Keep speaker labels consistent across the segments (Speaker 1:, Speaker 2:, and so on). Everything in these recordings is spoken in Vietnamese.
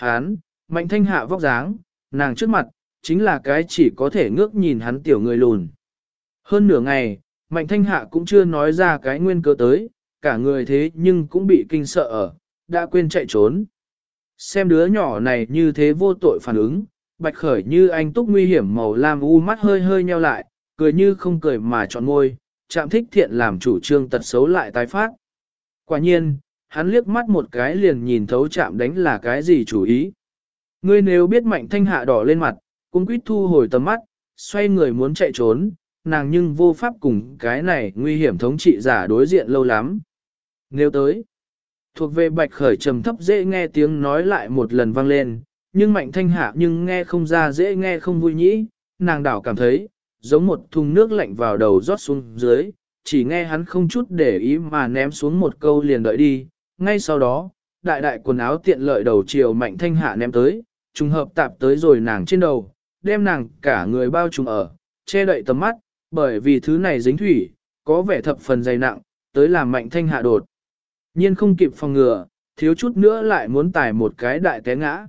Speaker 1: Hán, mạnh thanh hạ vóc dáng, nàng trước mặt, chính là cái chỉ có thể ngước nhìn hắn tiểu người lùn. Hơn nửa ngày, mạnh thanh hạ cũng chưa nói ra cái nguyên cơ tới, cả người thế nhưng cũng bị kinh sợ ở, đã quên chạy trốn. Xem đứa nhỏ này như thế vô tội phản ứng, bạch khởi như anh túc nguy hiểm màu lam u mắt hơi hơi nheo lại, cười như không cười mà chọn môi, chạm thích thiện làm chủ trương tật xấu lại tái phát. Quả nhiên, hắn liếc mắt một cái liền nhìn thấu chạm đánh là cái gì chủ ý. Ngươi nếu biết mạnh thanh hạ đỏ lên mặt, cũng quýt thu hồi tầm mắt, xoay người muốn chạy trốn, nàng nhưng vô pháp cùng cái này nguy hiểm thống trị giả đối diện lâu lắm. Nếu tới, thuộc về bạch khởi trầm thấp dễ nghe tiếng nói lại một lần vang lên, nhưng mạnh thanh hạ nhưng nghe không ra dễ nghe không vui nhĩ, nàng đảo cảm thấy, giống một thùng nước lạnh vào đầu rót xuống dưới, chỉ nghe hắn không chút để ý mà ném xuống một câu liền đợi đi, ngay sau đó, đại đại quần áo tiện lợi đầu chiều mạnh thanh hạ ném tới, trùng hợp tạp tới rồi nàng trên đầu, đem nàng cả người bao trùm ở, che đậy tầm mắt, bởi vì thứ này dính thủy, có vẻ thập phần dày nặng, tới làm mạnh thanh hạ đột. Nhiên không kịp phòng ngừa, thiếu chút nữa lại muốn tải một cái đại té ngã.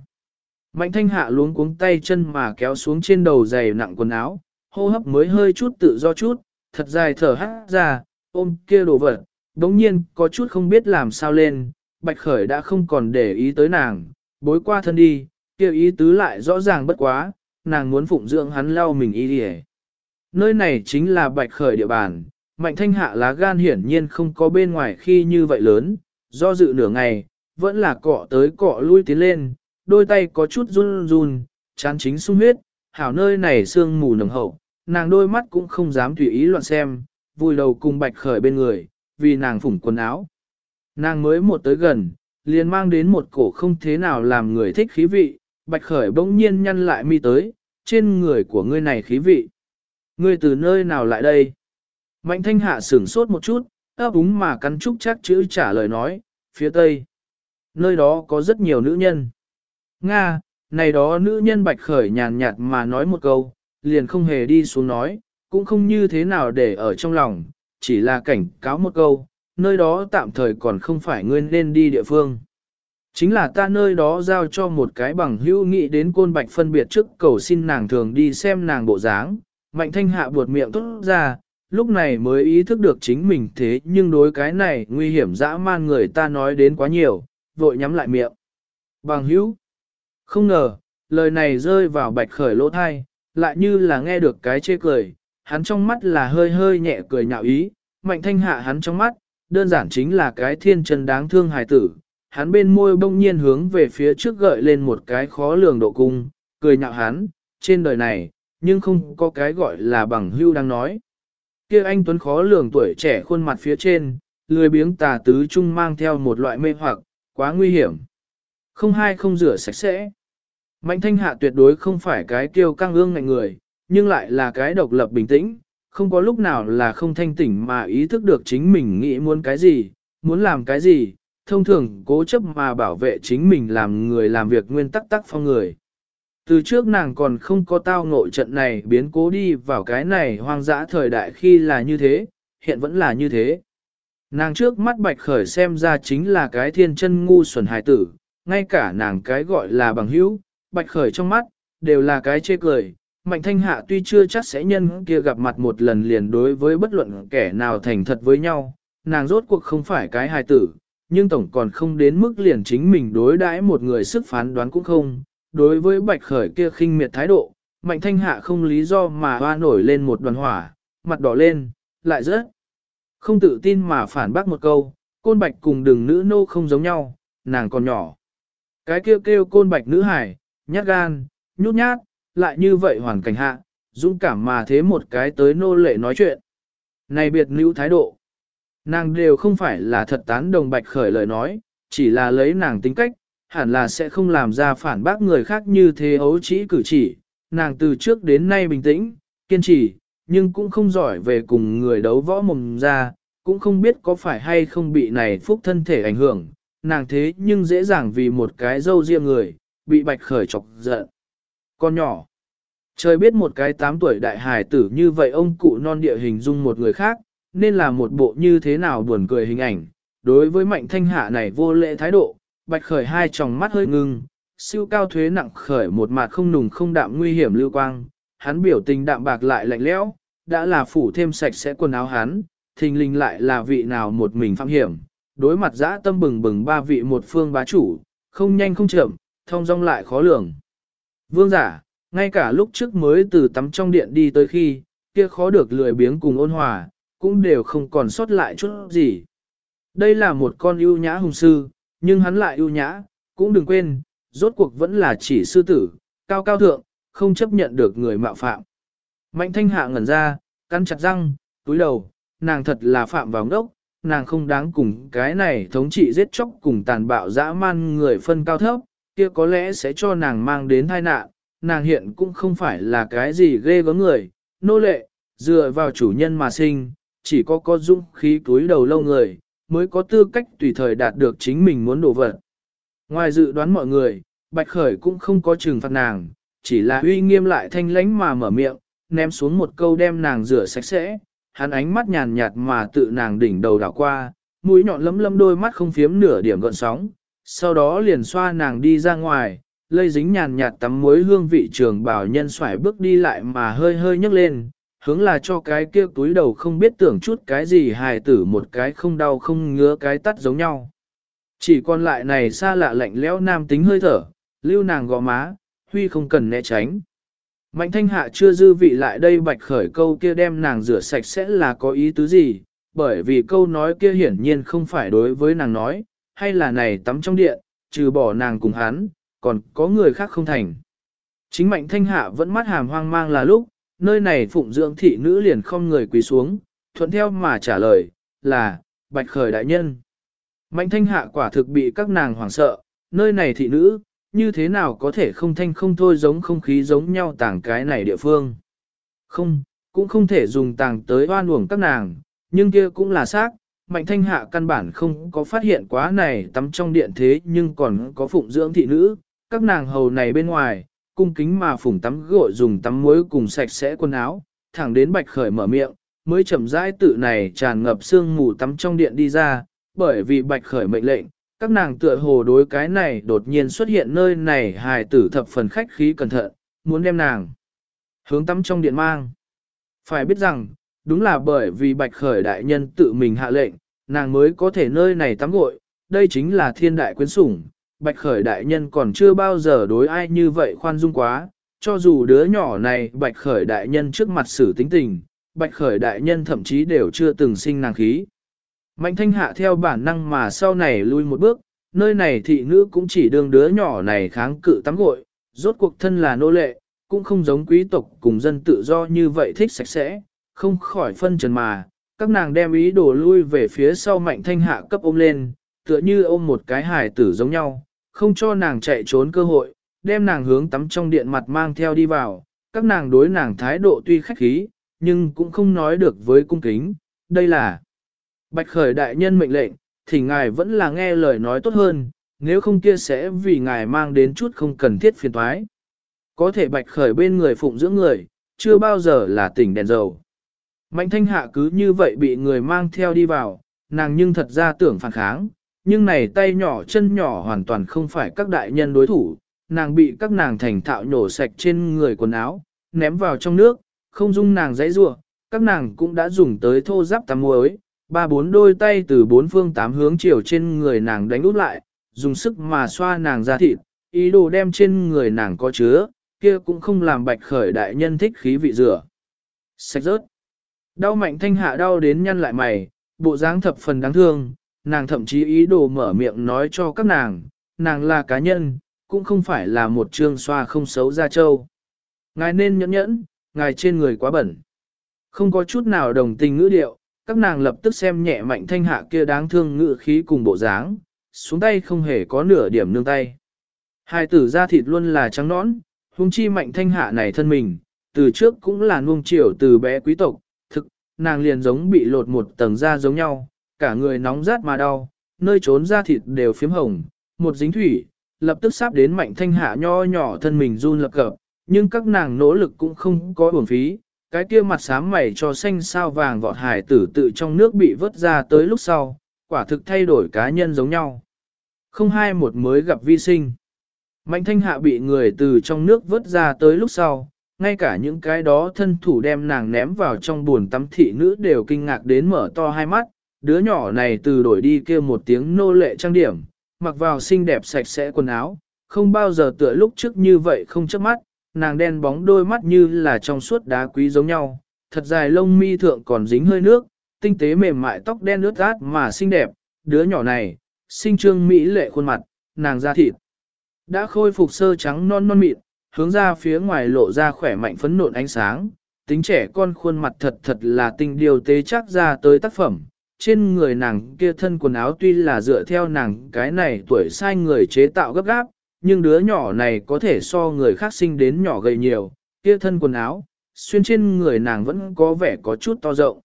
Speaker 1: Mạnh thanh hạ luống cuống tay chân mà kéo xuống trên đầu dày nặng quần áo, hô hấp mới hơi chút tự do chút, thật dài thở hát ra, ôm kia đồ vật, đống nhiên có chút không biết làm sao lên, bạch khởi đã không còn để ý tới nàng, bối qua thân đi, kia ý tứ lại rõ ràng bất quá, nàng muốn phụng dưỡng hắn lau mình y đi Nơi này chính là bạch khởi địa bàn, mạnh thanh hạ lá gan hiển nhiên không có bên ngoài khi như vậy lớn, do dự nửa ngày, vẫn là cọ tới cọ lui tiến lên, đôi tay có chút run run, chán chính sung huyết, hảo nơi này sương mù nồng hậu, nàng đôi mắt cũng không dám tùy ý loạn xem, vùi đầu cùng bạch khởi bên người, vì nàng phủng quần áo. Nàng mới một tới gần, liền mang đến một cổ không thế nào làm người thích khí vị, bạch khởi bỗng nhiên nhăn lại mi tới, trên người của ngươi này khí vị. Ngươi từ nơi nào lại đây? Mạnh thanh hạ sửng sốt một chút, ấp úng mà cắn trúc chắc chữ trả lời nói, phía tây. Nơi đó có rất nhiều nữ nhân. Nga, này đó nữ nhân bạch khởi nhàn nhạt mà nói một câu, liền không hề đi xuống nói, cũng không như thế nào để ở trong lòng, chỉ là cảnh cáo một câu, nơi đó tạm thời còn không phải ngươi nên đi địa phương. Chính là ta nơi đó giao cho một cái bằng hữu nghị đến côn bạch phân biệt trước cầu xin nàng thường đi xem nàng bộ dáng, mạnh thanh hạ buột miệng tốt ra, lúc này mới ý thức được chính mình thế nhưng đối cái này nguy hiểm dã man người ta nói đến quá nhiều, vội nhắm lại miệng. Bằng hữu, không ngờ, lời này rơi vào bạch khởi lỗ thai, lại như là nghe được cái chê cười, hắn trong mắt là hơi hơi nhẹ cười nhạo ý, mạnh thanh hạ hắn trong mắt, đơn giản chính là cái thiên chân đáng thương hài tử, hắn bên môi bỗng nhiên hướng về phía trước gợi lên một cái khó lường độ cung, cười nhạo hắn, trên đời này, nhưng không có cái gọi là bằng hưu đang nói. kia anh Tuấn khó lường tuổi trẻ khuôn mặt phía trên, lười biếng tà tứ trung mang theo một loại mê hoặc, quá nguy hiểm. Không hai không rửa sạch sẽ. Mạnh thanh hạ tuyệt đối không phải cái kiêu căng ương ngạnh người, nhưng lại là cái độc lập bình tĩnh, không có lúc nào là không thanh tỉnh mà ý thức được chính mình nghĩ muốn cái gì, muốn làm cái gì, thông thường cố chấp mà bảo vệ chính mình làm người làm việc nguyên tắc tắc phong người. Từ trước nàng còn không có tao ngộ trận này biến cố đi vào cái này hoang dã thời đại khi là như thế, hiện vẫn là như thế. Nàng trước mắt bạch khởi xem ra chính là cái thiên chân ngu xuẩn hài tử, ngay cả nàng cái gọi là bằng hữu, bạch khởi trong mắt, đều là cái chê cười. Mạnh thanh hạ tuy chưa chắc sẽ nhân kia gặp mặt một lần liền đối với bất luận kẻ nào thành thật với nhau, nàng rốt cuộc không phải cái hài tử, nhưng tổng còn không đến mức liền chính mình đối đãi một người sức phán đoán cũng không. Đối với bạch khởi kia khinh miệt thái độ, mạnh thanh hạ không lý do mà hoa nổi lên một đoàn hỏa, mặt đỏ lên, lại rớt. không tự tin mà phản bác một câu, côn bạch cùng đường nữ nô không giống nhau, nàng còn nhỏ. Cái kêu kêu côn bạch nữ hải, nhát gan, nhút nhát, lại như vậy hoàn cảnh hạ, dũng cảm mà thế một cái tới nô lệ nói chuyện. Này biệt nữ thái độ. Nàng đều không phải là thật tán đồng bạch khởi lời nói, chỉ là lấy nàng tính cách, hẳn là sẽ không làm ra phản bác người khác như thế ấu trĩ cử chỉ. Nàng từ trước đến nay bình tĩnh, kiên trì, nhưng cũng không giỏi về cùng người đấu võ mồm ra, cũng không biết có phải hay không bị này phúc thân thể ảnh hưởng, nàng thế nhưng dễ dàng vì một cái dâu riêng người, bị bạch khởi chọc giận. Con nhỏ, trời biết một cái 8 tuổi đại hài tử như vậy ông cụ non địa hình dung một người khác, nên là một bộ như thế nào buồn cười hình ảnh. Đối với mạnh thanh hạ này vô lễ thái độ, bạch khởi hai tròng mắt hơi ngưng, siêu cao thuế nặng khởi một mặt không nùng không đạm nguy hiểm lưu quang, hắn biểu tình đạm bạc lại lạnh lẽo, đã là phủ thêm sạch sẽ quần áo hắn, thình lình lại là vị nào một mình phạm hiểm, đối mặt dã tâm bừng bừng ba vị một phương bá chủ, không nhanh không chậm, thông dong lại khó lường. Vương giả, ngay cả lúc trước mới từ tắm trong điện đi tới khi, kia khó được lười biếng cùng ôn hòa, cũng đều không còn sót lại chút gì. Đây là một con ưu nhã hùng sư, nhưng hắn lại ưu nhã, cũng đừng quên, rốt cuộc vẫn là chỉ sư tử, cao cao thượng, không chấp nhận được người mạo phạm. Mạnh thanh hạ ngẩn ra, cắn chặt răng, túi đầu, nàng thật là phạm vào ngốc, nàng không đáng cùng cái này thống trị giết chóc cùng tàn bạo dã man người phân cao thấp, kia có lẽ sẽ cho nàng mang đến tai nạn, nàng hiện cũng không phải là cái gì ghê gớm người, nô lệ, dựa vào chủ nhân mà sinh, chỉ có có dũng khí túi đầu lâu người, mới có tư cách tùy thời đạt được chính mình muốn đổ vật. Ngoài dự đoán mọi người, Bạch Khởi cũng không có trừng phạt nàng, chỉ là uy nghiêm lại thanh lánh mà mở miệng, ném xuống một câu đem nàng rửa sạch sẽ, hắn ánh mắt nhàn nhạt mà tự nàng đỉnh đầu đảo qua, mũi nhọn lấm lấm đôi mắt không phiếm nửa điểm gợn sóng, sau đó liền xoa nàng đi ra ngoài, lây dính nhàn nhạt tắm muối hương vị trường bảo nhân xoải bước đi lại mà hơi hơi nhấc lên, hướng là cho cái kia túi đầu không biết tưởng chút cái gì hài tử một cái không đau không ngứa cái tắt giống nhau. Chỉ còn lại này xa lạ lạnh lẽo nam tính hơi thở, lưu nàng gò má, huy không cần né tránh. Mạnh thanh hạ chưa dư vị lại đây bạch khởi câu kia đem nàng rửa sạch sẽ là có ý tứ gì, bởi vì câu nói kia hiển nhiên không phải đối với nàng nói, hay là này tắm trong điện, trừ bỏ nàng cùng hắn, còn có người khác không thành. Chính mạnh thanh hạ vẫn mắt hàm hoang mang là lúc, nơi này phụng dưỡng thị nữ liền không người quỳ xuống, thuận theo mà trả lời, là, bạch khởi đại nhân. Mạnh thanh hạ quả thực bị các nàng hoảng sợ, nơi này thị nữ, như thế nào có thể không thanh không thôi giống không khí giống nhau tàng cái này địa phương. Không, cũng không thể dùng tàng tới oan uổng các nàng, nhưng kia cũng là xác. Mạnh thanh hạ căn bản không có phát hiện quá này tắm trong điện thế nhưng còn có phụng dưỡng thị nữ, các nàng hầu này bên ngoài, cung kính mà phủng tắm gội dùng tắm muối cùng sạch sẽ quần áo, thẳng đến bạch khởi mở miệng, mới chậm rãi tự này tràn ngập sương mù tắm trong điện đi ra, bởi vì bạch khởi mệnh lệnh, các nàng tựa hồ đối cái này đột nhiên xuất hiện nơi này hài tử thập phần khách khí cẩn thận, muốn đem nàng hướng tắm trong điện mang. Phải biết rằng, đúng là bởi vì bạch khởi đại nhân tự mình hạ lệnh, nàng mới có thể nơi này tắm gội, đây chính là thiên đại quyến sủng. Bạch khởi đại nhân còn chưa bao giờ đối ai như vậy khoan dung quá, cho dù đứa nhỏ này bạch khởi đại nhân trước mặt xử tính tình, bạch khởi đại nhân thậm chí đều chưa từng sinh nàng khí. Mạnh thanh hạ theo bản năng mà sau này lui một bước, nơi này thị nữ cũng chỉ đương đứa nhỏ này kháng cự tắm gội, rốt cuộc thân là nô lệ, cũng không giống quý tộc cùng dân tự do như vậy thích sạch sẽ, không khỏi phân trần mà, các nàng đem ý đồ lui về phía sau mạnh thanh hạ cấp ôm lên, tựa như ôm một cái hài tử giống nhau, không cho nàng chạy trốn cơ hội, đem nàng hướng tắm trong điện mặt mang theo đi vào, các nàng đối nàng thái độ tuy khách khí, nhưng cũng không nói được với cung kính, đây là Bạch khởi đại nhân mệnh lệnh, thì ngài vẫn là nghe lời nói tốt hơn, nếu không kia sẽ vì ngài mang đến chút không cần thiết phiền thoái. Có thể bạch khởi bên người phụng dưỡng người, chưa bao giờ là tỉnh đèn dầu. Mạnh thanh hạ cứ như vậy bị người mang theo đi vào, nàng nhưng thật ra tưởng phản kháng, nhưng này tay nhỏ chân nhỏ hoàn toàn không phải các đại nhân đối thủ, nàng bị các nàng thành thạo nhổ sạch trên người quần áo, ném vào trong nước, không dung nàng dãy rua, các nàng cũng đã dùng tới thô giáp tắm muối, ba bốn đôi tay từ bốn phương tám hướng chiều trên người nàng đánh út lại, dùng sức mà xoa nàng ra thịt, ý đồ đem trên người nàng có chứa, kia cũng không làm bạch khởi đại nhân thích khí vị rửa. Sạch rớt. Đau mạnh thanh hạ đau đến nhăn lại mày, bộ dáng thập phần đáng thương, nàng thậm chí ý đồ mở miệng nói cho các nàng, nàng là cá nhân, cũng không phải là một trương xoa không xấu ra châu. Ngài nên nhẫn nhẫn, ngài trên người quá bẩn. Không có chút nào đồng tình ngữ điệu, các nàng lập tức xem nhẹ mạnh thanh hạ kia đáng thương ngữ khí cùng bộ dáng, xuống tay không hề có nửa điểm nương tay. Hai tử da thịt luôn là trắng nõn, hung chi mạnh thanh hạ này thân mình, từ trước cũng là nuông chiều từ bé quý tộc, nàng liền giống bị lột một tầng da giống nhau, cả người nóng rát mà đau, nơi trốn da thịt đều phiếm hồng, một dính thủy, lập tức sắp đến mạnh thanh hạ nho nhỏ thân mình run lập cập, nhưng các nàng nỗ lực cũng không có uổng phí, cái kia mặt xám mày cho xanh sao vàng vọt hải tử tự trong nước bị vớt ra tới lúc sau, quả thực thay đổi cá nhân giống nhau. Không hai một mới gặp vi sinh. Mạnh thanh hạ bị người từ trong nước vớt ra tới lúc sau, ngay cả những cái đó thân thủ đem nàng ném vào trong buồn tắm thị nữ đều kinh ngạc đến mở to hai mắt, đứa nhỏ này từ đổi đi kêu một tiếng nô lệ trang điểm, mặc vào xinh đẹp sạch sẽ quần áo, không bao giờ tựa lúc trước như vậy không chớp mắt, nàng đen bóng đôi mắt như là trong suốt đá quý giống nhau, thật dài lông mi thượng còn dính hơi nước, tinh tế mềm mại tóc đen ướt át mà xinh đẹp, đứa nhỏ này, sinh trương mỹ lệ khuôn mặt, nàng da thịt. Đã khôi phục sơ trắng non non mịn, hướng ra phía ngoài lộ ra khỏe mạnh phấn nộn ánh sáng, tính trẻ con khuôn mặt thật thật là tình điều tế chắc ra tới tác phẩm. Trên người nàng kia thân quần áo tuy là dựa theo nàng cái này tuổi sai người chế tạo gấp gáp, nhưng đứa nhỏ này có thể so người khác sinh đến nhỏ gầy nhiều, kia thân quần áo, xuyên trên người nàng vẫn có vẻ có chút to rộng.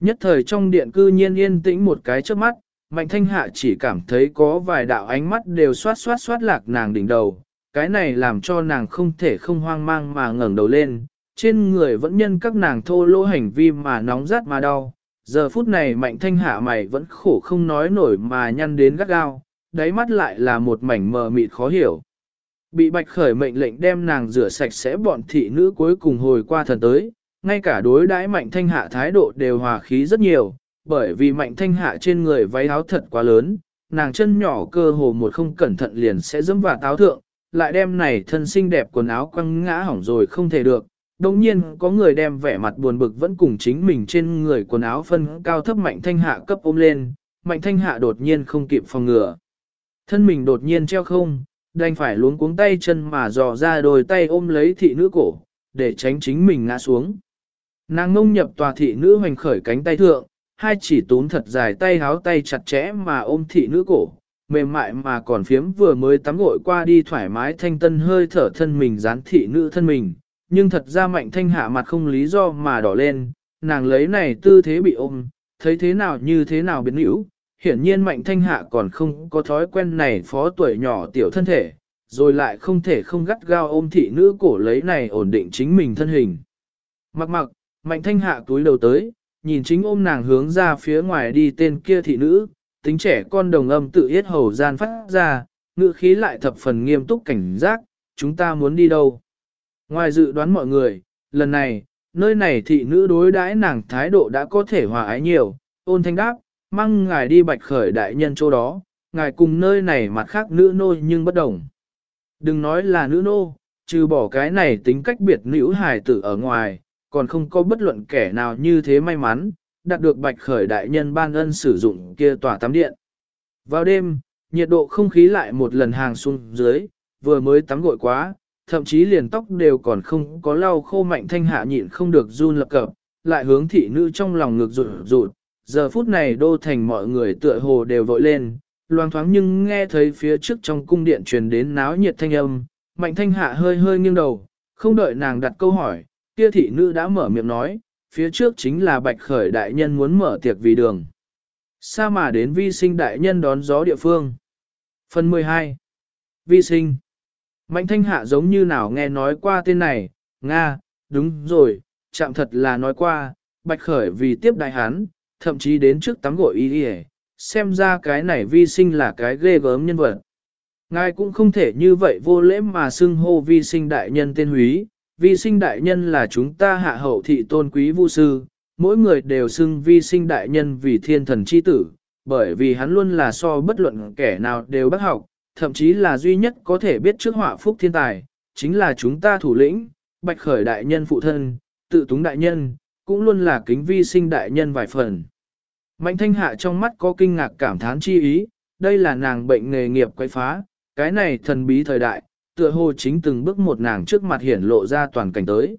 Speaker 1: Nhất thời trong điện cư nhiên yên tĩnh một cái trước mắt, Mạnh thanh hạ chỉ cảm thấy có vài đạo ánh mắt đều xoát xoát xoát lạc nàng đỉnh đầu, cái này làm cho nàng không thể không hoang mang mà ngẩng đầu lên, trên người vẫn nhân các nàng thô lỗ hành vi mà nóng rát mà đau. Giờ phút này mạnh thanh hạ mày vẫn khổ không nói nổi mà nhăn đến gắt gao, đáy mắt lại là một mảnh mờ mịt khó hiểu. Bị bạch khởi mệnh lệnh đem nàng rửa sạch sẽ bọn thị nữ cuối cùng hồi qua thần tới, ngay cả đối đãi mạnh thanh hạ thái độ đều hòa khí rất nhiều, bởi vì mạnh thanh hạ trên người váy áo thật quá lớn, nàng chân nhỏ cơ hồ một không cẩn thận liền sẽ dẫm vào táo thượng, lại đem này thân xinh đẹp quần áo quăng ngã hỏng rồi không thể được. Đồng nhiên có người đem vẻ mặt buồn bực vẫn cùng chính mình trên người quần áo phân cao thấp mạnh thanh hạ cấp ôm lên, mạnh thanh hạ đột nhiên không kịp phòng ngừa. Thân mình đột nhiên treo không, đành phải luống cuống tay chân mà dò ra đôi tay ôm lấy thị nữ cổ, để tránh chính mình ngã xuống. Nàng ngông nhập tòa thị nữ hoành khởi cánh tay thượng, hai chỉ tốn thật dài tay háo tay chặt chẽ mà ôm thị nữ cổ, mềm mại mà còn phiếm vừa mới tắm gội qua đi thoải mái thanh tân hơi thở thân mình gián thị nữ thân mình, nhưng thật ra mạnh thanh hạ mặt không lý do mà đỏ lên, nàng lấy này tư thế bị ôm, thấy thế nào như thế nào biến hữu, hiển nhiên mạnh thanh hạ còn không có thói quen này phó tuổi nhỏ tiểu thân thể, rồi lại không thể không gắt gao ôm thị nữ cổ lấy này ổn định chính mình thân hình. Mặc mặc, mạnh thanh hạ túi đầu tới, nhìn chính ôm nàng hướng ra phía ngoài đi tên kia thị nữ, tính trẻ con đồng âm tự yết hầu gian phát ra, ngữ khí lại thập phần nghiêm túc cảnh giác, chúng ta muốn đi đâu. Ngoài dự đoán mọi người, lần này, nơi này thị nữ đối đãi nàng thái độ đã có thể hòa ái nhiều, ôn thanh đáp, mang ngài đi bạch khởi đại nhân chỗ đó, ngài cùng nơi này mặt khác nữ nô nhưng bất đồng. Đừng nói là nữ nô, trừ bỏ cái này tính cách biệt nữ hài tử ở ngoài, còn không có bất luận kẻ nào như thế may mắn, đạt được bạch khởi đại nhân ban ân sử dụng kia tòa tắm điện. Vào đêm, nhiệt độ không khí lại một lần hàng xuống dưới, vừa mới tắm gội quá, thậm chí liền tóc đều còn không có lau khô mạnh thanh hạ nhịn không được run lập cập, lại hướng thị nữ trong lòng ngực rụt rụt. Giờ phút này đô thành mọi người tựa hồ đều vội lên, loang thoáng nhưng nghe thấy phía trước trong cung điện truyền đến náo nhiệt thanh âm, mạnh thanh hạ hơi hơi nghiêng đầu, không đợi nàng đặt câu hỏi, kia thị nữ đã mở miệng nói, phía trước chính là bạch khởi đại nhân muốn mở tiệc vì đường. Sa mà đến vi sinh đại nhân đón gió địa phương. Phần 12. Vi sinh. Mạnh thanh hạ giống như nào nghe nói qua tên này, Nga, đúng rồi, chạm thật là nói qua, bạch khởi vì tiếp đại hán, thậm chí đến trước tắm gội y đi xem ra cái này vi sinh là cái ghê gớm nhân vật. Ngài cũng không thể như vậy vô lễ mà xưng hô vi sinh đại nhân tên húy, vi sinh đại nhân là chúng ta hạ hậu thị tôn quý vu sư, mỗi người đều xưng vi sinh đại nhân vì thiên thần chi tử, bởi vì hắn luôn là so bất luận kẻ nào đều bác học, thậm chí là duy nhất có thể biết trước họa phúc thiên tài, chính là chúng ta thủ lĩnh, bạch khởi đại nhân phụ thân, tự túng đại nhân, cũng luôn là kính vi sinh đại nhân vài phần. Mạnh thanh hạ trong mắt có kinh ngạc cảm thán chi ý, đây là nàng bệnh nghề nghiệp quay phá, cái này thần bí thời đại, tựa hồ chính từng bước một nàng trước mặt hiển lộ ra toàn cảnh tới.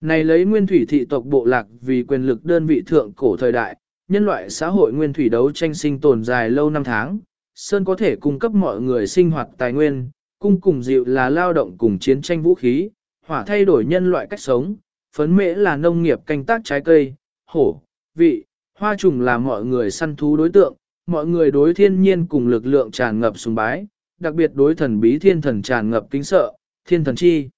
Speaker 1: Này lấy nguyên thủy thị tộc bộ lạc vì quyền lực đơn vị thượng cổ thời đại, nhân loại xã hội nguyên thủy đấu tranh sinh tồn dài lâu năm tháng, Sơn có thể cung cấp mọi người sinh hoạt tài nguyên, cung cùng dịu là lao động cùng chiến tranh vũ khí, hỏa thay đổi nhân loại cách sống, phấn mễ là nông nghiệp canh tác trái cây, hổ, vị, hoa trùng là mọi người săn thú đối tượng, mọi người đối thiên nhiên cùng lực lượng tràn ngập sùng bái, đặc biệt đối thần bí thiên thần tràn ngập kính sợ, thiên thần chi.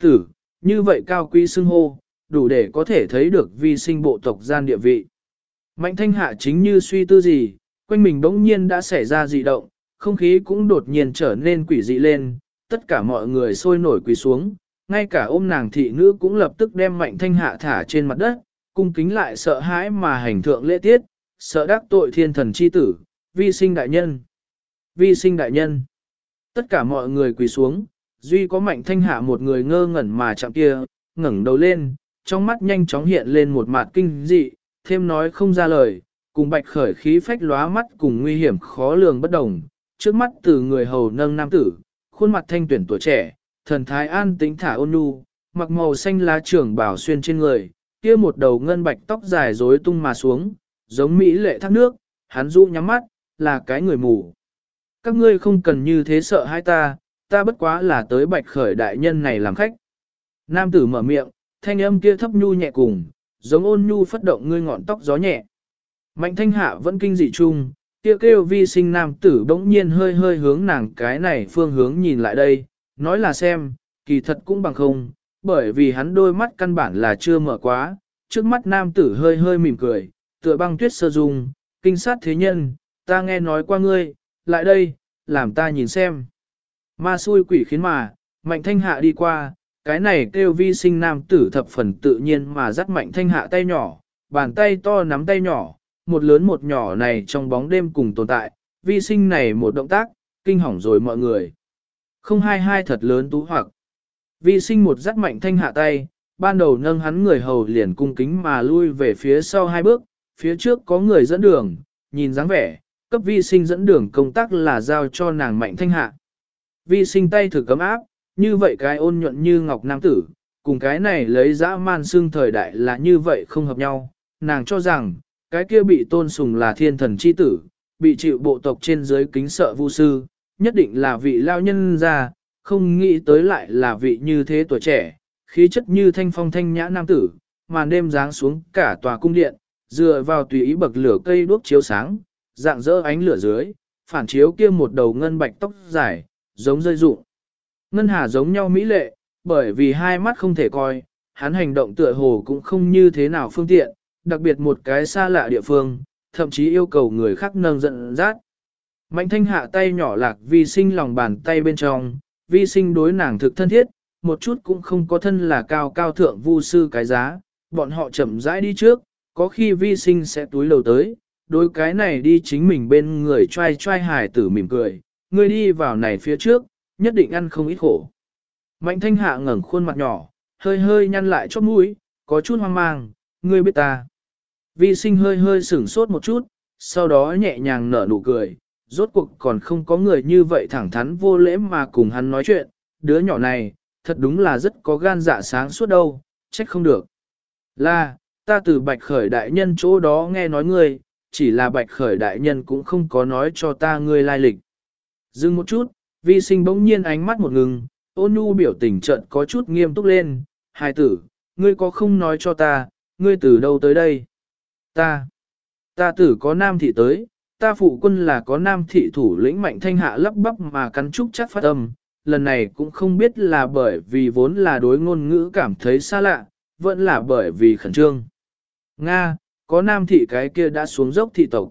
Speaker 1: Tử, như vậy cao quý xưng hô, đủ để có thể thấy được vi sinh bộ tộc gian địa vị. Mạnh thanh hạ chính như suy tư gì, quanh mình bỗng nhiên đã xảy ra dị động, không khí cũng đột nhiên trở nên quỷ dị lên, tất cả mọi người sôi nổi quỳ xuống, ngay cả ôm nàng thị nữ cũng lập tức đem mạnh thanh hạ thả trên mặt đất, cung kính lại sợ hãi mà hành thượng lễ tiết, sợ đắc tội thiên thần chi tử, vi sinh đại nhân. Vi sinh đại nhân. Tất cả mọi người quỳ xuống, duy có mạnh thanh hạ một người ngơ ngẩn mà chạm kia, ngẩng đầu lên, trong mắt nhanh chóng hiện lên một mặt kinh dị, thêm nói không ra lời, cùng bạch khởi khí phách lóa mắt cùng nguy hiểm khó lường bất đồng, trước mắt từ người hầu nâng nam tử, khuôn mặt thanh tuyển tuổi trẻ, thần thái an tĩnh thả ôn nhu, mặc màu xanh lá trưởng bảo xuyên trên người, kia một đầu ngân bạch tóc dài rối tung mà xuống, giống mỹ lệ thác nước, hắn rũ nhắm mắt, là cái người mù. Các ngươi không cần như thế sợ hai ta, ta bất quá là tới bạch khởi đại nhân này làm khách. Nam tử mở miệng, thanh âm kia thấp nhu nhẹ cùng, giống ôn nhu phất động ngươi ngọn tóc gió nhẹ. Mạnh thanh hạ vẫn kinh dị chung, kia kêu vi sinh nam tử bỗng nhiên hơi hơi hướng nàng cái này phương hướng nhìn lại đây, nói là xem, kỳ thật cũng bằng không, bởi vì hắn đôi mắt căn bản là chưa mở quá, trước mắt nam tử hơi hơi mỉm cười, tựa băng tuyết sơ dung, kinh sát thế nhân, ta nghe nói qua ngươi, lại đây, làm ta nhìn xem. Ma xui quỷ khiến mà, mạnh thanh hạ đi qua, cái này kêu vi sinh nam tử thập phần tự nhiên mà dắt mạnh thanh hạ tay nhỏ, bàn tay to nắm tay nhỏ, một lớn một nhỏ này trong bóng đêm cùng tồn tại, vi sinh này một động tác, kinh hỏng rồi mọi người. Không hai hai thật lớn tú hoặc. Vi sinh một dắt mạnh thanh hạ tay, ban đầu nâng hắn người hầu liền cung kính mà lui về phía sau hai bước, phía trước có người dẫn đường, nhìn dáng vẻ, cấp vi sinh dẫn đường công tác là giao cho nàng mạnh thanh hạ. Vi sinh tay thử cấm áp, như vậy cái ôn nhuận như ngọc nam tử, cùng cái này lấy dã man xương thời đại là như vậy không hợp nhau, nàng cho rằng, cái kia bị tôn sùng là thiên thần chi tử, bị chịu bộ tộc trên dưới kính sợ vu sư, nhất định là vị lao nhân ra, không nghĩ tới lại là vị như thế tuổi trẻ, khí chất như thanh phong thanh nhã nam tử, màn đêm giáng xuống cả tòa cung điện, dựa vào tùy ý bậc lửa cây đuốc chiếu sáng, dạng dỡ ánh lửa dưới, phản chiếu kia một đầu ngân bạch tóc dài, giống rơi rụng. Ngân hà giống nhau mỹ lệ, bởi vì hai mắt không thể coi, hắn hành động tựa hồ cũng không như thế nào phương tiện, đặc biệt một cái xa lạ địa phương, thậm chí yêu cầu người khác nâng giận rát. Mạnh thanh hạ tay nhỏ lạc vi sinh lòng bàn tay bên trong, vi sinh đối nàng thực thân thiết, một chút cũng không có thân là cao cao thượng vu sư cái giá, bọn họ chậm rãi đi trước, có khi vi sinh sẽ túi lầu tới, đối cái này đi chính mình bên người trai trai hài tử mỉm cười, người đi vào này phía trước, nhất định ăn không ít khổ. Mạnh thanh hạ ngẩng khuôn mặt nhỏ, hơi hơi nhăn lại chóp mũi, có chút hoang mang, ngươi biết ta. Vi sinh hơi hơi sửng sốt một chút, sau đó nhẹ nhàng nở nụ cười, rốt cuộc còn không có người như vậy thẳng thắn vô lễ mà cùng hắn nói chuyện, đứa nhỏ này, thật đúng là rất có gan dạ sáng suốt đâu, trách không được. Là, ta từ bạch khởi đại nhân chỗ đó nghe nói ngươi, chỉ là bạch khởi đại nhân cũng không có nói cho ta ngươi lai lịch. Dừng một chút, vi sinh bỗng nhiên ánh mắt một ngừng, ôn nhu biểu tình trận có chút nghiêm túc lên, hài tử, ngươi có không nói cho ta, ngươi từ đâu tới đây? Ta, ta tử có nam thị tới, ta phụ quân là có nam thị thủ lĩnh mạnh thanh hạ lắp bắp mà cắn trúc chắc phát âm, lần này cũng không biết là bởi vì vốn là đối ngôn ngữ cảm thấy xa lạ, vẫn là bởi vì khẩn trương. Nga, có nam thị cái kia đã xuống dốc thị tộc.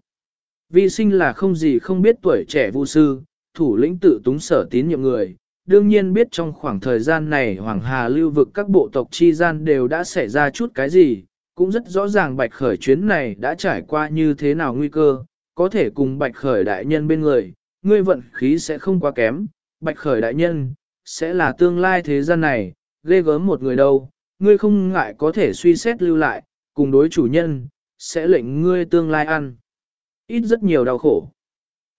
Speaker 1: Vi sinh là không gì không biết tuổi trẻ vu sư, thủ lĩnh tự túng sở tín nhiệm người. Đương nhiên biết trong khoảng thời gian này Hoàng Hà lưu vực các bộ tộc chi gian đều đã xảy ra chút cái gì, cũng rất rõ ràng bạch khởi chuyến này đã trải qua như thế nào nguy cơ, có thể cùng bạch khởi đại nhân bên người, ngươi vận khí sẽ không quá kém, bạch khởi đại nhân, sẽ là tương lai thế gian này, ghê gớm một người đâu, ngươi không ngại có thể suy xét lưu lại, cùng đối chủ nhân, sẽ lệnh ngươi tương lai ăn. Ít rất nhiều đau khổ.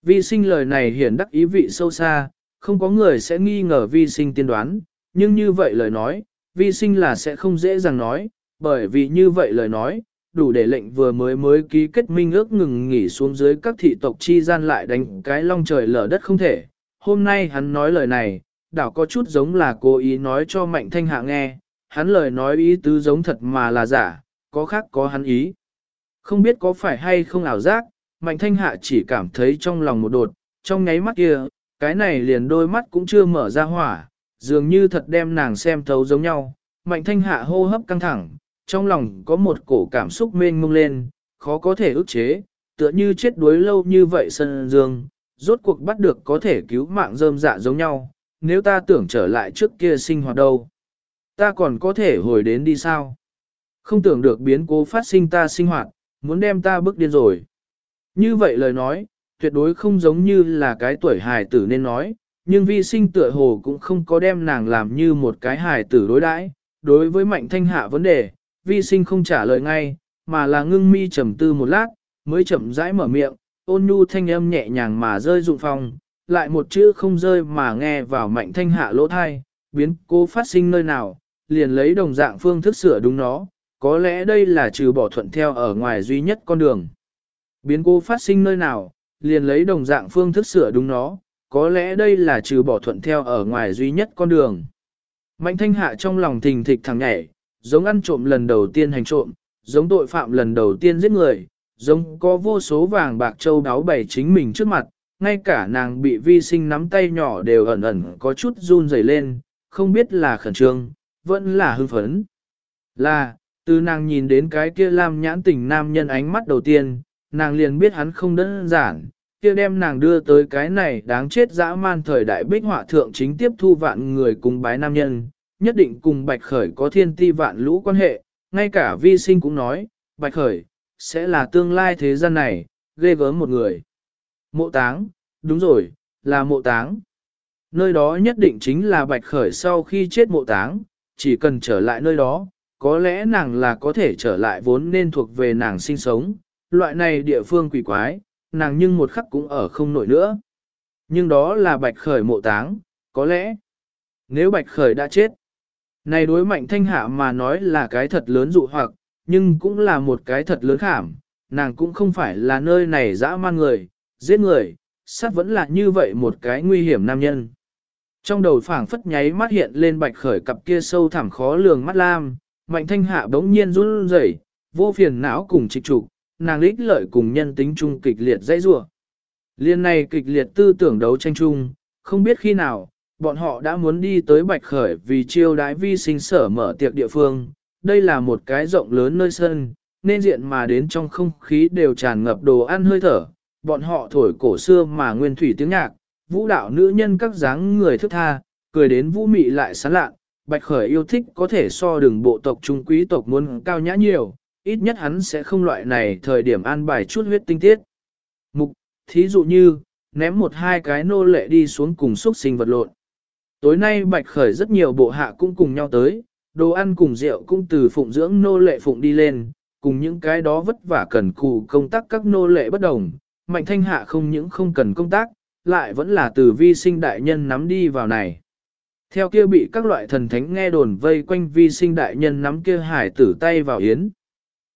Speaker 1: Vi sinh lời này hiển đắc ý vị sâu xa, không có người sẽ nghi ngờ vi sinh tiên đoán, nhưng như vậy lời nói, vi sinh là sẽ không dễ dàng nói, bởi vì như vậy lời nói, đủ để lệnh vừa mới mới ký kết minh ước ngừng nghỉ xuống dưới các thị tộc chi gian lại đánh cái long trời lở đất không thể. Hôm nay hắn nói lời này, đảo có chút giống là cố ý nói cho mạnh thanh hạ nghe, hắn lời nói ý tứ giống thật mà là giả, có khác có hắn ý. Không biết có phải hay không ảo giác, mạnh thanh hạ chỉ cảm thấy trong lòng một đột, trong nháy mắt kia, cái này liền đôi mắt cũng chưa mở ra hỏa, dường như thật đem nàng xem thấu giống nhau. Mạnh thanh hạ hô hấp căng thẳng, trong lòng có một cổ cảm xúc mênh mông lên, khó có thể ức chế, tựa như chết đuối lâu như vậy sân dương, rốt cuộc bắt được có thể cứu mạng rơm dạ giống nhau, nếu ta tưởng trở lại trước kia sinh hoạt đâu. Ta còn có thể hồi đến đi sao? Không tưởng được biến cố phát sinh ta sinh hoạt, muốn đem ta bước điên rồi. Như vậy lời nói, tuyệt đối không giống như là cái tuổi hài tử nên nói, nhưng vi sinh tựa hồ cũng không có đem nàng làm như một cái hài tử đối đãi. Đối với mạnh thanh hạ vấn đề, vi sinh không trả lời ngay, mà là ngưng mi trầm tư một lát, mới chậm rãi mở miệng, ôn nhu thanh âm nhẹ nhàng mà rơi dụng phòng lại một chữ không rơi mà nghe vào mạnh thanh hạ lỗ thai, biến cố phát sinh nơi nào, liền lấy đồng dạng phương thức sửa đúng nó, có lẽ đây là trừ bỏ thuận theo ở ngoài duy nhất con đường. Biến cố phát sinh nơi nào, liền lấy đồng dạng phương thức sửa đúng nó, có lẽ đây là trừ bỏ thuận theo ở ngoài duy nhất con đường. Mạnh thanh hạ trong lòng thình thịch thằng nhảy, giống ăn trộm lần đầu tiên hành trộm, giống tội phạm lần đầu tiên giết người, giống có vô số vàng bạc châu đáo bày chính mình trước mặt, ngay cả nàng bị vi sinh nắm tay nhỏ đều ẩn ẩn có chút run rẩy lên, không biết là khẩn trương, vẫn là hưng phấn. Là, từ nàng nhìn đến cái kia lam nhãn tình nam nhân ánh mắt đầu tiên, nàng liền biết hắn không đơn giản, kia đem nàng đưa tới cái này đáng chết dã man thời đại bích họa thượng chính tiếp thu vạn người cùng bái nam nhân, nhất định cùng bạch khởi có thiên ti vạn lũ quan hệ, ngay cả vi sinh cũng nói, bạch khởi, sẽ là tương lai thế gian này, ghê gớm một người. Mộ táng, đúng rồi, là mộ táng. Nơi đó nhất định chính là bạch khởi sau khi chết mộ táng, chỉ cần trở lại nơi đó, có lẽ nàng là có thể trở lại vốn nên thuộc về nàng sinh sống, loại này địa phương quỷ quái, nàng nhưng một khắc cũng ở không nổi nữa. Nhưng đó là bạch khởi mộ táng, có lẽ, nếu bạch khởi đã chết, này đối mạnh thanh hạ mà nói là cái thật lớn dụ hoặc, nhưng cũng là một cái thật lớn khảm, nàng cũng không phải là nơi này dã man người, giết người, sát vẫn là như vậy một cái nguy hiểm nam nhân. Trong đầu phảng phất nháy mắt hiện lên bạch khởi cặp kia sâu thẳm khó lường mắt lam, mạnh thanh hạ bỗng nhiên run rẩy, vô phiền não cùng trịch trục, nàng ích lợi cùng nhân tính chung kịch liệt dãy rủa. Liên này kịch liệt tư tưởng đấu tranh chung, không biết khi nào, bọn họ đã muốn đi tới Bạch Khởi vì chiêu đái vi sinh sở mở tiệc địa phương. Đây là một cái rộng lớn nơi sân, nên diện mà đến trong không khí đều tràn ngập đồ ăn hơi thở. Bọn họ thổi cổ xưa mà nguyên thủy tiếng nhạc, vũ đạo nữ nhân các dáng người thức tha, cười đến vũ mị lại sán lạn, Bạch Khởi yêu thích có thể so đường bộ tộc trung quý tộc muốn cao nhã nhiều, ít nhất hắn sẽ không loại này thời điểm an bài chút huyết tinh tiết. Mục, thí dụ như, ném một hai cái nô lệ đi xuống cùng xuất sinh vật lộn. Tối nay Bạch Khởi rất nhiều bộ hạ cũng cùng nhau tới, đồ ăn cùng rượu cũng từ phụng dưỡng nô lệ phụng đi lên, cùng những cái đó vất vả cần cù công tác các nô lệ bất đồng. Mạnh thanh hạ không những không cần công tác, lại vẫn là từ vi sinh đại nhân nắm đi vào này. Theo kia bị các loại thần thánh nghe đồn vây quanh vi sinh đại nhân nắm kia hải tử tay vào yến.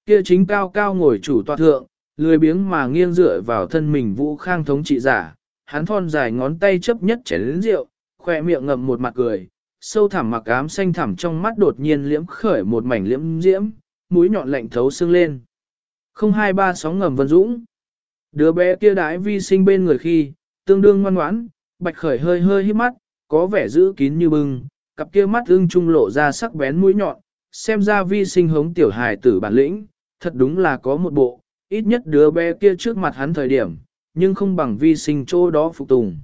Speaker 1: Kia chính cao cao ngồi chủ tọa thượng, lười biếng mà nghiêng dựa vào thân mình vũ khang thống trị giả, hắn thon dài ngón tay chấp nhất chén lĩnh rượu, khoe miệng ngậm một mặt cười, sâu thẳm mặc ám xanh thẳm trong mắt đột nhiên liễm khởi một mảnh liễm diễm, mũi nhọn lạnh thấu xương lên. Không hai ba sóng ngầm vân dũng. Đứa bé kia đái vi sinh bên người khi, tương đương ngoan ngoãn, bạch khởi hơi hơi hít mắt, có vẻ giữ kín như bưng, cặp kia mắt ưng trung lộ ra sắc bén mũi nhọn, xem ra vi sinh hống tiểu hài tử bản lĩnh, thật đúng là có một bộ, ít nhất đứa bé kia trước mặt hắn thời điểm, nhưng không bằng vi sinh chỗ đó phục tùng.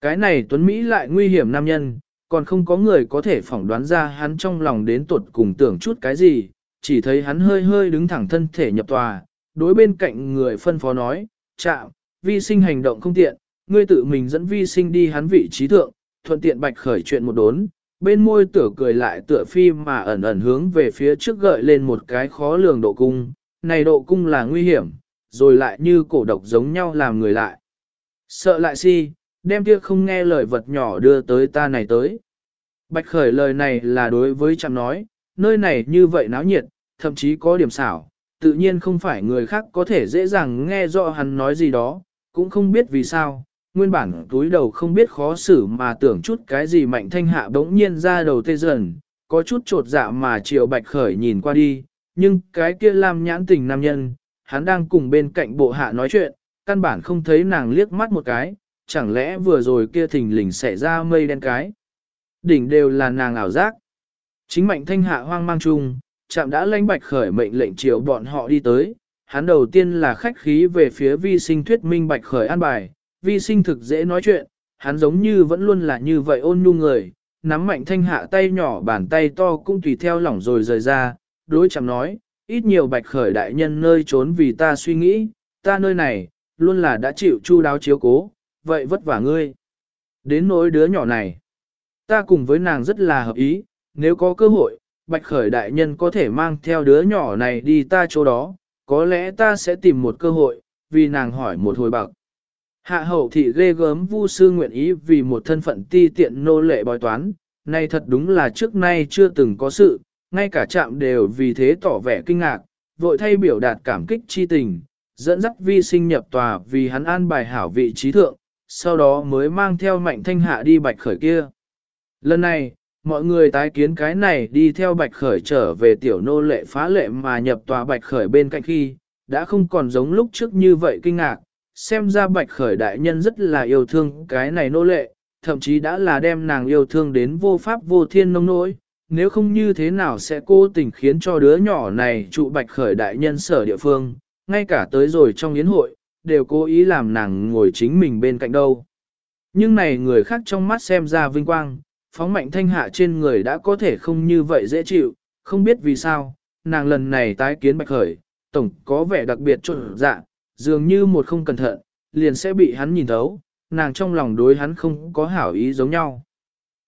Speaker 1: Cái này Tuấn Mỹ lại nguy hiểm nam nhân, còn không có người có thể phỏng đoán ra hắn trong lòng đến tuột cùng tưởng chút cái gì, chỉ thấy hắn hơi hơi đứng thẳng thân thể nhập tòa, đối bên cạnh người phân phó nói, chạm, vi sinh hành động không tiện, ngươi tự mình dẫn vi sinh đi hắn vị trí thượng, thuận tiện bạch khởi chuyện một đốn, bên môi tựa cười lại tựa phi mà ẩn ẩn hướng về phía trước gợi lên một cái khó lường độ cung, này độ cung là nguy hiểm, rồi lại như cổ độc giống nhau làm người lại. Sợ lại si, đem kia không nghe lời vật nhỏ đưa tới ta này tới. Bạch khởi lời này là đối với chạm nói, nơi này như vậy náo nhiệt, thậm chí có điểm xảo, tự nhiên không phải người khác có thể dễ dàng nghe rõ hắn nói gì đó, cũng không biết vì sao, nguyên bản túi đầu không biết khó xử mà tưởng chút cái gì mạnh thanh hạ bỗng nhiên ra đầu tê dần, có chút trột dạ mà triệu bạch khởi nhìn qua đi, nhưng cái kia làm nhãn tình nam nhân, hắn đang cùng bên cạnh bộ hạ nói chuyện, căn bản không thấy nàng liếc mắt một cái, chẳng lẽ vừa rồi kia thình lình xảy ra mây đen cái. Đỉnh đều là nàng ảo giác. Chính mạnh thanh hạ hoang mang chung, chạm đã lãnh bạch khởi mệnh lệnh triệu bọn họ đi tới, hắn đầu tiên là khách khí về phía vi sinh thuyết minh bạch khởi an bài, vi sinh thực dễ nói chuyện, hắn giống như vẫn luôn là như vậy ôn nhu người, nắm mạnh thanh hạ tay nhỏ bàn tay to cũng tùy theo lỏng rồi rời ra, đối chẳng nói, ít nhiều bạch khởi đại nhân nơi trốn vì ta suy nghĩ, ta nơi này, luôn là đã chịu chu đáo chiếu cố, vậy vất vả ngươi. Đến nỗi đứa nhỏ này, ta cùng với nàng rất là hợp ý, nếu có cơ hội, bạch khởi đại nhân có thể mang theo đứa nhỏ này đi ta chỗ đó, có lẽ ta sẽ tìm một cơ hội, vì nàng hỏi một hồi bạc. Hạ hậu thị ghê gớm vu sư nguyện ý vì một thân phận ti tiện nô lệ bói toán, này thật đúng là trước nay chưa từng có sự, ngay cả chạm đều vì thế tỏ vẻ kinh ngạc, vội thay biểu đạt cảm kích chi tình, dẫn dắt vi sinh nhập tòa vì hắn an bài hảo vị trí thượng, sau đó mới mang theo mạnh thanh hạ đi bạch khởi kia. Lần này, mọi người tái kiến cái này đi theo bạch khởi trở về tiểu nô lệ phá lệ mà nhập tòa bạch khởi bên cạnh khi, đã không còn giống lúc trước như vậy kinh ngạc, xem ra bạch khởi đại nhân rất là yêu thương cái này nô lệ, thậm chí đã là đem nàng yêu thương đến vô pháp vô thiên nông nỗi, nếu không như thế nào sẽ cố tình khiến cho đứa nhỏ này trụ bạch khởi đại nhân sở địa phương, ngay cả tới rồi trong yến hội, đều cố ý làm nàng ngồi chính mình bên cạnh đâu. Nhưng này người khác trong mắt xem ra vinh quang, phóng mạnh thanh hạ trên người đã có thể không như vậy dễ chịu, không biết vì sao, nàng lần này tái kiến bạch khởi, tổng có vẻ đặc biệt trộn dạ, dường như một không cẩn thận, liền sẽ bị hắn nhìn thấu, nàng trong lòng đối hắn không có hảo ý giống nhau.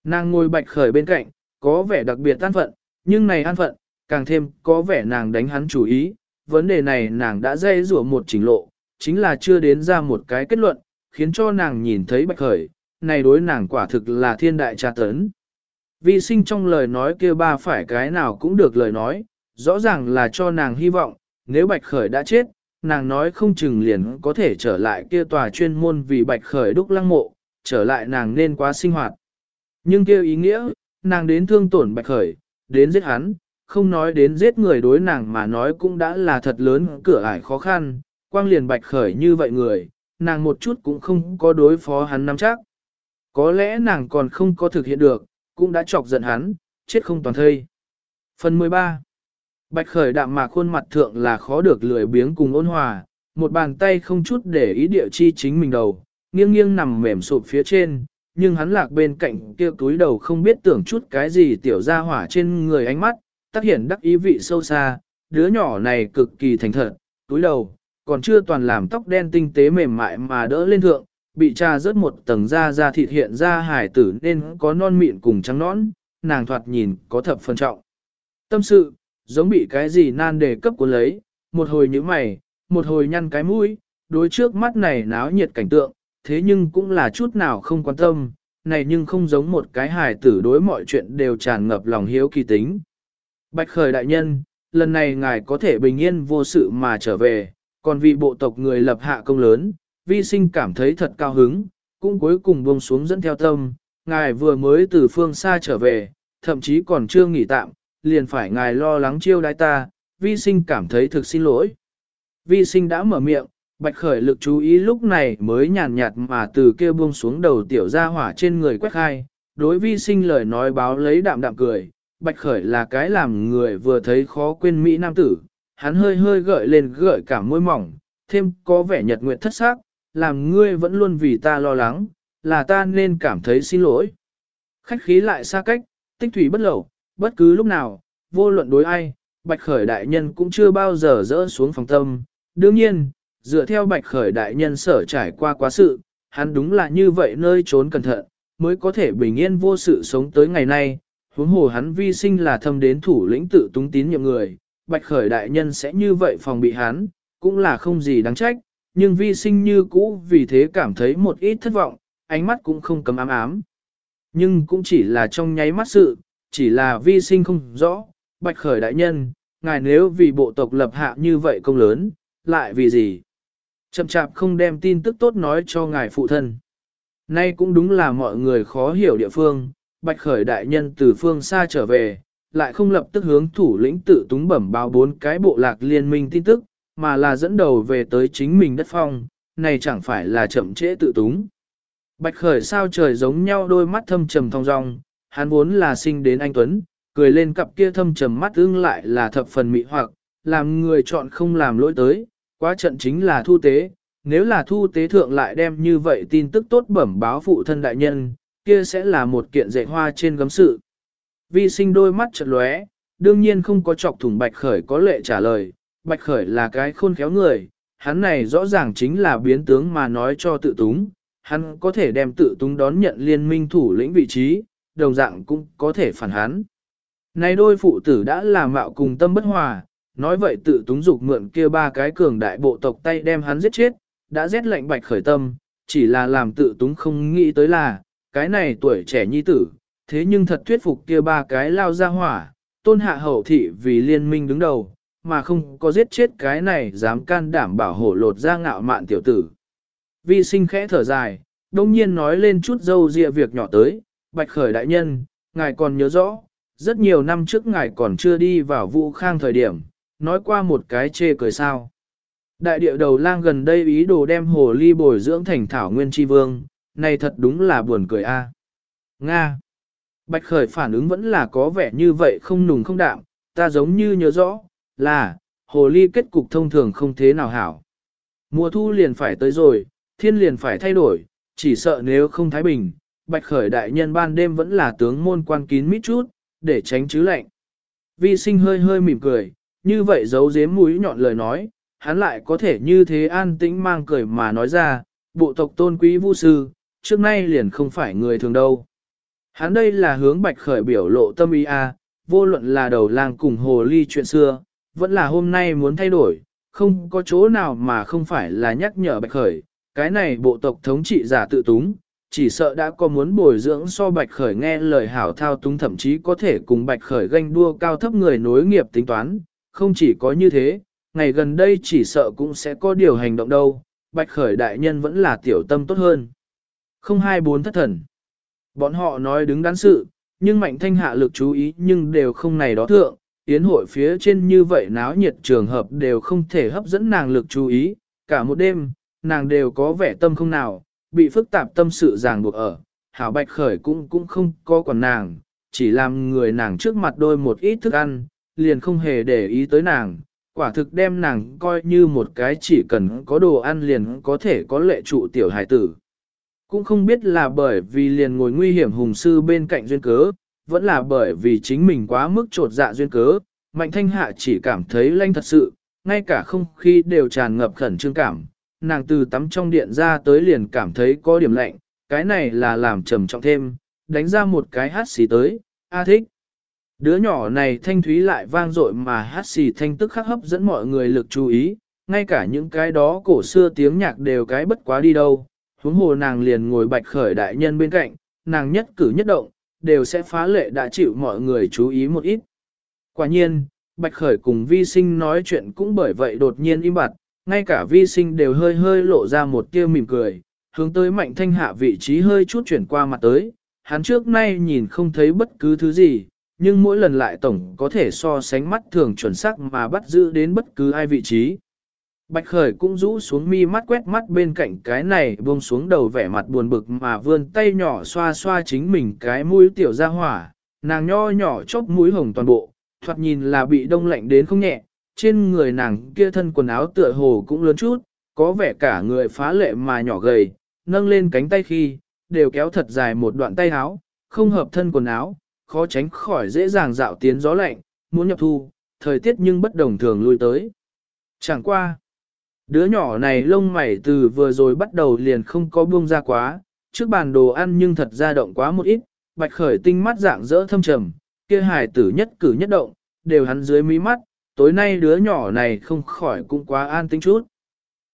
Speaker 1: Nàng ngồi bạch khởi bên cạnh, có vẻ đặc biệt an phận, nhưng này an phận, càng thêm có vẻ nàng đánh hắn chủ ý, vấn đề này nàng đã dây rủa một trình lộ, chính là chưa đến ra một cái kết luận, khiến cho nàng nhìn thấy bạch khởi, này đối nàng quả thực là thiên đại tra tấn. Vi sinh trong lời nói kia ba phải cái nào cũng được lời nói, rõ ràng là cho nàng hy vọng, nếu bạch khởi đã chết, nàng nói không chừng liền có thể trở lại kia tòa chuyên môn vì bạch khởi đúc lăng mộ, trở lại nàng nên quá sinh hoạt. Nhưng kia ý nghĩa, nàng đến thương tổn bạch khởi, đến giết hắn, không nói đến giết người đối nàng mà nói cũng đã là thật lớn cửa ải khó khăn, quang liền bạch khởi như vậy người, nàng một chút cũng không có đối phó hắn nắm chắc. Có lẽ nàng còn không có thực hiện được, cũng đã chọc giận hắn, chết không toàn thây. Phần 13 Bạch khởi đạm mạc khuôn mặt thượng là khó được lười biếng cùng ôn hòa, một bàn tay không chút để ý địa chi chính mình đầu, nghiêng nghiêng nằm mềm sụp phía trên, nhưng hắn lạc bên cạnh kia túi đầu không biết tưởng chút cái gì tiểu ra hỏa trên người ánh mắt, tác hiện đắc ý vị sâu xa, đứa nhỏ này cực kỳ thành thật, túi đầu, còn chưa toàn làm tóc đen tinh tế mềm mại mà đỡ lên thượng, bị cha rớt một tầng da da thịt hiện ra hải tử nên có non mịn cùng trắng nõn, nàng thoạt nhìn có thập phân trọng. Tâm sự, giống bị cái gì nan đề cấp của lấy, một hồi như mày, một hồi nhăn cái mũi, đối trước mắt này náo nhiệt cảnh tượng, thế nhưng cũng là chút nào không quan tâm, này nhưng không giống một cái hài tử đối mọi chuyện đều tràn ngập lòng hiếu kỳ tính. Bạch khởi đại nhân, lần này ngài có thể bình yên vô sự mà trở về, còn vì bộ tộc người lập hạ công lớn, vi sinh cảm thấy thật cao hứng, cũng cuối cùng buông xuống dẫn theo tâm, ngài vừa mới từ phương xa trở về, thậm chí còn chưa nghỉ tạm, liền phải ngài lo lắng chiêu đãi ta, vi sinh cảm thấy thực xin lỗi. Vi sinh đã mở miệng, bạch khởi lực chú ý lúc này mới nhàn nhạt mà từ kia buông xuống đầu tiểu ra hỏa trên người quét khai, đối vi sinh lời nói báo lấy đạm đạm cười, bạch khởi là cái làm người vừa thấy khó quên Mỹ Nam tử, hắn hơi hơi gợi lên gợi cả môi mỏng, thêm có vẻ nhật nguyện thất xác, làm ngươi vẫn luôn vì ta lo lắng, là ta nên cảm thấy xin lỗi. Khách khí lại xa cách, tích thủy bất lẩu, bất cứ lúc nào, vô luận đối ai, Bạch Khởi Đại Nhân cũng chưa bao giờ rỡ xuống phòng tâm. Đương nhiên, dựa theo Bạch Khởi Đại Nhân sở trải qua quá sự, hắn đúng là như vậy nơi trốn cẩn thận, mới có thể bình yên vô sự sống tới ngày nay. Huống hồ hắn vi sinh là thâm đến thủ lĩnh tự túng tín nhiệm người, Bạch Khởi Đại Nhân sẽ như vậy phòng bị hắn, cũng là không gì đáng trách, nhưng vi sinh như cũ vì thế cảm thấy một ít thất vọng, ánh mắt cũng không cấm ám ám. Nhưng cũng chỉ là trong nháy mắt sự, chỉ là vi sinh không rõ, bạch khởi đại nhân, ngài nếu vì bộ tộc lập hạ như vậy công lớn, lại vì gì? Chậm chạp không đem tin tức tốt nói cho ngài phụ thân. Nay cũng đúng là mọi người khó hiểu địa phương, bạch khởi đại nhân từ phương xa trở về, lại không lập tức hướng thủ lĩnh tự túng bẩm báo bốn cái bộ lạc liên minh tin tức, mà là dẫn đầu về tới chính mình đất phong, này chẳng phải là chậm trễ tự túng. Bạch khởi sao trời giống nhau đôi mắt thâm trầm thong dong, hắn vốn là sinh đến anh Tuấn, cười lên cặp kia thâm trầm mắt ưng lại là thập phần mị hoặc, làm người chọn không làm lỗi tới, quá trận chính là thu tế, nếu là thu tế thượng lại đem như vậy tin tức tốt bẩm báo phụ thân đại nhân, kia sẽ là một kiện dạy hoa trên gấm sự. Vi sinh đôi mắt chợt lóe, đương nhiên không có chọc thủng Bạch Khởi có lệ trả lời, Bạch Khởi là cái khôn khéo người, hắn này rõ ràng chính là biến tướng mà nói cho tự túng, hắn có thể đem tự túng đón nhận liên minh thủ lĩnh vị trí, đồng dạng cũng có thể phản hắn. Này đôi phụ tử đã làm mạo cùng tâm bất hòa, nói vậy tự túng dục mượn kia ba cái cường đại bộ tộc tay đem hắn giết chết, đã rét lạnh bạch khởi tâm, chỉ là làm tự túng không nghĩ tới là, cái này tuổi trẻ nhi tử, thế nhưng thật thuyết phục kia ba cái lao ra hỏa, tôn hạ hậu thị vì liên minh đứng đầu, mà không có giết chết cái này dám can đảm bảo hổ lột ra ngạo mạn tiểu tử. Vi sinh khẽ thở dài, đông nhiên nói lên chút dâu dịa việc nhỏ tới, bạch khởi đại nhân, ngài còn nhớ rõ, rất nhiều năm trước ngài còn chưa đi vào vũ khang thời điểm, nói qua một cái chê cười sao. Đại địa đầu lang gần đây ý đồ đem hồ ly bồi dưỡng thành thảo nguyên tri vương, này thật đúng là buồn cười a. Nga. Bạch khởi phản ứng vẫn là có vẻ như vậy không nùng không đạm, ta giống như nhớ rõ, là, hồ ly kết cục thông thường không thế nào hảo. Mùa thu liền phải tới rồi, thiên liền phải thay đổi, chỉ sợ nếu không thái bình, bạch khởi đại nhân ban đêm vẫn là tướng môn quan kín mít chút, để tránh chứ lạnh. Vi sinh hơi hơi mỉm cười, như vậy giấu giếm mũi nhọn lời nói, hắn lại có thể như thế an tĩnh mang cười mà nói ra, bộ tộc tôn quý vu sư, trước nay liền không phải người thường đâu. Hắn đây là hướng bạch khởi biểu lộ tâm ý a, vô luận là đầu làng cùng hồ ly chuyện xưa, vẫn là hôm nay muốn thay đổi, không có chỗ nào mà không phải là nhắc nhở bạch khởi, cái này bộ tộc thống trị giả tự túng, chỉ sợ đã có muốn bồi dưỡng so bạch khởi nghe lời hảo thao túng thậm chí có thể cùng bạch khởi ganh đua cao thấp người nối nghiệp tính toán, không chỉ có như thế, ngày gần đây chỉ sợ cũng sẽ có điều hành động đâu, bạch khởi đại nhân vẫn là tiểu tâm tốt hơn. Không hai bốn thất thần. Bọn họ nói đứng đắn sự, nhưng mạnh thanh hạ lực chú ý nhưng đều không này đó thượng, yến hội phía trên như vậy náo nhiệt trường hợp đều không thể hấp dẫn nàng lực chú ý, cả một đêm, nàng đều có vẻ tâm không nào, bị phức tạp tâm sự ràng buộc ở, hảo bạch khởi cũng cũng không có còn nàng, chỉ làm người nàng trước mặt đôi một ít thức ăn, liền không hề để ý tới nàng, quả thực đem nàng coi như một cái chỉ cần có đồ ăn liền có thể có lệ trụ tiểu hải tử. Cũng không biết là bởi vì liền ngồi nguy hiểm hùng sư bên cạnh duyên cớ, vẫn là bởi vì chính mình quá mức trột dạ duyên cớ, mạnh thanh hạ chỉ cảm thấy lanh thật sự, ngay cả không khí đều tràn ngập khẩn trương cảm, nàng từ tắm trong điện ra tới liền cảm thấy có điểm lạnh, cái này là làm trầm trọng thêm, đánh ra một cái hát xì tới, a thích. Đứa nhỏ này thanh thúy lại vang dội mà hát xì thanh tức khắc hấp dẫn mọi người lực chú ý, ngay cả những cái đó cổ xưa tiếng nhạc đều cái bất quá đi đâu, huống hồ nàng liền ngồi bạch khởi đại nhân bên cạnh, nàng nhất cử nhất động, đều sẽ phá lệ đã chịu mọi người chú ý một ít. Quả nhiên, bạch khởi cùng vi sinh nói chuyện cũng bởi vậy đột nhiên im bặt, ngay cả vi sinh đều hơi hơi lộ ra một tia mỉm cười, hướng tới mạnh thanh hạ vị trí hơi chút chuyển qua mặt tới, hắn trước nay nhìn không thấy bất cứ thứ gì, nhưng mỗi lần lại tổng có thể so sánh mắt thường chuẩn xác mà bắt giữ đến bất cứ ai vị trí. Bạch Khởi cũng rũ xuống mi mắt quét mắt bên cạnh cái này buông xuống đầu vẻ mặt buồn bực mà vươn tay nhỏ xoa xoa chính mình cái mũi tiểu ra hỏa, nàng nho nhỏ chốc mũi hồng toàn bộ, thoạt nhìn là bị đông lạnh đến không nhẹ, trên người nàng kia thân quần áo tựa hồ cũng lớn chút, có vẻ cả người phá lệ mà nhỏ gầy, nâng lên cánh tay khi, đều kéo thật dài một đoạn tay áo, không hợp thân quần áo, khó tránh khỏi dễ dàng dạo tiến gió lạnh, muốn nhập thu, thời tiết nhưng bất đồng thường lui tới. Chẳng qua, đứa nhỏ này lông mày từ vừa rồi bắt đầu liền không có buông ra quá, trước bàn đồ ăn nhưng thật ra động quá một ít, bạch khởi tinh mắt dạng dỡ thâm trầm, kia hài tử nhất cử nhất động, đều hắn dưới mí mắt, tối nay đứa nhỏ này không khỏi cũng quá an tĩnh chút.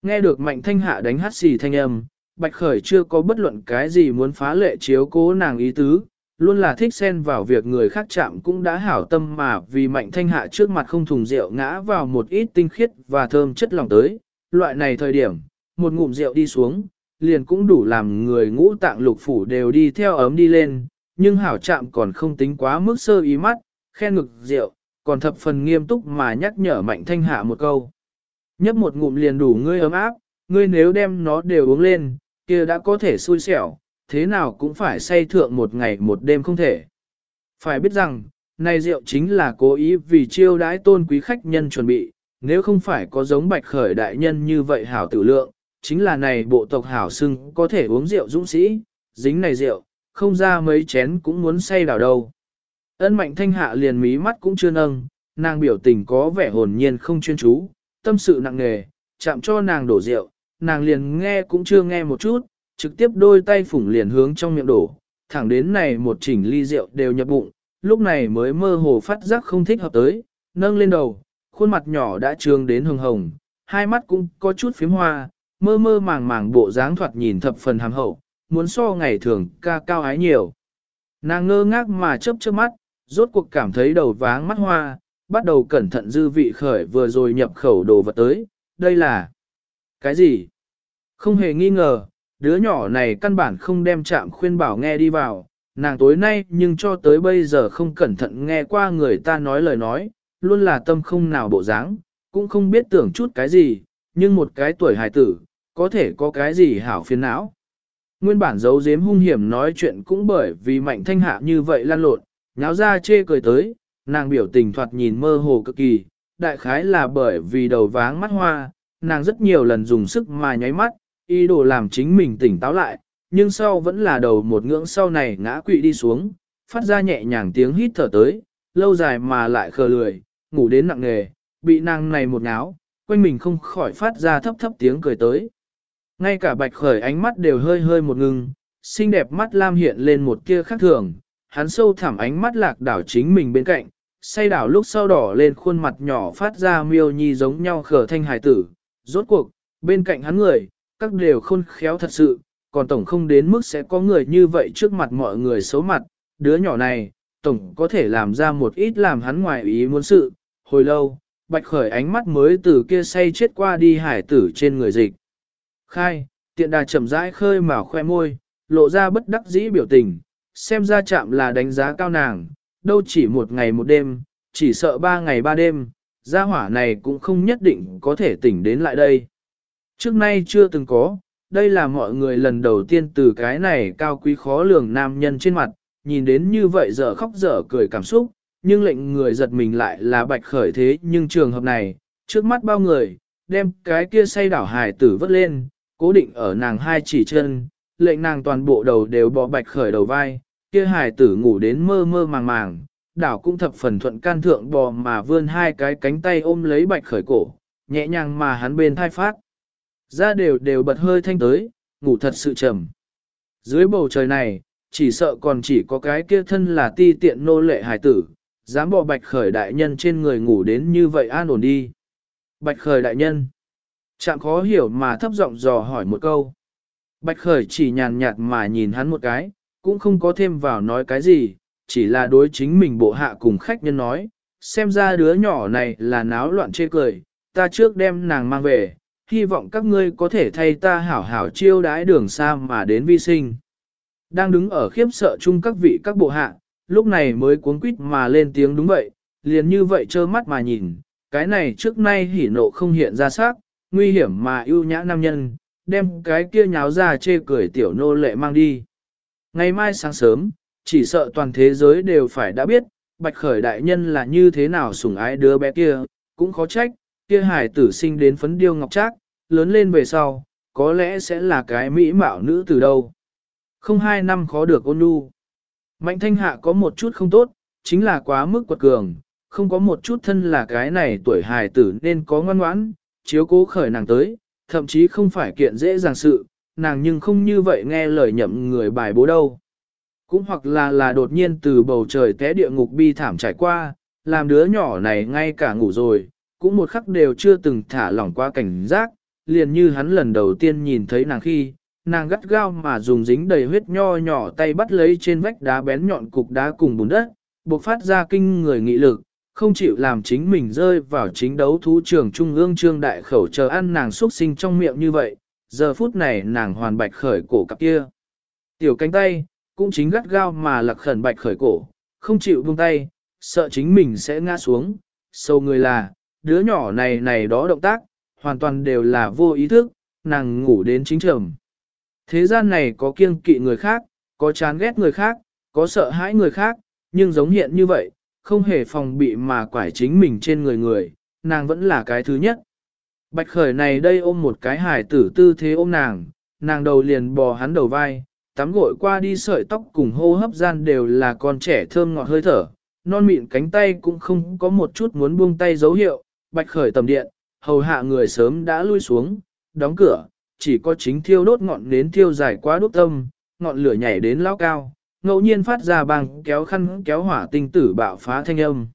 Speaker 1: Nghe được mạnh thanh hạ đánh hát xì thanh âm, bạch khởi chưa có bất luận cái gì muốn phá lệ chiếu cố nàng ý tứ, luôn là thích xen vào việc người khác chạm cũng đã hảo tâm mà vì mạnh thanh hạ trước mặt không thùng rượu ngã vào một ít tinh khiết và thơm chất lòng tới. Loại này thời điểm, một ngụm rượu đi xuống, liền cũng đủ làm người ngũ tạng lục phủ đều đi theo ấm đi lên, nhưng hảo chạm còn không tính quá mức sơ ý mắt, khen ngực rượu, còn thập phần nghiêm túc mà nhắc nhở mạnh thanh hạ một câu. Nhấp một ngụm liền đủ ngươi ấm áp, ngươi nếu đem nó đều uống lên, kia đã có thể xui xẻo, thế nào cũng phải say thượng một ngày một đêm không thể. Phải biết rằng, này rượu chính là cố ý vì chiêu đãi tôn quý khách nhân chuẩn bị, nếu không phải có giống bạch khởi đại nhân như vậy hảo tử lượng, chính là này bộ tộc hảo sưng có thể uống rượu dũng sĩ, dính này rượu, không ra mấy chén cũng muốn say đảo đâu. Ân mạnh thanh hạ liền mí mắt cũng chưa nâng, nàng biểu tình có vẻ hồn nhiên không chuyên chú, tâm sự nặng nề, chạm cho nàng đổ rượu, nàng liền nghe cũng chưa nghe một chút, trực tiếp đôi tay phủng liền hướng trong miệng đổ, thẳng đến này một chỉnh ly rượu đều nhập bụng, lúc này mới mơ hồ phát giác không thích hợp tới, nâng lên đầu, khuôn mặt nhỏ đã trương đến hồng hồng, hai mắt cũng có chút phím hoa, mơ mơ màng màng bộ dáng thoạt nhìn thập phần hàm hậu, muốn so ngày thường ca cao ái nhiều. Nàng ngơ ngác mà chớp chớp mắt, rốt cuộc cảm thấy đầu váng mắt hoa, bắt đầu cẩn thận dư vị khởi vừa rồi nhập khẩu đồ vật tới, đây là cái gì? Không hề nghi ngờ, đứa nhỏ này căn bản không đem chạm khuyên bảo nghe đi vào, nàng tối nay nhưng cho tới bây giờ không cẩn thận nghe qua người ta nói lời nói, luôn là tâm không nào bộ dáng, cũng không biết tưởng chút cái gì, nhưng một cái tuổi hài tử, có thể có cái gì hảo phiền não. Nguyên bản giấu giếm hung hiểm nói chuyện cũng bởi vì mạnh thanh hạ như vậy lan lộn, nháo ra chê cười tới, nàng biểu tình thoạt nhìn mơ hồ cực kỳ, đại khái là bởi vì đầu váng mắt hoa, nàng rất nhiều lần dùng sức mà nháy mắt, ý đồ làm chính mình tỉnh táo lại, nhưng sau vẫn là đầu một ngưỡng sau này ngã quỵ đi xuống, phát ra nhẹ nhàng tiếng hít thở tới, lâu dài mà lại khờ lười, ngủ đến nặng nề, bị nàng này một náo, quanh mình không khỏi phát ra thấp thấp tiếng cười tới. Ngay cả bạch khởi ánh mắt đều hơi hơi một ngừng, xinh đẹp mắt lam hiện lên một kia khác thường, hắn sâu thẳm ánh mắt lạc đảo chính mình bên cạnh, say đảo lúc sau đỏ lên khuôn mặt nhỏ phát ra miêu nhi giống nhau khở thanh hài tử. Rốt cuộc, bên cạnh hắn người, các đều khôn khéo thật sự, còn tổng không đến mức sẽ có người như vậy trước mặt mọi người xấu mặt, đứa nhỏ này, tổng có thể làm ra một ít làm hắn ngoài ý muốn sự. Hồi lâu, bạch khởi ánh mắt mới từ kia say chết qua đi hải tử trên người dịch. Khai, tiện đà chậm rãi khơi mào khoe môi, lộ ra bất đắc dĩ biểu tình, xem ra chạm là đánh giá cao nàng, đâu chỉ một ngày một đêm, chỉ sợ ba ngày ba đêm, gia hỏa này cũng không nhất định có thể tỉnh đến lại đây. Trước nay chưa từng có, đây là mọi người lần đầu tiên từ cái này cao quý khó lường nam nhân trên mặt, nhìn đến như vậy dở khóc dở cười cảm xúc, nhưng lệnh người giật mình lại là bạch khởi thế nhưng trường hợp này, trước mắt bao người, đem cái kia say đảo hài tử vất lên, cố định ở nàng hai chỉ chân, lệnh nàng toàn bộ đầu đều bò bạch khởi đầu vai, kia hài tử ngủ đến mơ mơ màng màng, đảo cũng thập phần thuận can thượng bò mà vươn hai cái cánh tay ôm lấy bạch khởi cổ, nhẹ nhàng mà hắn bên thai phát. Ra đều đều bật hơi thanh tới, ngủ thật sự trầm. Dưới bầu trời này, chỉ sợ còn chỉ có cái kia thân là ti tiện nô lệ hải tử, dám bỏ bạch khởi đại nhân trên người ngủ đến như vậy an ổn đi. Bạch khởi đại nhân. Chạm khó hiểu mà thấp giọng dò hỏi một câu. Bạch khởi chỉ nhàn nhạt mà nhìn hắn một cái, cũng không có thêm vào nói cái gì, chỉ là đối chính mình bộ hạ cùng khách nhân nói, xem ra đứa nhỏ này là náo loạn chê cười, ta trước đem nàng mang về, hy vọng các ngươi có thể thay ta hảo hảo chiêu đãi đường xa mà đến vi sinh. Đang đứng ở khiếp sợ chung các vị các bộ hạ, lúc này mới cuốn quýt mà lên tiếng đúng vậy, liền như vậy trơ mắt mà nhìn, cái này trước nay hỉ nộ không hiện ra sắc, nguy hiểm mà ưu nhã nam nhân, đem cái kia nháo ra chê cười tiểu nô lệ mang đi. Ngày mai sáng sớm, chỉ sợ toàn thế giới đều phải đã biết, bạch khởi đại nhân là như thế nào sủng ái đứa bé kia, cũng khó trách, kia hài tử sinh đến phấn điêu ngọc trác, lớn lên về sau, có lẽ sẽ là cái mỹ mạo nữ từ đâu. Không hai năm khó được ôn nhu. Mạnh thanh hạ có một chút không tốt, chính là quá mức quật cường, không có một chút thân là cái này tuổi hài tử nên có ngoan ngoãn, chiếu cố khởi nàng tới, thậm chí không phải kiện dễ dàng sự, nàng nhưng không như vậy nghe lời nhậm người bài bố đâu. Cũng hoặc là là đột nhiên từ bầu trời té địa ngục bi thảm trải qua, làm đứa nhỏ này ngay cả ngủ rồi, cũng một khắc đều chưa từng thả lỏng qua cảnh giác, liền như hắn lần đầu tiên nhìn thấy nàng khi, nàng gắt gao mà dùng dính đầy huyết nho nhỏ tay bắt lấy trên vách đá bén nhọn cục đá cùng bùn đất, buộc phát ra kinh người nghị lực, không chịu làm chính mình rơi vào chính đấu thú trường trung ương trương đại khẩu chờ ăn nàng xuất sinh trong miệng như vậy, giờ phút này nàng hoàn bạch khởi cổ cặp kia. Tiểu cánh tay, cũng chính gắt gao mà lạc khẩn bạch khởi cổ, không chịu buông tay, sợ chính mình sẽ ngã xuống, sâu người là, đứa nhỏ này này đó động tác, hoàn toàn đều là vô ý thức, nàng ngủ đến chính trầm. Thế gian này có kiêng kỵ người khác, có chán ghét người khác, có sợ hãi người khác, nhưng giống hiện như vậy, không hề phòng bị mà quải chính mình trên người người, nàng vẫn là cái thứ nhất. Bạch khởi này đây ôm một cái hải tử tư thế ôm nàng, nàng đầu liền bò hắn đầu vai, tắm gội qua đi sợi tóc cùng hô hấp gian đều là con trẻ thơm ngọt hơi thở, non mịn cánh tay cũng không có một chút muốn buông tay dấu hiệu, bạch khởi tầm điện, hầu hạ người sớm đã lui xuống, đóng cửa, chỉ có chính thiêu đốt ngọn nến thiêu dài quá đốt tâm, ngọn lửa nhảy đến lao cao, ngẫu nhiên phát ra bằng kéo khăn kéo hỏa tinh tử bạo phá thanh âm.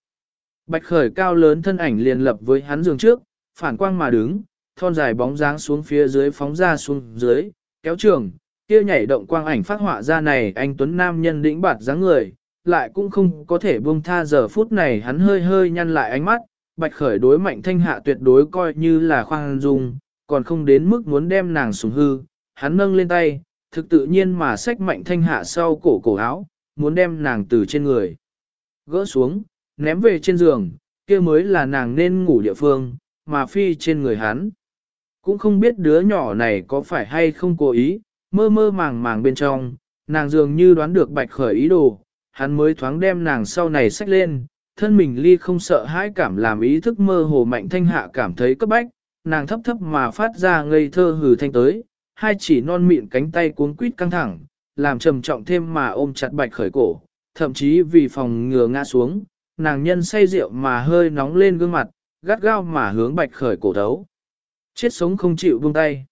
Speaker 1: Bạch khởi cao lớn thân ảnh liền lập với hắn giường trước, phản quang mà đứng, thon dài bóng dáng xuống phía dưới phóng ra xuống dưới, kéo trường, kia nhảy động quang ảnh phát họa ra này anh Tuấn Nam nhân đĩnh bạt dáng người, lại cũng không có thể buông tha giờ phút này hắn hơi hơi nhăn lại ánh mắt, bạch khởi đối mạnh thanh hạ tuyệt đối coi như là khoan dung, còn không đến mức muốn đem nàng xuống hư, hắn nâng lên tay, thực tự nhiên mà xách mạnh thanh hạ sau cổ cổ áo, muốn đem nàng từ trên người. Gỡ xuống, ném về trên giường, kia mới là nàng nên ngủ địa phương, mà phi trên người hắn. Cũng không biết đứa nhỏ này có phải hay không cố ý, mơ mơ màng màng bên trong, nàng dường như đoán được bạch khởi ý đồ, hắn mới thoáng đem nàng sau này xách lên, thân mình ly không sợ hãi cảm làm ý thức mơ hồ mạnh thanh hạ cảm thấy cấp bách, nàng thấp thấp mà phát ra ngây thơ hừ thanh tới, hai chỉ non mịn cánh tay cuốn quýt căng thẳng, làm trầm trọng thêm mà ôm chặt bạch khởi cổ, thậm chí vì phòng ngừa ngã xuống, nàng nhân say rượu mà hơi nóng lên gương mặt, gắt gao mà hướng bạch khởi cổ thấu. Chết sống không chịu buông tay.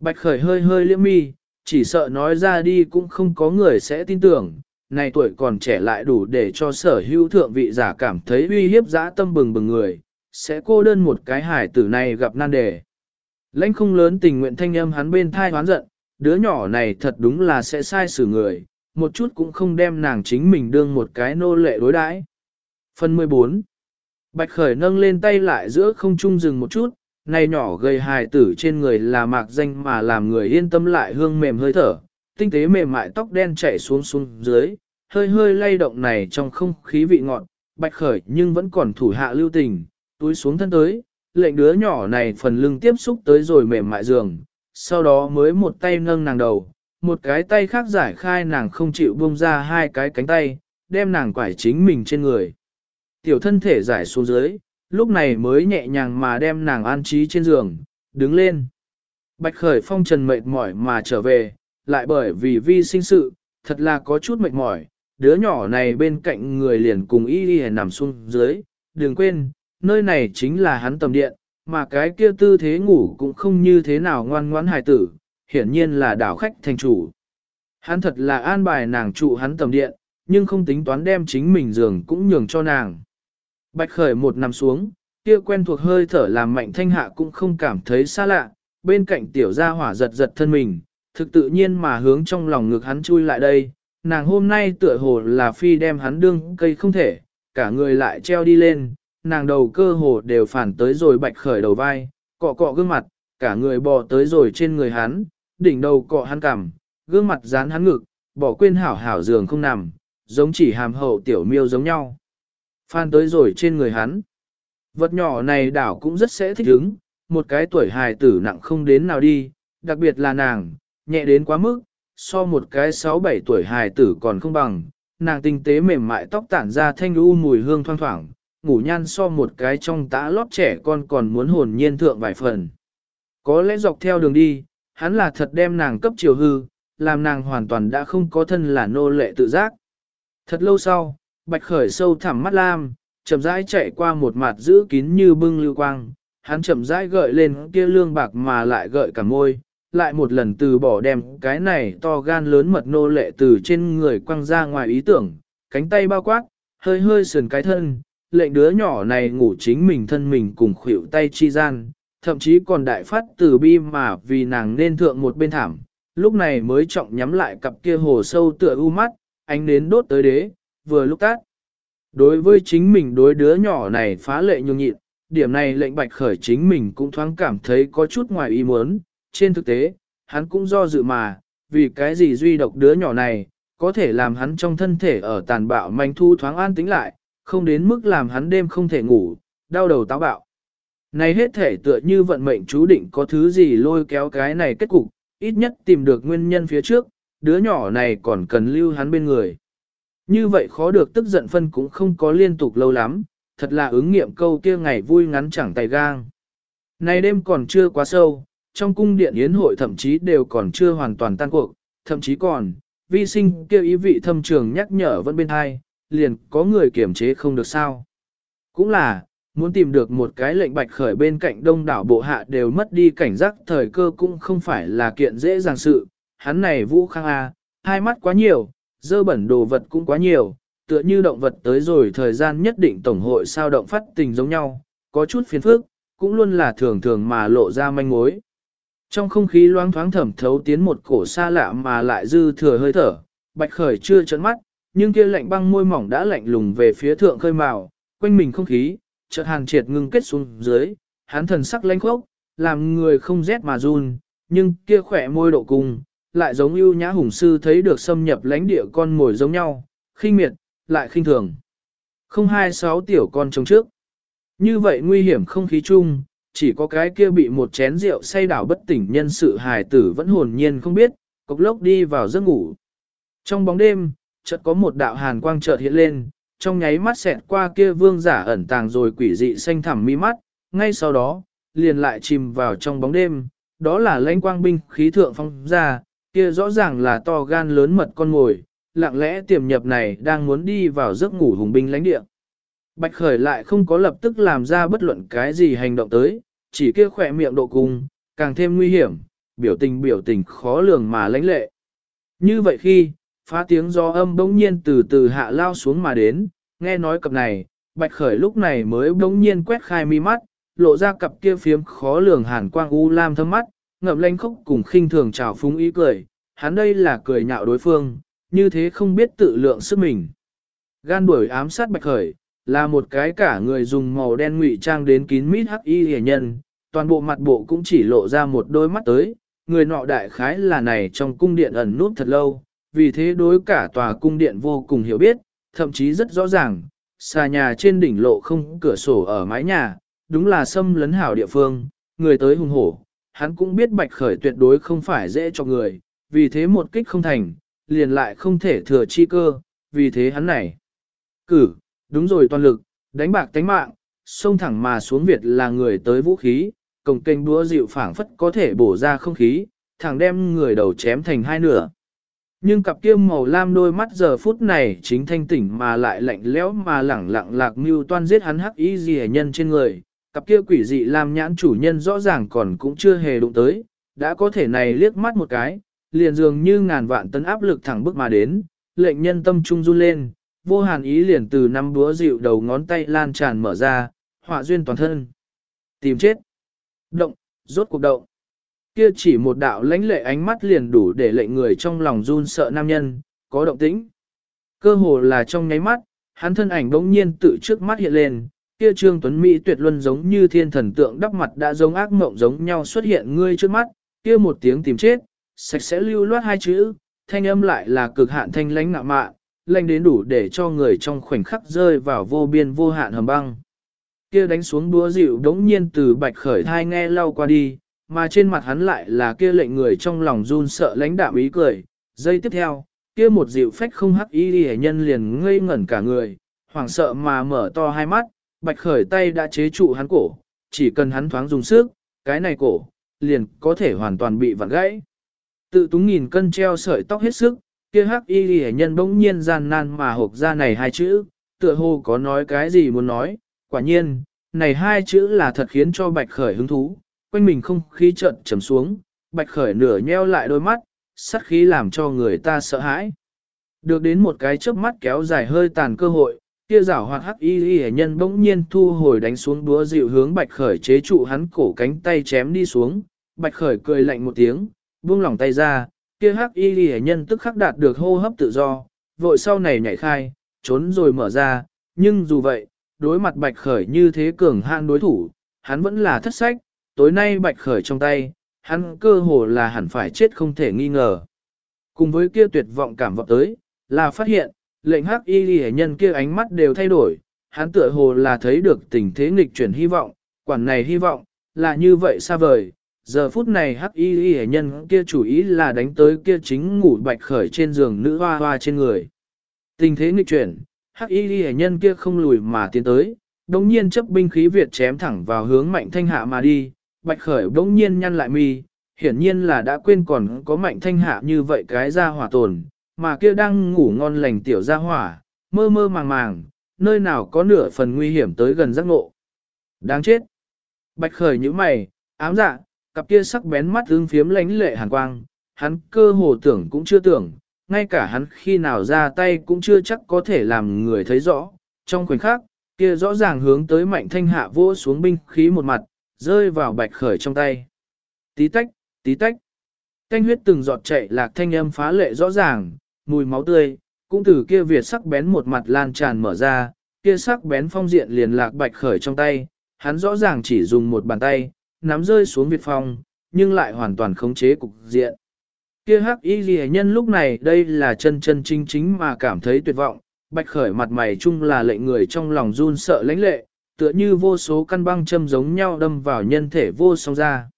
Speaker 1: Bạch khởi hơi hơi liễm mi, chỉ sợ nói ra đi cũng không có người sẽ tin tưởng, này tuổi còn trẻ lại đủ để cho sở hữu thượng vị giả cảm thấy uy hiếp dã tâm bừng bừng người, sẽ cô đơn một cái hải tử này gặp nan đề. Lãnh không lớn tình nguyện thanh âm hắn bên thai hoán giận, đứa nhỏ này thật đúng là sẽ sai xử người, một chút cũng không đem nàng chính mình đương một cái nô lệ đối đãi. Phần 14 Bạch Khởi nâng lên tay lại giữa không trung dừng một chút, này nhỏ gầy hài tử trên người là mạc danh mà làm người yên tâm lại hương mềm hơi thở, tinh tế mềm mại tóc đen chảy xuống xuống dưới, hơi hơi lay động này trong không khí vị ngọt, Bạch Khởi nhưng vẫn còn thủ hạ lưu tình, túi xuống thân tới, lệnh đứa nhỏ này phần lưng tiếp xúc tới rồi mềm mại giường, sau đó mới một tay nâng nàng đầu, một cái tay khác giải khai nàng không chịu buông ra hai cái cánh tay, đem nàng quải chính mình trên người. Tiểu thân thể giải xuống dưới, lúc này mới nhẹ nhàng mà đem nàng an trí trên giường, đứng lên. Bạch khởi phong trần mệt mỏi mà trở về, lại bởi vì vi sinh sự, thật là có chút mệt mỏi, đứa nhỏ này bên cạnh người liền cùng y y nằm xuống dưới, đừng quên, nơi này chính là hắn tầm điện, mà cái kia tư thế ngủ cũng không như thế nào ngoan ngoãn hài tử, hiển nhiên là đảo khách thành chủ. Hắn thật là an bài nàng trụ hắn tầm điện, nhưng không tính toán đem chính mình giường cũng nhường cho nàng. Bạch khởi một nằm xuống, kia quen thuộc hơi thở làm mạnh thanh hạ cũng không cảm thấy xa lạ, bên cạnh tiểu gia hỏa giật giật thân mình, thực tự nhiên mà hướng trong lòng ngực hắn chui lại đây, nàng hôm nay tựa hồ là phi đem hắn đương cây không thể, cả người lại treo đi lên, nàng đầu cơ hồ đều phản tới rồi bạch khởi đầu vai, cọ cọ gương mặt, cả người bò tới rồi trên người hắn, đỉnh đầu cọ hắn cằm, gương mặt dán hắn ngực, bỏ quên hảo hảo giường không nằm, giống chỉ hàm hậu tiểu miêu giống nhau. Phan tới rồi trên người hắn. Vật nhỏ này đảo cũng rất sẽ thích ứng, một cái tuổi hài tử nặng không đến nào đi, đặc biệt là nàng, nhẹ đến quá mức, so một cái 6-7 tuổi hài tử còn không bằng, nàng tinh tế mềm mại tóc tản ra thanh u mùi hương thoang thoảng, ngủ nhan so một cái trong tã lót trẻ con còn muốn hồn nhiên thượng vài phần. Có lẽ dọc theo đường đi, hắn là thật đem nàng cấp chiều hư, làm nàng hoàn toàn đã không có thân là nô lệ tự giác. Thật lâu sau, bạch khởi sâu thẳm mắt lam, chậm rãi chạy qua một mặt giữ kín như bưng lưu quang, hắn chậm rãi gợi lên kia lương bạc mà lại gợi cả môi, lại một lần từ bỏ đem cái này to gan lớn mật nô lệ từ trên người quăng ra ngoài ý tưởng, cánh tay bao quát, hơi hơi sườn cái thân, lệnh đứa nhỏ này ngủ chính mình thân mình cùng khuỷu tay chi gian, thậm chí còn đại phát từ bi mà vì nàng nên thượng một bên thảm, lúc này mới trọng nhắm lại cặp kia hồ sâu tựa u mắt, ánh nến đốt tới đế, vừa lúc tát. Đối với chính mình đối đứa nhỏ này phá lệ nhường nhịn, điểm này lệnh bạch khởi chính mình cũng thoáng cảm thấy có chút ngoài ý muốn, trên thực tế, hắn cũng do dự mà, vì cái gì duy độc đứa nhỏ này, có thể làm hắn trong thân thể ở tàn bạo manh thu thoáng an tính lại, không đến mức làm hắn đêm không thể ngủ, đau đầu táo bạo. Này hết thể tựa như vận mệnh chú định có thứ gì lôi kéo cái này kết cục, ít nhất tìm được nguyên nhân phía trước, đứa nhỏ này còn cần lưu hắn bên người. Như vậy khó được tức giận phân cũng không có liên tục lâu lắm, thật là ứng nghiệm câu kia ngày vui ngắn chẳng tay gang. nay đêm còn chưa quá sâu, trong cung điện yến hội thậm chí đều còn chưa hoàn toàn tan cuộc, thậm chí còn, vi sinh kêu ý vị thâm trường nhắc nhở vẫn bên hai, liền có người kiểm chế không được sao. Cũng là, muốn tìm được một cái lệnh bạch khởi bên cạnh đông đảo bộ hạ đều mất đi cảnh giác thời cơ cũng không phải là kiện dễ dàng sự, hắn này vũ khang A, hai mắt quá nhiều, dơ bẩn đồ vật cũng quá nhiều, tựa như động vật tới rồi thời gian nhất định tổng hội sao động phát tình giống nhau, có chút phiền phức, cũng luôn là thường thường mà lộ ra manh mối. Trong không khí loáng thoáng thẩm thấu tiến một cổ xa lạ mà lại dư thừa hơi thở, bạch khởi chưa chấn mắt, nhưng kia lạnh băng môi mỏng đã lạnh lùng về phía thượng khơi màu, quanh mình không khí, chợt hàng triệt ngưng kết xuống dưới, hắn thần sắc lãnh khốc, làm người không rét mà run, nhưng kia khỏe môi độ cùng lại giống ưu nhã hùng sư thấy được xâm nhập lãnh địa con mồi giống nhau, khinh miệt, lại khinh thường. Không hai sáu tiểu con trống trước. Như vậy nguy hiểm không khí chung, chỉ có cái kia bị một chén rượu say đảo bất tỉnh nhân sự hài tử vẫn hồn nhiên không biết, cục lốc đi vào giấc ngủ. Trong bóng đêm, chợt có một đạo hàn quang chợt hiện lên, trong nháy mắt xẹt qua kia vương giả ẩn tàng rồi quỷ dị xanh thẳm mi mắt, ngay sau đó, liền lại chìm vào trong bóng đêm, đó là lãnh quang binh khí thượng phong ra, kia rõ ràng là to gan lớn mật con ngồi, lặng lẽ tiềm nhập này đang muốn đi vào giấc ngủ hùng binh lãnh địa. Bạch Khởi lại không có lập tức làm ra bất luận cái gì hành động tới, chỉ kia khỏe miệng độ cung, càng thêm nguy hiểm, biểu tình biểu tình khó lường mà lãnh lệ. Như vậy khi, phá tiếng gió âm bỗng nhiên từ từ hạ lao xuống mà đến, nghe nói cặp này, Bạch Khởi lúc này mới bỗng nhiên quét khai mi mắt, lộ ra cặp kia phiếm khó lường hàn quang u lam thâm mắt, ngậm lanh khóc cùng khinh thường chào phúng ý cười, hắn đây là cười nhạo đối phương, như thế không biết tự lượng sức mình. Gan đuổi ám sát Bạch Khởi, là một cái cả người dùng màu đen ngụy trang đến kín mít hắc y hề nhân, toàn bộ mặt bộ cũng chỉ lộ ra một đôi mắt tới, người nọ đại khái là này trong cung điện ẩn nút thật lâu, vì thế đối cả tòa cung điện vô cùng hiểu biết, thậm chí rất rõ ràng, xà nhà trên đỉnh lộ không cửa sổ ở mái nhà, đúng là xâm lấn hảo địa phương, người tới hùng hổ, hắn cũng biết bạch khởi tuyệt đối không phải dễ cho người, vì thế một kích không thành, liền lại không thể thừa chi cơ, vì thế hắn này. Cử, đúng rồi toàn lực, đánh bạc tánh mạng, xông thẳng mà xuống Việt là người tới vũ khí, cổng kênh đúa dịu phảng phất có thể bổ ra không khí, thẳng đem người đầu chém thành hai nửa. Nhưng cặp kia màu lam đôi mắt giờ phút này chính thanh tỉnh mà lại lạnh lẽo mà lẳng lặng lạc mưu toan giết hắn hắc ý gì nhân trên người. Cặp kia quỷ dị làm nhãn chủ nhân rõ ràng còn cũng chưa hề đụng tới, đã có thể này liếc mắt một cái, liền dường như ngàn vạn tấn áp lực thẳng bước mà đến, lệnh nhân tâm trung run lên, vô hàn ý liền từ năm búa dịu đầu ngón tay lan tràn mở ra, họa duyên toàn thân. Tìm chết. Động, rốt cuộc động. Kia chỉ một đạo lãnh lệ ánh mắt liền đủ để lệnh người trong lòng run sợ nam nhân, có động tĩnh. Cơ hồ là trong nháy mắt, hắn thân ảnh bỗng nhiên tự trước mắt hiện lên, kia trương tuấn Mỹ tuyệt luân giống như thiên thần tượng đắp mặt đã giống ác mộng giống nhau xuất hiện ngươi trước mắt, kia một tiếng tìm chết, sạch sẽ lưu loát hai chữ, thanh âm lại là cực hạn thanh lãnh ngạ mạ, lanh đến đủ để cho người trong khoảnh khắc rơi vào vô biên vô hạn hầm băng. Kia đánh xuống đúa dịu đống nhiên từ bạch khởi thai nghe lau qua đi, mà trên mặt hắn lại là kia lệnh người trong lòng run sợ lãnh đạm ý cười. Giây tiếp theo, kia một dịu phách không hắc y đi nhân liền ngây ngẩn cả người, hoảng sợ mà mở to hai mắt, bạch khởi tay đã chế trụ hắn cổ, chỉ cần hắn thoáng dùng sức, cái này cổ, liền có thể hoàn toàn bị vặn gãy. Tự túng nghìn cân treo sợi tóc hết sức, kia hắc y ghi nhân bỗng nhiên gian nan mà hộp ra này hai chữ, tựa hồ có nói cái gì muốn nói, quả nhiên, này hai chữ là thật khiến cho bạch khởi hứng thú, quanh mình không khí trận trầm xuống, bạch khởi nửa nheo lại đôi mắt, sát khí làm cho người ta sợ hãi. Được đến một cái chớp mắt kéo dài hơi tàn cơ hội, kia rảo hoạt hắc y y nhân bỗng nhiên thu hồi đánh xuống đúa dịu hướng bạch khởi chế trụ hắn cổ cánh tay chém đi xuống, bạch khởi cười lạnh một tiếng, buông lỏng tay ra, kia hắc y ghi nhân tức khắc đạt được hô hấp tự do, vội sau này nhảy khai, trốn rồi mở ra, nhưng dù vậy, đối mặt bạch khởi như thế cường hạn đối thủ, hắn vẫn là thất sách, tối nay bạch khởi trong tay, hắn cơ hồ là hẳn phải chết không thể nghi ngờ. Cùng với kia tuyệt vọng cảm vọng tới, là phát hiện, lệnh hắc y hệ nhân kia ánh mắt đều thay đổi, hắn tựa hồ là thấy được tình thế nghịch chuyển hy vọng, quản này hy vọng, là như vậy xa vời, giờ phút này hắc y hệ nhân kia chủ ý là đánh tới kia chính ngủ bạch khởi trên giường nữ hoa hoa trên người. Tình thế nghịch chuyển, hắc y hệ nhân kia không lùi mà tiến tới, đồng nhiên chấp binh khí Việt chém thẳng vào hướng mạnh thanh hạ mà đi, bạch khởi đồng nhiên nhăn lại mi, hiển nhiên là đã quên còn có mạnh thanh hạ như vậy cái ra hỏa tồn, mà kia đang ngủ ngon lành tiểu ra hỏa, mơ mơ màng màng, nơi nào có nửa phần nguy hiểm tới gần giác ngộ. Đáng chết! Bạch khởi như mày, ám dạ, cặp kia sắc bén mắt ương phiếm lánh lệ hàn quang, hắn cơ hồ tưởng cũng chưa tưởng, ngay cả hắn khi nào ra tay cũng chưa chắc có thể làm người thấy rõ. Trong khoảnh khắc, kia rõ ràng hướng tới mạnh thanh hạ vỗ xuống binh khí một mặt, rơi vào bạch khởi trong tay. Tí tách, tí tách. Thanh huyết từng giọt chạy lạc thanh âm phá lệ rõ ràng, mùi máu tươi, cũng từ kia Việt sắc bén một mặt lan tràn mở ra, kia sắc bén phong diện liền lạc bạch khởi trong tay, hắn rõ ràng chỉ dùng một bàn tay, nắm rơi xuống Việt phong, nhưng lại hoàn toàn khống chế cục diện. Kia hắc y ghi nhân lúc này đây là chân chân chính chính mà cảm thấy tuyệt vọng, bạch khởi mặt mày chung là lệnh người trong lòng run sợ lãnh lệ, tựa như vô số căn băng châm giống nhau đâm vào nhân thể vô song ra.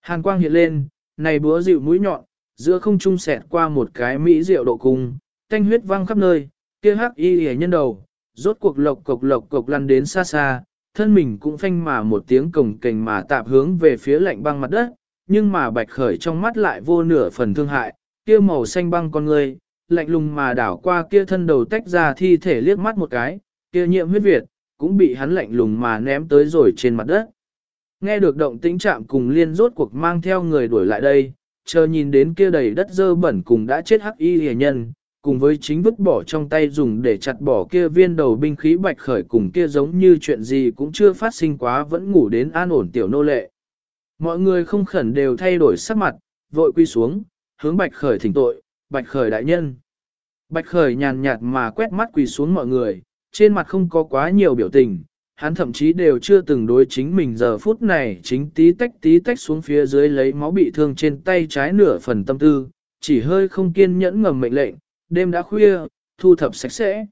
Speaker 1: Hàn quang hiện lên, này búa dịu mũi nhọn, giữa không trung xẹt qua một cái mỹ rượu độ cung, thanh huyết văng khắp nơi, kia hắc y hề nhân đầu, rốt cuộc lộc cộc lộc cộc lăn đến xa xa, thân mình cũng phanh mà một tiếng cồng kềnh mà tạp hướng về phía lạnh băng mặt đất, nhưng mà bạch khởi trong mắt lại vô nửa phần thương hại, kia màu xanh băng con người, lạnh lùng mà đảo qua kia thân đầu tách ra thi thể liếc mắt một cái, kia nhiệm huyết việt, cũng bị hắn lạnh lùng mà ném tới rồi trên mặt đất. Nghe được động tĩnh chạm cùng liên rốt cuộc mang theo người đuổi lại đây, chờ nhìn đến kia đầy đất dơ bẩn cùng đã chết hắc y hề nhân, cùng với chính vứt bỏ trong tay dùng để chặt bỏ kia viên đầu binh khí bạch khởi cùng kia giống như chuyện gì cũng chưa phát sinh quá vẫn ngủ đến an ổn tiểu nô lệ. Mọi người không khẩn đều thay đổi sắc mặt, vội quy xuống, hướng bạch khởi thỉnh tội, bạch khởi đại nhân. Bạch khởi nhàn nhạt mà quét mắt quỳ xuống mọi người, trên mặt không có quá nhiều biểu tình, hắn thậm chí đều chưa từng đối chính mình giờ phút này chính tí tách tí tách xuống phía dưới lấy máu bị thương trên tay trái nửa phần tâm tư, chỉ hơi không kiên nhẫn ngầm mệnh lệnh, đêm đã khuya, thu thập sạch sẽ.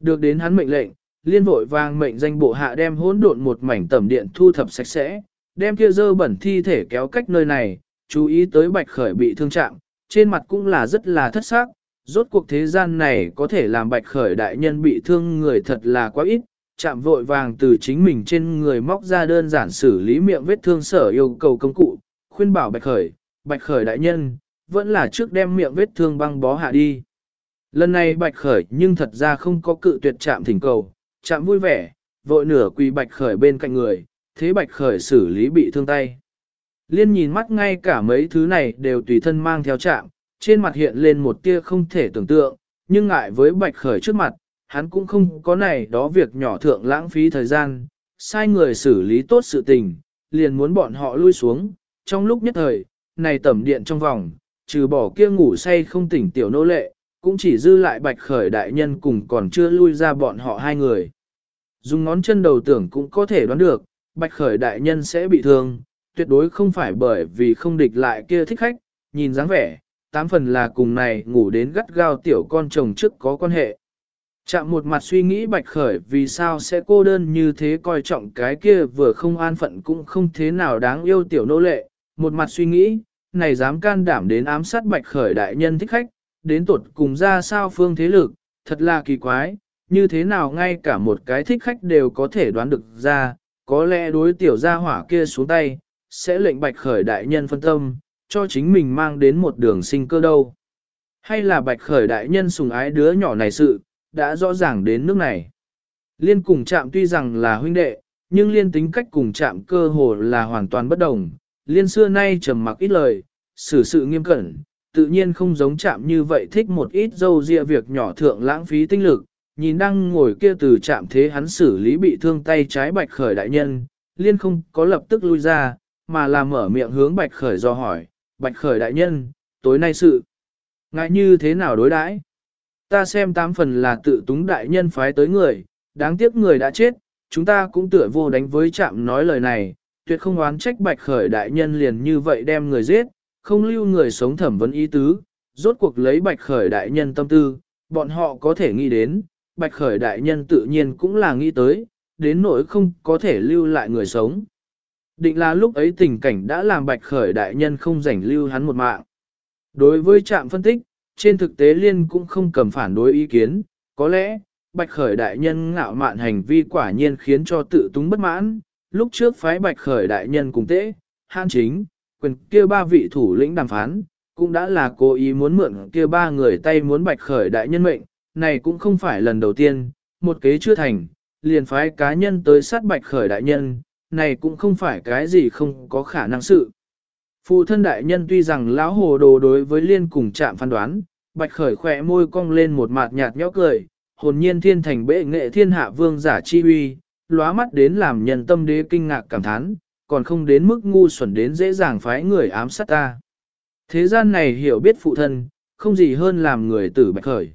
Speaker 1: Được đến hắn mệnh lệnh, liên vội vang mệnh danh bộ hạ đem hỗn độn một mảnh tẩm điện thu thập sạch sẽ, đem kia dơ bẩn thi thể kéo cách nơi này, chú ý tới bạch khởi bị thương trạng, trên mặt cũng là rất là thất xác. Rốt cuộc thế gian này có thể làm bạch khởi đại nhân bị thương người thật là quá ít, chạm vội vàng từ chính mình trên người móc ra đơn giản xử lý miệng vết thương sở yêu cầu công cụ, khuyên bảo bạch khởi, bạch khởi đại nhân, vẫn là trước đem miệng vết thương băng bó hạ đi. Lần này bạch khởi nhưng thật ra không có cự tuyệt chạm thỉnh cầu, chạm vui vẻ, vội nửa quỳ bạch khởi bên cạnh người, thế bạch khởi xử lý bị thương tay. Liên nhìn mắt ngay cả mấy thứ này đều tùy thân mang theo chạm, trên mặt hiện lên một tia không thể tưởng tượng, nhưng ngại với bạch khởi trước mặt, hắn cũng không có này đó việc nhỏ thượng lãng phí thời gian, sai người xử lý tốt sự tình, liền muốn bọn họ lui xuống, trong lúc nhất thời, này tẩm điện trong vòng, trừ bỏ kia ngủ say không tỉnh tiểu nô lệ, cũng chỉ dư lại bạch khởi đại nhân cùng còn chưa lui ra bọn họ hai người. Dùng ngón chân đầu tưởng cũng có thể đoán được, bạch khởi đại nhân sẽ bị thương, tuyệt đối không phải bởi vì không địch lại kia thích khách, nhìn dáng vẻ, tám phần là cùng này ngủ đến gắt gao tiểu con chồng trước có quan hệ. Chạm một mặt suy nghĩ bạch khởi vì sao sẽ cô đơn như thế coi trọng cái kia vừa không an phận cũng không thế nào đáng yêu tiểu nô lệ, một mặt suy nghĩ, này dám can đảm đến ám sát bạch khởi đại nhân thích khách, đến tuột cùng ra sao phương thế lực, thật là kỳ quái, như thế nào ngay cả một cái thích khách đều có thể đoán được ra, có lẽ đối tiểu gia hỏa kia xuống tay, sẽ lệnh bạch khởi đại nhân phân tâm, cho chính mình mang đến một đường sinh cơ đâu. Hay là bạch khởi đại nhân sùng ái đứa nhỏ này sự, đã rõ ràng đến nước này. Liên cùng chạm tuy rằng là huynh đệ, nhưng liên tính cách cùng chạm cơ hồ là hoàn toàn bất đồng. Liên xưa nay trầm mặc ít lời, xử sự nghiêm cẩn, tự nhiên không giống chạm như vậy thích một ít dâu dịa việc nhỏ thượng lãng phí tinh lực. Nhìn đang ngồi kia từ chạm thế hắn xử lý bị thương tay trái bạch khởi đại nhân, liên không có lập tức lui ra, mà là mở miệng hướng bạch khởi do hỏi, bạch khởi đại nhân, tối nay sự, ngại như thế nào đối đãi? Ta xem tám phần là tự túng đại nhân phái tới người, đáng tiếc người đã chết, chúng ta cũng tựa vô đánh với chạm nói lời này, tuyệt không oán trách bạch khởi đại nhân liền như vậy đem người giết, không lưu người sống thẩm vấn ý tứ, rốt cuộc lấy bạch khởi đại nhân tâm tư, bọn họ có thể nghĩ đến, bạch khởi đại nhân tự nhiên cũng là nghĩ tới, đến nỗi không có thể lưu lại người sống. Định là lúc ấy tình cảnh đã làm bạch khởi đại nhân không rảnh lưu hắn một mạng. Đối với trạm phân tích, trên thực tế liên cũng không cầm phản đối ý kiến, có lẽ, bạch khởi đại nhân ngạo mạn hành vi quả nhiên khiến cho tự túng bất mãn, lúc trước phái bạch khởi đại nhân cùng tế, hãn chính, quyền kia ba vị thủ lĩnh đàm phán, cũng đã là cố ý muốn mượn kia ba người tay muốn bạch khởi đại nhân mệnh, này cũng không phải lần đầu tiên, một kế chưa thành, liền phái cá nhân tới sát bạch khởi đại nhân, này cũng không phải cái gì không có khả năng sự. Phụ thân đại nhân tuy rằng lão hồ đồ đối với liên cùng chạm phán đoán, bạch khởi khỏe môi cong lên một mặt nhạt nhẽo cười, hồn nhiên thiên thành bệ nghệ thiên hạ vương giả chi uy, lóa mắt đến làm nhân tâm đế kinh ngạc cảm thán, còn không đến mức ngu xuẩn đến dễ dàng phái người ám sát ta. Thế gian này hiểu biết phụ thân, không gì hơn làm người tử bạch khởi.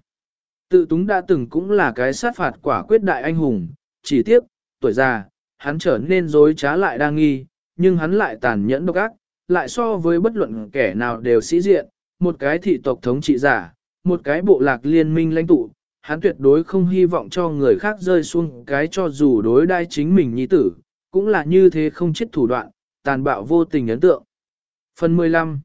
Speaker 1: Tự túng đã từng cũng là cái sát phạt quả quyết đại anh hùng, chỉ tiếc, tuổi già, hắn trở nên dối trá lại đa nghi, nhưng hắn lại tàn nhẫn độc ác, lại so với bất luận kẻ nào đều sĩ diện, một cái thị tộc thống trị giả, một cái bộ lạc liên minh lãnh tụ, hắn tuyệt đối không hy vọng cho người khác rơi xuống cái cho dù đối đai chính mình nhi tử, cũng là như thế không chết thủ đoạn, tàn bạo vô tình ấn tượng. Phần 15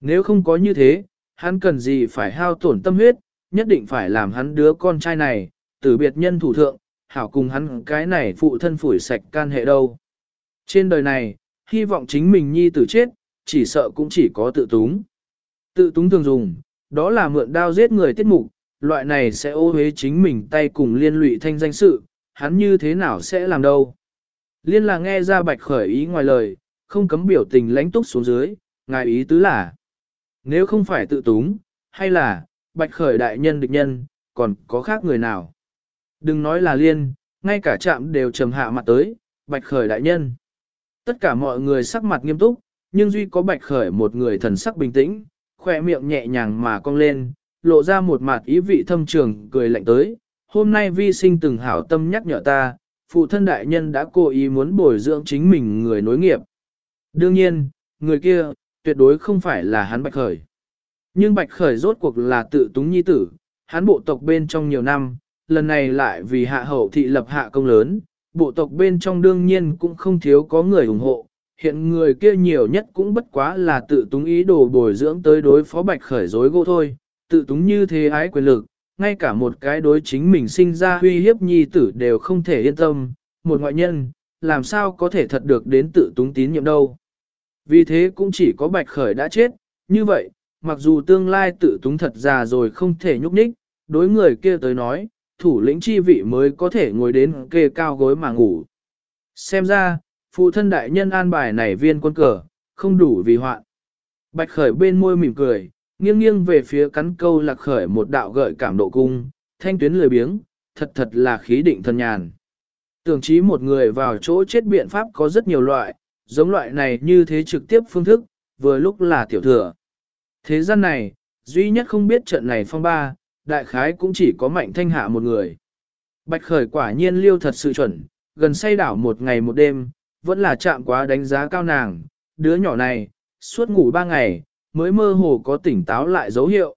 Speaker 1: Nếu không có như thế, hắn cần gì phải hao tổn tâm huyết, nhất định phải làm hắn đứa con trai này, tử biệt nhân thủ thượng, hảo cùng hắn cái này phụ thân phủi sạch can hệ đâu. Trên đời này, hy vọng chính mình nhi tử chết, chỉ sợ cũng chỉ có tự túng. Tự túng thường dùng, đó là mượn đao giết người tiết mục, loại này sẽ ô hế chính mình tay cùng liên lụy thanh danh sự, hắn như thế nào sẽ làm đâu. Liên là nghe ra bạch khởi ý ngoài lời, không cấm biểu tình lãnh túc xuống dưới, ngài ý tứ là, nếu không phải tự túng, hay là, bạch khởi đại nhân địch nhân, còn có khác người nào. Đừng nói là liên, ngay cả chạm đều trầm hạ mặt tới, bạch khởi đại nhân. Tất cả mọi người sắc mặt nghiêm túc, nhưng duy có bạch khởi một người thần sắc bình tĩnh, khỏe miệng nhẹ nhàng mà cong lên, lộ ra một mặt ý vị thâm trường cười lạnh tới. Hôm nay vi sinh từng hảo tâm nhắc nhở ta, phụ thân đại nhân đã cố ý muốn bồi dưỡng chính mình người nối nghiệp. Đương nhiên, người kia, tuyệt đối không phải là hắn bạch khởi. Nhưng bạch khởi rốt cuộc là tự túng nhi tử, hắn bộ tộc bên trong nhiều năm, lần này lại vì hạ hậu thị lập hạ công lớn, bộ tộc bên trong đương nhiên cũng không thiếu có người ủng hộ, hiện người kia nhiều nhất cũng bất quá là tự túng ý đồ bồi dưỡng tới đối phó bạch khởi dối gỗ thôi, tự túng như thế ái quyền lực, ngay cả một cái đối chính mình sinh ra huy hiếp nhi tử đều không thể yên tâm, một ngoại nhân, làm sao có thể thật được đến tự túng tín nhiệm đâu. Vì thế cũng chỉ có bạch khởi đã chết, như vậy, mặc dù tương lai tự túng thật già rồi không thể nhúc nhích, đối người kia tới nói, thủ lĩnh chi vị mới có thể ngồi đến kê cao gối mà ngủ. Xem ra, phụ thân đại nhân an bài này viên quân cờ, không đủ vì hoạn. Bạch khởi bên môi mỉm cười, nghiêng nghiêng về phía cắn câu lạc khởi một đạo gợi cảm độ cung, thanh tuyến lười biếng, thật thật là khí định thân nhàn. Tưởng chí một người vào chỗ chết biện pháp có rất nhiều loại, giống loại này như thế trực tiếp phương thức, vừa lúc là tiểu thừa. Thế gian này, duy nhất không biết trận này phong ba, đại khái cũng chỉ có mạnh thanh hạ một người. Bạch khởi quả nhiên liêu thật sự chuẩn, gần say đảo một ngày một đêm, vẫn là chạm quá đánh giá cao nàng, đứa nhỏ này, suốt ngủ ba ngày, mới mơ hồ có tỉnh táo lại dấu hiệu.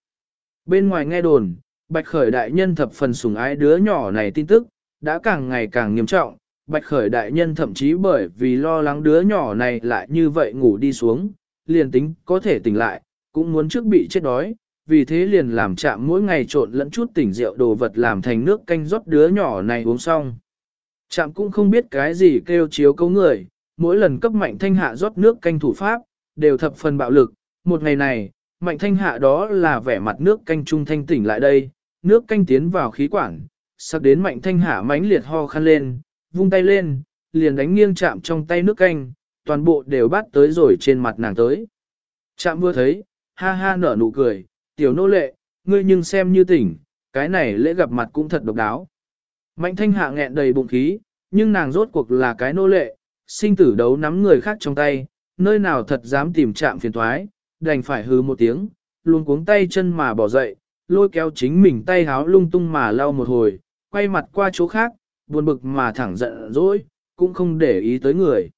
Speaker 1: Bên ngoài nghe đồn, Bạch Khởi đại nhân thập phần sủng ái đứa nhỏ này tin tức, đã càng ngày càng nghiêm trọng, Bạch Khởi đại nhân thậm chí bởi vì lo lắng đứa nhỏ này lại như vậy ngủ đi xuống, liền tính có thể tỉnh lại, cũng muốn trước bị chết đói, vì thế liền làm chạm mỗi ngày trộn lẫn chút tỉnh rượu đồ vật làm thành nước canh rót đứa nhỏ này uống xong. Chạm cũng không biết cái gì kêu chiếu cấu người, mỗi lần cấp mạnh thanh hạ rót nước canh thủ pháp, đều thập phần bạo lực. Một ngày này, mạnh thanh hạ đó là vẻ mặt nước canh trung thanh tỉnh lại đây, nước canh tiến vào khí quản, sắp đến mạnh thanh hạ mãnh liệt ho khăn lên, vung tay lên, liền đánh nghiêng chạm trong tay nước canh, toàn bộ đều bắt tới rồi trên mặt nàng tới. Chạm vừa thấy, ha ha nở nụ cười, tiểu nô lệ, ngươi nhưng xem như tỉnh, cái này lễ gặp mặt cũng thật độc đáo. Mạnh thanh hạ nghẹn đầy bụng khí, nhưng nàng rốt cuộc là cái nô lệ, sinh tử đấu nắm người khác trong tay, nơi nào thật dám tìm chạm phiền thoái, đành phải hứ một tiếng, luôn cuống tay chân mà bỏ dậy, lôi kéo chính mình tay háo lung tung mà lau một hồi, quay mặt qua chỗ khác, buồn bực mà thẳng giận dỗi, cũng không để ý tới người.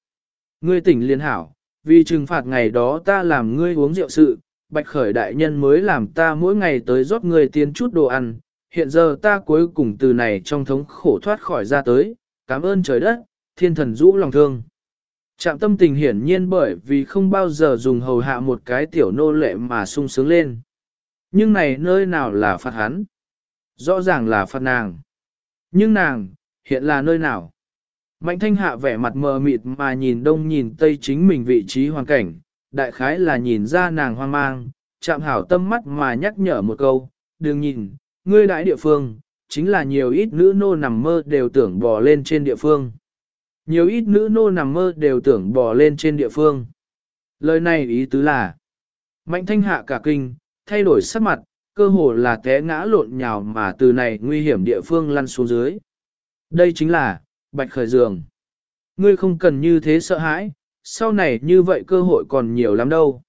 Speaker 1: Ngươi tỉnh liên hảo, vì trừng phạt ngày đó ta làm ngươi uống rượu sự, bạch khởi đại nhân mới làm ta mỗi ngày tới rót người tiến chút đồ ăn, hiện giờ ta cuối cùng từ này trong thống khổ thoát khỏi ra tới, cảm ơn trời đất, thiên thần rũ lòng thương. Trạm tâm tình hiển nhiên bởi vì không bao giờ dùng hầu hạ một cái tiểu nô lệ mà sung sướng lên. Nhưng này nơi nào là phạt hắn? Rõ ràng là phạt nàng. Nhưng nàng, hiện là nơi nào? Mạnh thanh hạ vẻ mặt mờ mịt mà nhìn đông nhìn tây chính mình vị trí hoàn cảnh, đại khái là nhìn ra nàng hoang mang, chạm hảo tâm mắt mà nhắc nhở một câu, đừng nhìn, ngươi đại địa phương, chính là nhiều ít nữ nô nằm mơ đều tưởng bò lên trên địa phương. Nhiều ít nữ nô nằm mơ đều tưởng bò lên trên địa phương. Lời này ý tứ là, mạnh thanh hạ cả kinh, thay đổi sắc mặt, cơ hồ là té ngã lộn nhào mà từ này nguy hiểm địa phương lăn xuống dưới. Đây chính là, bạch khởi giường. Ngươi không cần như thế sợ hãi, sau này như vậy cơ hội còn nhiều lắm đâu.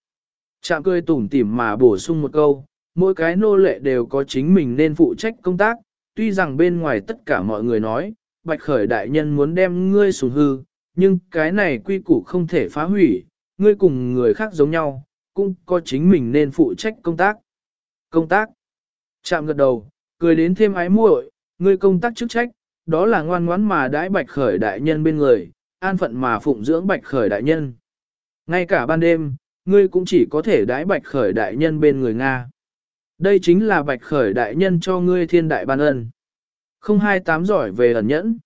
Speaker 1: Chạm cười tủm tỉm mà bổ sung một câu, mỗi cái nô lệ đều có chính mình nên phụ trách công tác, tuy rằng bên ngoài tất cả mọi người nói, bạch khởi đại nhân muốn đem ngươi xuống hư, nhưng cái này quy củ không thể phá hủy, ngươi cùng người khác giống nhau, cũng có chính mình nên phụ trách công tác. Công tác. Chạm gật đầu, cười đến thêm ái muội, ngươi công tác chức trách, đó là ngoan ngoãn mà đãi bạch khởi đại nhân bên người, an phận mà phụng dưỡng bạch khởi đại nhân. Ngay cả ban đêm, ngươi cũng chỉ có thể đái bạch khởi đại nhân bên người Nga. Đây chính là bạch khởi đại nhân cho ngươi thiên đại ban ân. Không hai tám giỏi về ẩn nhẫn.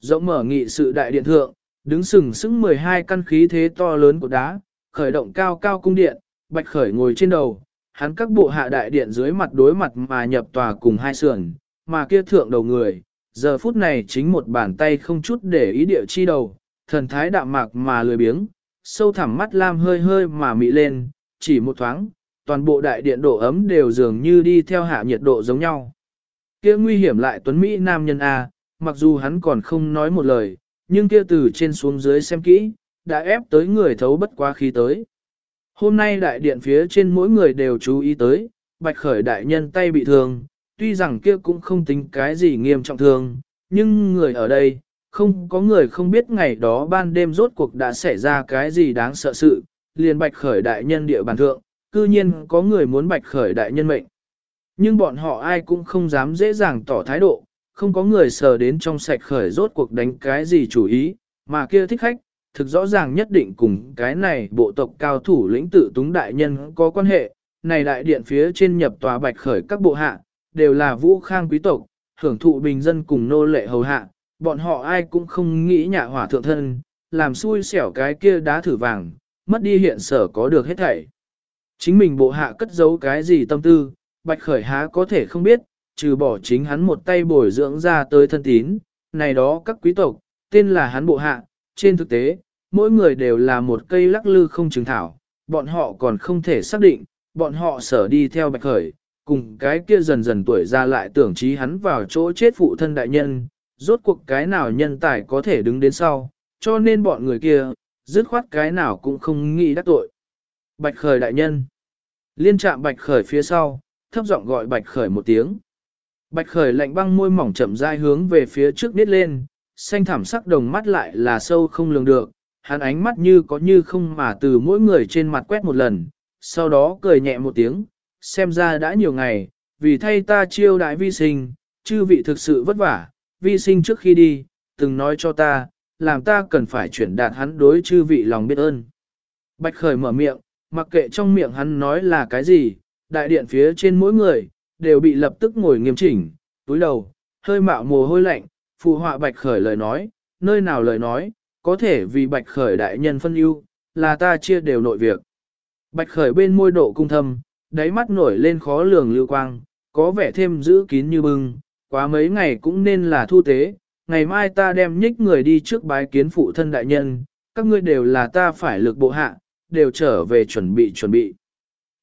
Speaker 1: Rộng mở nghị sự đại điện thượng, đứng sừng sững 12 căn khí thế to lớn của đá, khởi động cao cao cung điện, bạch khởi ngồi trên đầu, hắn các bộ hạ đại điện dưới mặt đối mặt mà nhập tòa cùng hai sườn, mà kia thượng đầu người, giờ phút này chính một bàn tay không chút để ý địa chi đầu, thần thái đạm mạc mà lười biếng, sâu thẳm mắt lam hơi hơi mà mị lên, chỉ một thoáng, toàn bộ đại điện độ ấm đều dường như đi theo hạ nhiệt độ giống nhau. Kia nguy hiểm lại tuấn Mỹ nam nhân A, mặc dù hắn còn không nói một lời, nhưng kia từ trên xuống dưới xem kỹ, đã ép tới người thấu bất quá khí tới. Hôm nay đại điện phía trên mỗi người đều chú ý tới, bạch khởi đại nhân tay bị thương, tuy rằng kia cũng không tính cái gì nghiêm trọng thương, nhưng người ở đây, không có người không biết ngày đó ban đêm rốt cuộc đã xảy ra cái gì đáng sợ sự, liền bạch khởi đại nhân địa bàn thượng, cư nhiên có người muốn bạch khởi đại nhân mệnh. Nhưng bọn họ ai cũng không dám dễ dàng tỏ thái độ, không có người sờ đến trong sạch khởi rốt cuộc đánh cái gì chủ ý, mà kia thích khách, thực rõ ràng nhất định cùng cái này bộ tộc cao thủ lĩnh tự túng đại nhân có quan hệ, này đại điện phía trên nhập tòa bạch khởi các bộ hạ, đều là vũ khang quý tộc, hưởng thụ bình dân cùng nô lệ hầu hạ, bọn họ ai cũng không nghĩ nhạ hỏa thượng thân, làm xui xẻo cái kia đá thử vàng, mất đi hiện sở có được hết thảy. Chính mình bộ hạ cất giấu cái gì tâm tư, bạch khởi há có thể không biết, trừ bỏ chính hắn một tay bồi dưỡng ra tới thân tín, này đó các quý tộc, tên là hắn bộ hạ, trên thực tế, mỗi người đều là một cây lắc lư không chứng thảo, bọn họ còn không thể xác định, bọn họ sở đi theo bạch khởi, cùng cái kia dần dần tuổi ra lại tưởng trí hắn vào chỗ chết phụ thân đại nhân, rốt cuộc cái nào nhân tài có thể đứng đến sau, cho nên bọn người kia, dứt khoát cái nào cũng không nghĩ đắc tội. Bạch khởi đại nhân. Liên chạm bạch khởi phía sau, thấp giọng gọi bạch khởi một tiếng. Bạch khởi lạnh băng môi mỏng chậm rãi hướng về phía trước biết lên, xanh thảm sắc đồng mắt lại là sâu không lường được, hắn ánh mắt như có như không mà từ mỗi người trên mặt quét một lần, sau đó cười nhẹ một tiếng, xem ra đã nhiều ngày, vì thay ta chiêu đại vi sinh, chư vị thực sự vất vả, vi sinh trước khi đi, từng nói cho ta, làm ta cần phải chuyển đạt hắn đối chư vị lòng biết ơn. Bạch khởi mở miệng, mặc kệ trong miệng hắn nói là cái gì, đại điện phía trên mỗi người, đều bị lập tức ngồi nghiêm chỉnh, túi đầu, hơi mạo mồ hôi lạnh, phụ họa bạch khởi lời nói, nơi nào lời nói, có thể vì bạch khởi đại nhân phân ưu, là ta chia đều nội việc. Bạch khởi bên môi độ cung thâm, đáy mắt nổi lên khó lường lưu quang, có vẻ thêm giữ kín như bưng, quá mấy ngày cũng nên là thu tế, ngày mai ta đem nhích người đi trước bái kiến phụ thân đại nhân, các ngươi đều là ta phải lực bộ hạ, đều trở về chuẩn bị chuẩn bị.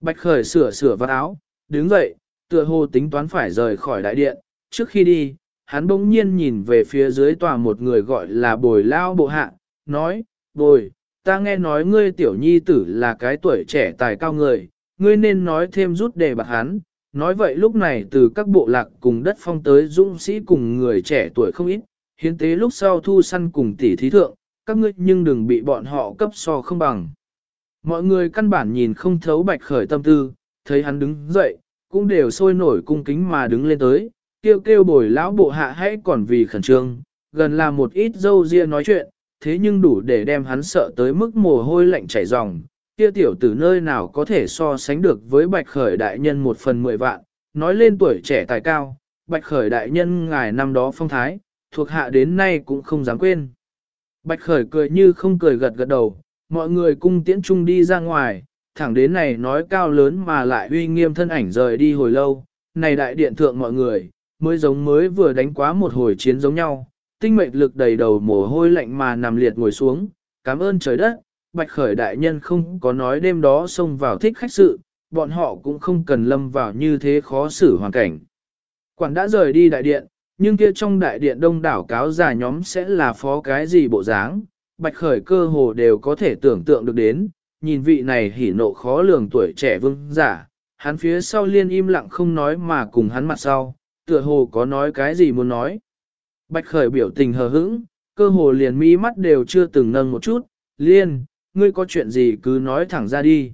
Speaker 1: Bạch khởi sửa sửa vạt áo, đứng dậy, tựa hồ tính toán phải rời khỏi đại điện, trước khi đi, hắn bỗng nhiên nhìn về phía dưới tòa một người gọi là bồi lao bộ hạ, nói, bồi, ta nghe nói ngươi tiểu nhi tử là cái tuổi trẻ tài cao người, ngươi nên nói thêm rút đề bạc hắn, nói vậy lúc này từ các bộ lạc cùng đất phong tới dũng sĩ cùng người trẻ tuổi không ít, hiến tế lúc sau thu săn cùng tỷ thí thượng, các ngươi nhưng đừng bị bọn họ cấp so không bằng. Mọi người căn bản nhìn không thấu bạch khởi tâm tư, thấy hắn đứng dậy, cũng đều sôi nổi cung kính mà đứng lên tới, kêu kêu bồi lão bộ hạ hãy còn vì khẩn trương, gần là một ít dâu ria nói chuyện, thế nhưng đủ để đem hắn sợ tới mức mồ hôi lạnh chảy ròng. Kia tiểu tử nơi nào có thể so sánh được với bạch khởi đại nhân một phần mười vạn, nói lên tuổi trẻ tài cao, bạch khởi đại nhân ngài năm đó phong thái, thuộc hạ đến nay cũng không dám quên. Bạch khởi cười như không cười gật gật đầu, mọi người cung tiễn chung đi ra ngoài, thẳng đến này nói cao lớn mà lại uy nghiêm thân ảnh rời đi hồi lâu, này đại điện thượng mọi người, mới giống mới vừa đánh quá một hồi chiến giống nhau, tinh mệnh lực đầy đầu mồ hôi lạnh mà nằm liệt ngồi xuống, cảm ơn trời đất, bạch khởi đại nhân không có nói đêm đó xông vào thích khách sự, bọn họ cũng không cần lâm vào như thế khó xử hoàn cảnh. Quản đã rời đi đại điện, nhưng kia trong đại điện đông đảo cáo già nhóm sẽ là phó cái gì bộ dáng, bạch khởi cơ hồ đều có thể tưởng tượng được đến, nhìn vị này hỉ nộ khó lường tuổi trẻ vương giả, hắn phía sau liên im lặng không nói mà cùng hắn mặt sau, tựa hồ có nói cái gì muốn nói. Bạch khởi biểu tình hờ hững, cơ hồ liền mi mắt đều chưa từng nâng một chút, liên, ngươi có chuyện gì cứ nói thẳng ra đi.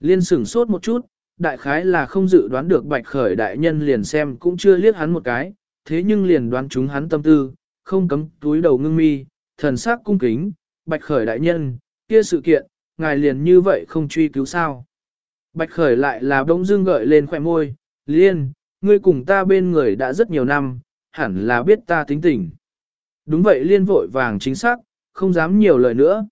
Speaker 1: Liên sửng sốt một chút, đại khái là không dự đoán được bạch khởi đại nhân liền xem cũng chưa liếc hắn một cái, thế nhưng liền đoán chúng hắn tâm tư, không cấm túi đầu ngưng mi, thần sắc cung kính, bạch khởi đại nhân, kia sự kiện, ngài liền như vậy không truy cứu sao. Bạch khởi lại là bỗng dưng gợi lên khỏe môi, liên, ngươi cùng ta bên người đã rất nhiều năm, hẳn là biết ta tính tình. Đúng vậy liên vội vàng chính xác, không dám nhiều lời nữa.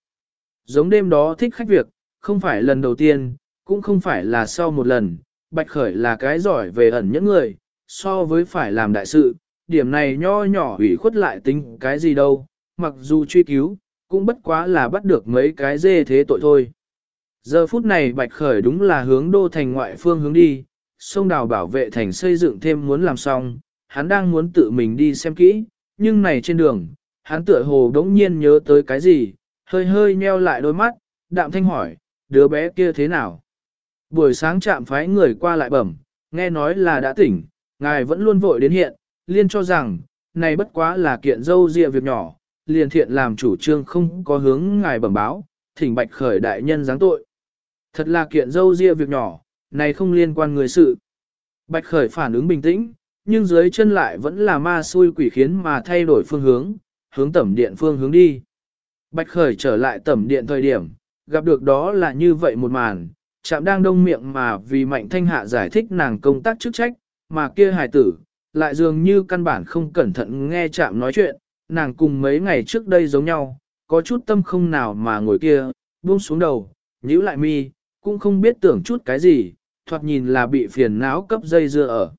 Speaker 1: Giống đêm đó thích khách việc, không phải lần đầu tiên, cũng không phải là sau một lần, bạch khởi là cái giỏi về ẩn những người, so với phải làm đại sự, điểm này nho nhỏ ủy khuất lại tính cái gì đâu, mặc dù truy cứu, cũng bất quá là bắt được mấy cái dê thế tội thôi. Giờ phút này Bạch Khởi đúng là hướng đô thành ngoại phương hướng đi, sông đào bảo vệ thành xây dựng thêm muốn làm xong, hắn đang muốn tự mình đi xem kỹ, nhưng này trên đường, hắn tựa hồ đống nhiên nhớ tới cái gì, hơi hơi nheo lại đôi mắt, đạm thanh hỏi, đứa bé kia thế nào? Buổi sáng chạm phái người qua lại bẩm, nghe nói là đã tỉnh, ngài vẫn luôn vội đến hiện, liên cho rằng, này bất quá là kiện dâu dịa việc nhỏ, liền thiện làm chủ trương không có hướng ngài bẩm báo, thỉnh bạch khởi đại nhân giáng tội. Thật là kiện dâu dịa việc nhỏ, này không liên quan người sự. Bạch khởi phản ứng bình tĩnh, nhưng dưới chân lại vẫn là ma xui quỷ khiến mà thay đổi phương hướng, hướng tẩm điện phương hướng đi. Bạch khởi trở lại tẩm điện thời điểm, gặp được đó là như vậy một màn, chạm đang đông miệng mà vì mạnh thanh hạ giải thích nàng công tác chức trách, mà kia hài tử, lại dường như căn bản không cẩn thận nghe chạm nói chuyện, nàng cùng mấy ngày trước đây giống nhau, có chút tâm không nào mà ngồi kia, buông xuống đầu, nhíu lại mi, cũng không biết tưởng chút cái gì, thoạt nhìn là bị phiền não cấp dây dưa ở.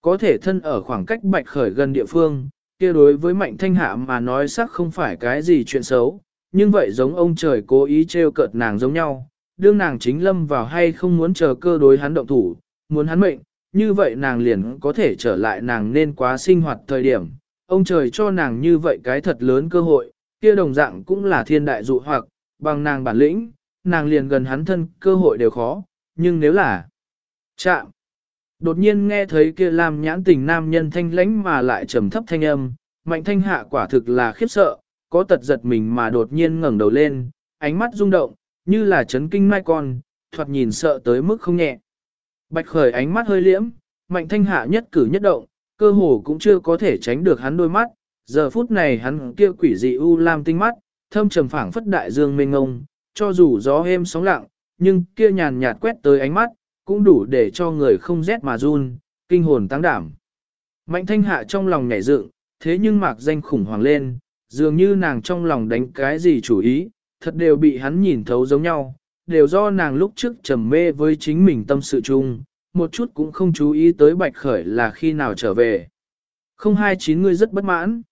Speaker 1: Có thể thân ở khoảng cách bạch khởi gần địa phương, kia đối với mạnh thanh hạ mà nói xác không phải cái gì chuyện xấu, nhưng vậy giống ông trời cố ý trêu cợt nàng giống nhau, đương nàng chính lâm vào hay không muốn chờ cơ đối hắn động thủ, muốn hắn mệnh, như vậy nàng liền có thể trở lại nàng nên quá sinh hoạt thời điểm. Ông trời cho nàng như vậy cái thật lớn cơ hội, kia đồng dạng cũng là thiên đại dụ hoặc, bằng nàng bản lĩnh, nàng liền gần hắn thân cơ hội đều khó, nhưng nếu là chạm. Đột nhiên nghe thấy kia làm nhãn tình nam nhân thanh lãnh mà lại trầm thấp thanh âm, mạnh thanh hạ quả thực là khiếp sợ, có tật giật mình mà đột nhiên ngẩng đầu lên, ánh mắt rung động, như là chấn kinh mai con, thoạt nhìn sợ tới mức không nhẹ. Bạch khởi ánh mắt hơi liễm, mạnh thanh hạ nhất cử nhất động, cơ hồ cũng chưa có thể tránh được hắn đôi mắt, giờ phút này hắn kia quỷ dị u lam tinh mắt, thâm trầm phảng phất đại dương mênh ngông, cho dù gió êm sóng lặng, nhưng kia nhàn nhạt quét tới ánh mắt, cũng đủ để cho người không rét mà run, kinh hồn tăng đảm. Mạnh thanh hạ trong lòng nhảy dựng, thế nhưng mạc danh khủng hoảng lên, dường như nàng trong lòng đánh cái gì chủ ý, thật đều bị hắn nhìn thấu giống nhau, đều do nàng lúc trước trầm mê với chính mình tâm sự chung, một chút cũng không chú ý tới bạch khởi là khi nào trở về. Không hai chín ngươi rất bất mãn.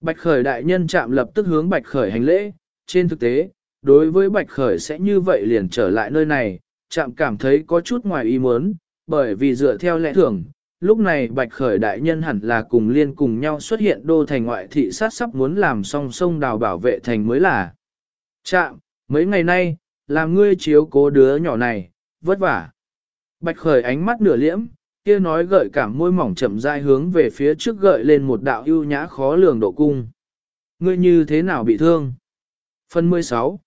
Speaker 1: Bạch khởi đại nhân chạm lập tức hướng bạch khởi hành lễ, trên thực tế, đối với Bạch Khởi sẽ như vậy liền trở lại nơi này, chạm cảm thấy có chút ngoài ý muốn, bởi vì dựa theo lẽ thường, lúc này Bạch Khởi đại nhân hẳn là cùng liên cùng nhau xuất hiện đô thành ngoại thị sát sắp muốn làm song sông đào bảo vệ thành mới là. Chạm, mấy ngày nay, làm ngươi chiếu cố đứa nhỏ này, vất vả. Bạch Khởi ánh mắt nửa liễm, kia nói gợi cảm môi mỏng chậm rãi hướng về phía trước gợi lên một đạo ưu nhã khó lường độ cung. Ngươi như thế nào bị thương? Phần 16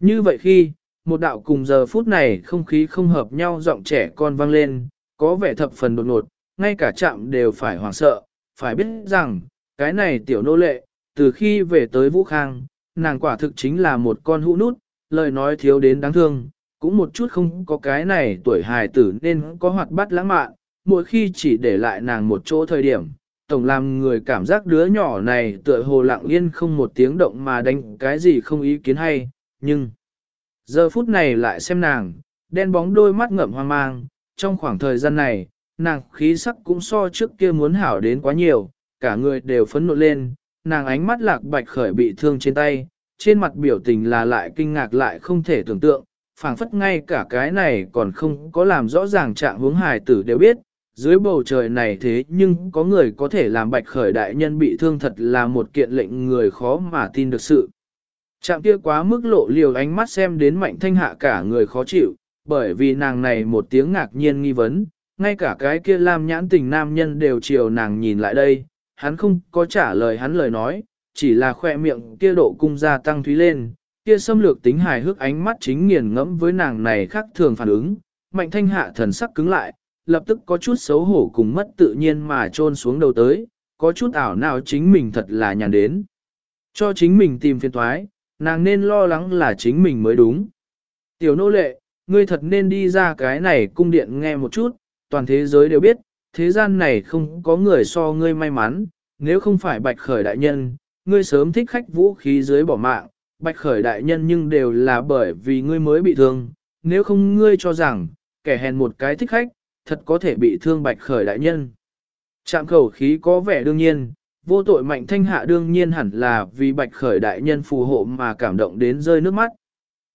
Speaker 1: như vậy khi, một đạo cùng giờ phút này không khí không hợp nhau giọng trẻ con vang lên, có vẻ thập phần đột ngột, ngay cả chạm đều phải hoảng sợ, phải biết rằng, cái này tiểu nô lệ, từ khi về tới Vũ Khang, nàng quả thực chính là một con hũ nút, lời nói thiếu đến đáng thương, cũng một chút không có cái này tuổi hài tử nên có hoạt bát lãng mạn, mỗi khi chỉ để lại nàng một chỗ thời điểm, tổng làm người cảm giác đứa nhỏ này tựa hồ lặng yên không một tiếng động mà đánh cái gì không ý kiến hay, nhưng giờ phút này lại xem nàng, đen bóng đôi mắt ngậm hoang mang, trong khoảng thời gian này, nàng khí sắc cũng so trước kia muốn hảo đến quá nhiều, cả người đều phấn nộ lên, nàng ánh mắt lạc bạch khởi bị thương trên tay, trên mặt biểu tình là lại kinh ngạc lại không thể tưởng tượng, phảng phất ngay cả cái này còn không có làm rõ ràng trạng hướng hài tử đều biết, dưới bầu trời này thế nhưng có người có thể làm bạch khởi đại nhân bị thương thật là một kiện lệnh người khó mà tin được sự. Trạng kia quá mức lộ liều ánh mắt xem đến mạnh thanh hạ cả người khó chịu, bởi vì nàng này một tiếng ngạc nhiên nghi vấn, ngay cả cái kia làm nhãn tình nam nhân đều chiều nàng nhìn lại đây, hắn không có trả lời hắn lời nói, chỉ là khoe miệng kia độ cung gia tăng thúy lên, kia xâm lược tính hài hước ánh mắt chính nghiền ngẫm với nàng này khác thường phản ứng, mạnh thanh hạ thần sắc cứng lại, lập tức có chút xấu hổ cùng mất tự nhiên mà trôn xuống đầu tới, có chút ảo nào chính mình thật là nhàn đến. Cho chính mình tìm phiền thoái, nàng nên lo lắng là chính mình mới đúng. Tiểu nô lệ, ngươi thật nên đi ra cái này cung điện nghe một chút, toàn thế giới đều biết, thế gian này không có người so ngươi may mắn, nếu không phải bạch khởi đại nhân, ngươi sớm thích khách vũ khí dưới bỏ mạng, bạch khởi đại nhân nhưng đều là bởi vì ngươi mới bị thương, nếu không ngươi cho rằng, kẻ hèn một cái thích khách, thật có thể bị thương bạch khởi đại nhân. Trạm khẩu khí có vẻ đương nhiên, vô tội mạnh thanh hạ đương nhiên hẳn là vì bạch khởi đại nhân phù hộ mà cảm động đến rơi nước mắt.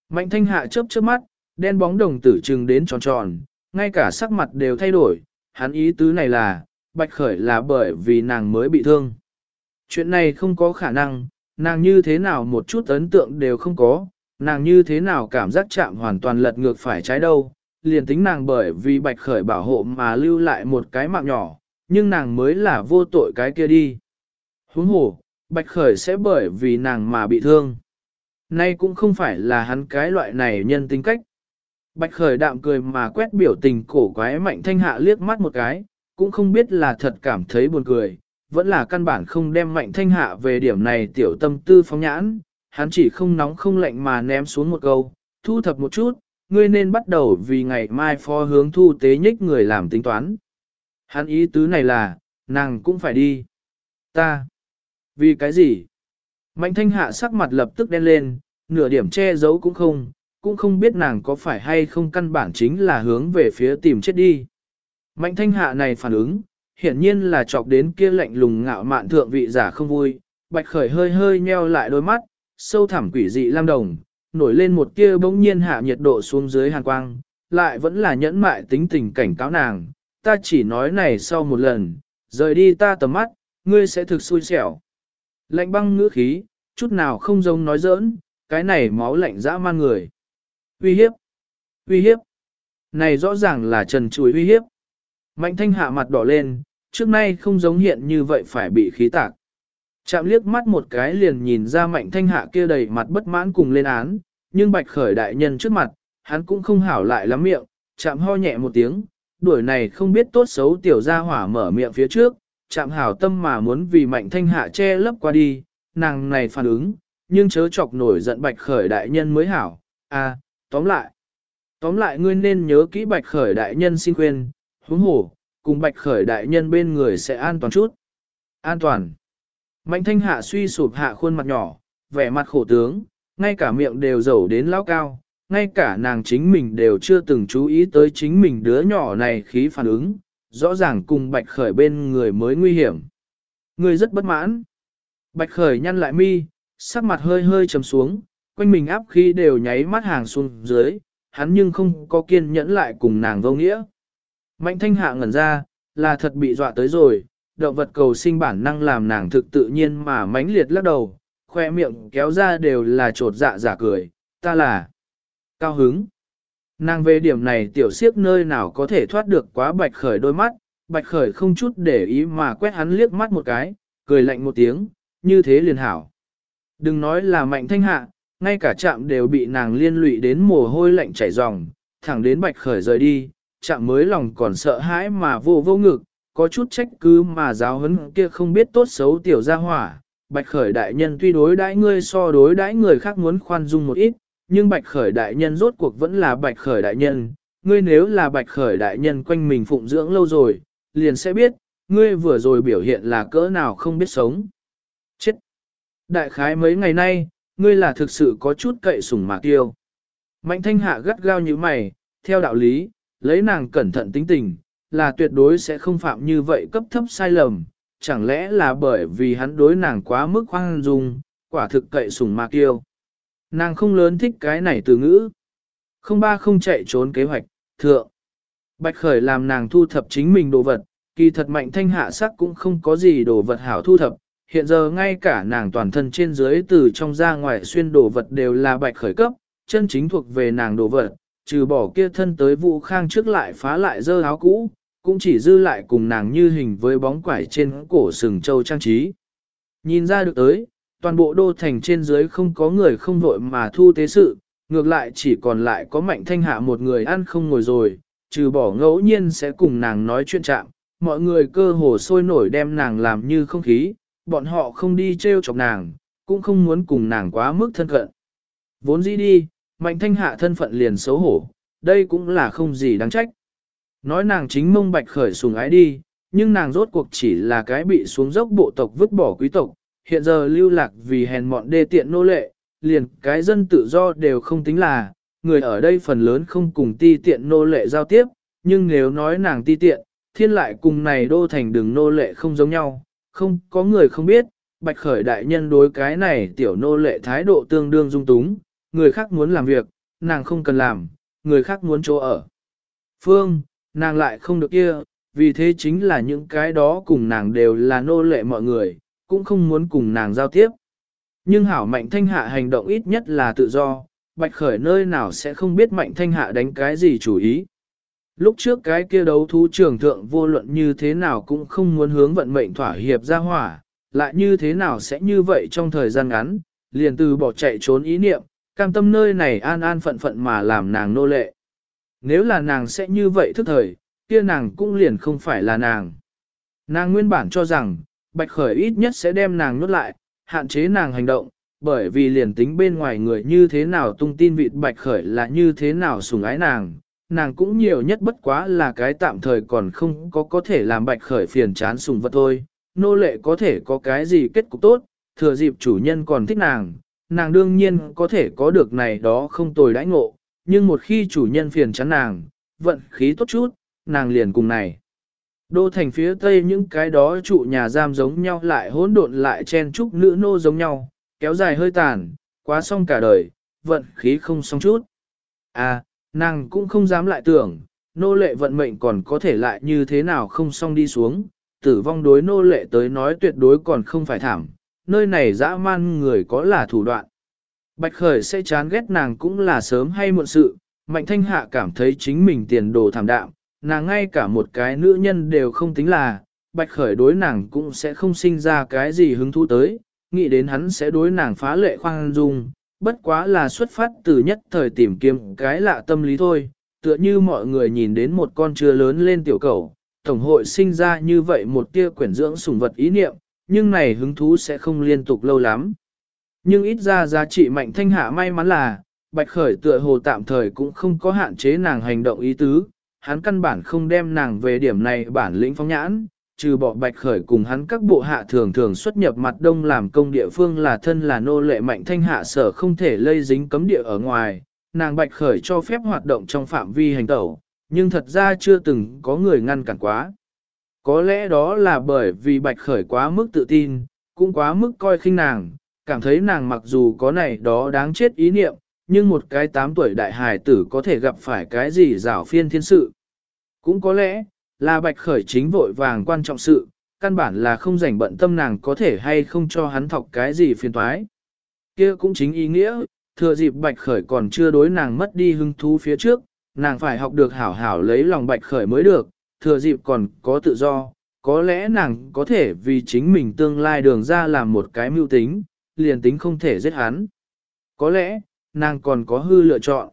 Speaker 1: Mạnh thanh hạ chớp chớp mắt, đen bóng đồng tử trừng đến tròn tròn, ngay cả sắc mặt đều thay đổi, hắn ý tứ này là, bạch khởi là bởi vì nàng mới bị thương. Chuyện này không có khả năng, nàng như thế nào một chút ấn tượng đều không có, nàng như thế nào cảm giác chạm hoàn toàn lật ngược phải trái đâu, liền tính nàng bởi vì bạch khởi bảo hộ mà lưu lại một cái mạng nhỏ, nhưng nàng mới là vô tội cái kia đi. Huống hồ, bạch khởi sẽ bởi vì nàng mà bị thương. Nay cũng không phải là hắn cái loại này nhân tính cách. Bạch khởi đạm cười mà quét biểu tình cổ quái mạnh thanh hạ liếc mắt một cái, cũng không biết là thật cảm thấy buồn cười, vẫn là căn bản không đem mạnh thanh hạ về điểm này tiểu tâm tư phóng nhãn, hắn chỉ không nóng không lạnh mà ném xuống một câu, thu thập một chút, ngươi nên bắt đầu vì ngày mai phó hướng thu tế nhích người làm tính toán. Hắn ý tứ này là, nàng cũng phải đi. Ta. Vì cái gì? Mạnh thanh hạ sắc mặt lập tức đen lên, nửa điểm che giấu cũng không, cũng không biết nàng có phải hay không căn bản chính là hướng về phía tìm chết đi. Mạnh thanh hạ này phản ứng, hiển nhiên là chọc đến kia lạnh lùng ngạo mạn thượng vị giả không vui, bạch khởi hơi hơi nheo lại đôi mắt, sâu thẳm quỷ dị lam đồng, nổi lên một kia bỗng nhiên hạ nhiệt độ xuống dưới hàn quang, lại vẫn là nhẫn mại tính tình cảnh cáo nàng, ta chỉ nói này sau một lần, rời đi ta tầm mắt, ngươi sẽ thực xui xẻo. Lạnh băng ngữ khí, chút nào không giống nói giỡn, cái này máu lạnh dã man người. Uy hiếp, uy hiếp, này rõ ràng là trần chuối uy hiếp. Mạnh thanh hạ mặt đỏ lên, trước nay không giống hiện như vậy phải bị khí tạc. Chạm liếc mắt một cái liền nhìn ra mạnh thanh hạ kia đầy mặt bất mãn cùng lên án, nhưng bạch khởi đại nhân trước mặt, hắn cũng không hảo lại lắm miệng, chạm ho nhẹ một tiếng, đuổi này không biết tốt xấu tiểu gia hỏa mở miệng phía trước, chạm hảo tâm mà muốn vì mạnh thanh hạ che lấp qua đi, nàng này phản ứng, nhưng chớ chọc nổi giận bạch khởi đại nhân mới hảo, à, tóm lại. Tóm lại ngươi nên nhớ kỹ bạch khởi đại nhân xin khuyên, huống hổ, cùng bạch khởi đại nhân bên người sẽ an toàn chút. An toàn. Mạnh thanh hạ suy sụp hạ khuôn mặt nhỏ, vẻ mặt khổ tướng, ngay cả miệng đều dầu đến lão cao, ngay cả nàng chính mình đều chưa từng chú ý tới chính mình đứa nhỏ này khí phản ứng, rõ ràng cùng bạch khởi bên người mới nguy hiểm. Người rất bất mãn. Bạch khởi nhăn lại mi, sắc mặt hơi hơi trầm xuống, quanh mình áp khí đều nháy mắt hàng xuống dưới, hắn nhưng không có kiên nhẫn lại cùng nàng vô nghĩa. Mạnh thanh hạ ngẩn ra, là thật bị dọa tới rồi, động vật cầu sinh bản năng làm nàng thực tự nhiên mà mãnh liệt lắc đầu, khoe miệng kéo ra đều là trột dạ giả cười, ta là cao hứng. Nàng về điểm này tiểu siếp nơi nào có thể thoát được quá bạch khởi đôi mắt, bạch khởi không chút để ý mà quét hắn liếc mắt một cái, cười lạnh một tiếng, như thế liền hảo. Đừng nói là mạnh thanh hạ, ngay cả chạm đều bị nàng liên lụy đến mồ hôi lạnh chảy ròng, thẳng đến bạch khởi rời đi, chạm mới lòng còn sợ hãi mà vô vô ngực, có chút trách cứ mà giáo huấn kia không biết tốt xấu tiểu gia hỏa. Bạch khởi đại nhân tuy đối đãi ngươi so đối đãi người khác muốn khoan dung một ít, nhưng bạch khởi đại nhân rốt cuộc vẫn là bạch khởi đại nhân. Ngươi nếu là bạch khởi đại nhân quanh mình phụng dưỡng lâu rồi, liền sẽ biết, ngươi vừa rồi biểu hiện là cỡ nào không biết sống. Chết! Đại khái mấy ngày nay, ngươi là thực sự có chút cậy sủng mạc tiêu. Mạnh thanh hạ gắt gao như mày, theo đạo lý, lấy nàng cẩn thận tính tình, là tuyệt đối sẽ không phạm như vậy cấp thấp sai lầm, chẳng lẽ là bởi vì hắn đối nàng quá mức hoang dung, quả thực cậy sủng mạc tiêu. Nàng không lớn thích cái này từ ngữ. Không ba không chạy trốn kế hoạch, thượng. Bạch khởi làm nàng thu thập chính mình đồ vật, kỳ thật mạnh thanh hạ sắc cũng không có gì đồ vật hảo thu thập. Hiện giờ ngay cả nàng toàn thân trên dưới từ trong ra ngoài xuyên đồ vật đều là bạch khởi cấp, chân chính thuộc về nàng đồ vật, trừ bỏ kia thân tới vũ khang trước lại phá lại dơ áo cũ, cũng chỉ dư lại cùng nàng như hình với bóng quải trên cổ sừng châu trang trí. Nhìn ra được tới, toàn bộ đô thành trên dưới không có người không vội mà thu tế sự, ngược lại chỉ còn lại có mạnh thanh hạ một người ăn không ngồi rồi, trừ bỏ ngẫu nhiên sẽ cùng nàng nói chuyện chạm, mọi người cơ hồ sôi nổi đem nàng làm như không khí, bọn họ không đi trêu chọc nàng, cũng không muốn cùng nàng quá mức thân cận. Vốn dĩ đi, mạnh thanh hạ thân phận liền xấu hổ, đây cũng là không gì đáng trách. Nói nàng chính mông bạch khởi sùng ái đi, nhưng nàng rốt cuộc chỉ là cái bị xuống dốc bộ tộc vứt bỏ quý tộc, hiện giờ lưu lạc vì hèn mọn đê tiện nô lệ, liền cái dân tự do đều không tính là, người ở đây phần lớn không cùng ti tiện nô lệ giao tiếp, nhưng nếu nói nàng ti tiện, thiên lại cùng này đô thành đường nô lệ không giống nhau, không có người không biết, bạch khởi đại nhân đối cái này tiểu nô lệ thái độ tương đương dung túng, người khác muốn làm việc, nàng không cần làm, người khác muốn chỗ ở. Phương, nàng lại không được kia, vì thế chính là những cái đó cùng nàng đều là nô lệ mọi người, cũng không muốn cùng nàng giao tiếp. Nhưng hảo mạnh thanh hạ hành động ít nhất là tự do, bạch khởi nơi nào sẽ không biết mạnh thanh hạ đánh cái gì chủ ý. Lúc trước cái kia đấu thú trường thượng vô luận như thế nào cũng không muốn hướng vận mệnh thỏa hiệp ra hỏa, lại như thế nào sẽ như vậy trong thời gian ngắn, liền từ bỏ chạy trốn ý niệm, cam tâm nơi này an an phận phận mà làm nàng nô lệ. Nếu là nàng sẽ như vậy thức thời, kia nàng cũng liền không phải là nàng. Nàng nguyên bản cho rằng, Bạch Khởi ít nhất sẽ đem nàng nhốt lại, hạn chế nàng hành động, bởi vì liền tính bên ngoài người như thế nào tung tin vịt Bạch Khởi là như thế nào sủng ái nàng, nàng cũng nhiều nhất bất quá là cái tạm thời còn không có có thể làm Bạch Khởi phiền chán sùng vật thôi, nô lệ có thể có cái gì kết cục tốt, thừa dịp chủ nhân còn thích nàng, nàng đương nhiên có thể có được này đó không tồi đãi ngộ, nhưng một khi chủ nhân phiền chán nàng, vận khí tốt chút, nàng liền cùng này. Đô thành phía tây những cái đó trụ nhà giam giống nhau lại hỗn độn lại chen chúc nữ nô giống nhau, kéo dài hơi tàn, quá xong cả đời, vận khí không xong chút. À, nàng cũng không dám lại tưởng, nô lệ vận mệnh còn có thể lại như thế nào không xong đi xuống, tử vong đối nô lệ tới nói tuyệt đối còn không phải thảm, nơi này dã man người có là thủ đoạn. Bạch Khởi sẽ chán ghét nàng cũng là sớm hay muộn sự, Mạnh Thanh Hạ cảm thấy chính mình tiền đồ thảm đạm, nàng ngay cả một cái nữ nhân đều không tính là, Bạch Khởi đối nàng cũng sẽ không sinh ra cái gì hứng thú tới, nghĩ đến hắn sẽ đối nàng phá lệ khoan dung, bất quá là xuất phát từ nhất thời tìm kiếm cái lạ tâm lý thôi, tựa như mọi người nhìn đến một con chưa lớn lên tiểu cầu, tổng hội sinh ra như vậy một tia quyển dưỡng sủng vật ý niệm, nhưng này hứng thú sẽ không liên tục lâu lắm. Nhưng ít ra giá trị mạnh thanh hạ may mắn là, Bạch Khởi tựa hồ tạm thời cũng không có hạn chế nàng hành động ý tứ, hắn căn bản không đem nàng về điểm này bản lĩnh phóng nhãn, trừ bỏ Bạch Khởi cùng hắn các bộ hạ thường thường xuất nhập mặt đông làm công địa phương là thân là nô lệ mạnh thanh hạ sở không thể lây dính cấm địa ở ngoài, nàng Bạch Khởi cho phép hoạt động trong phạm vi hành tẩu, nhưng thật ra chưa từng có người ngăn cản quá. Có lẽ đó là bởi vì Bạch Khởi quá mức tự tin, cũng quá mức coi khinh nàng, cảm thấy nàng mặc dù có này đó đáng chết ý niệm, nhưng một cái tám tuổi đại hài tử có thể gặp phải cái gì rảo phiên thiên sự. Cũng có lẽ, là bạch khởi chính vội vàng quan trọng sự, căn bản là không rảnh bận tâm nàng có thể hay không cho hắn thọc cái gì phiền toái. kia cũng chính ý nghĩa, thừa dịp bạch khởi còn chưa đối nàng mất đi hứng thú phía trước, nàng phải học được hảo hảo lấy lòng bạch khởi mới được, thừa dịp còn có tự do, có lẽ nàng có thể vì chính mình tương lai đường ra làm một cái mưu tính, liền tính không thể giết hắn. Có lẽ, nàng còn có hư lựa chọn.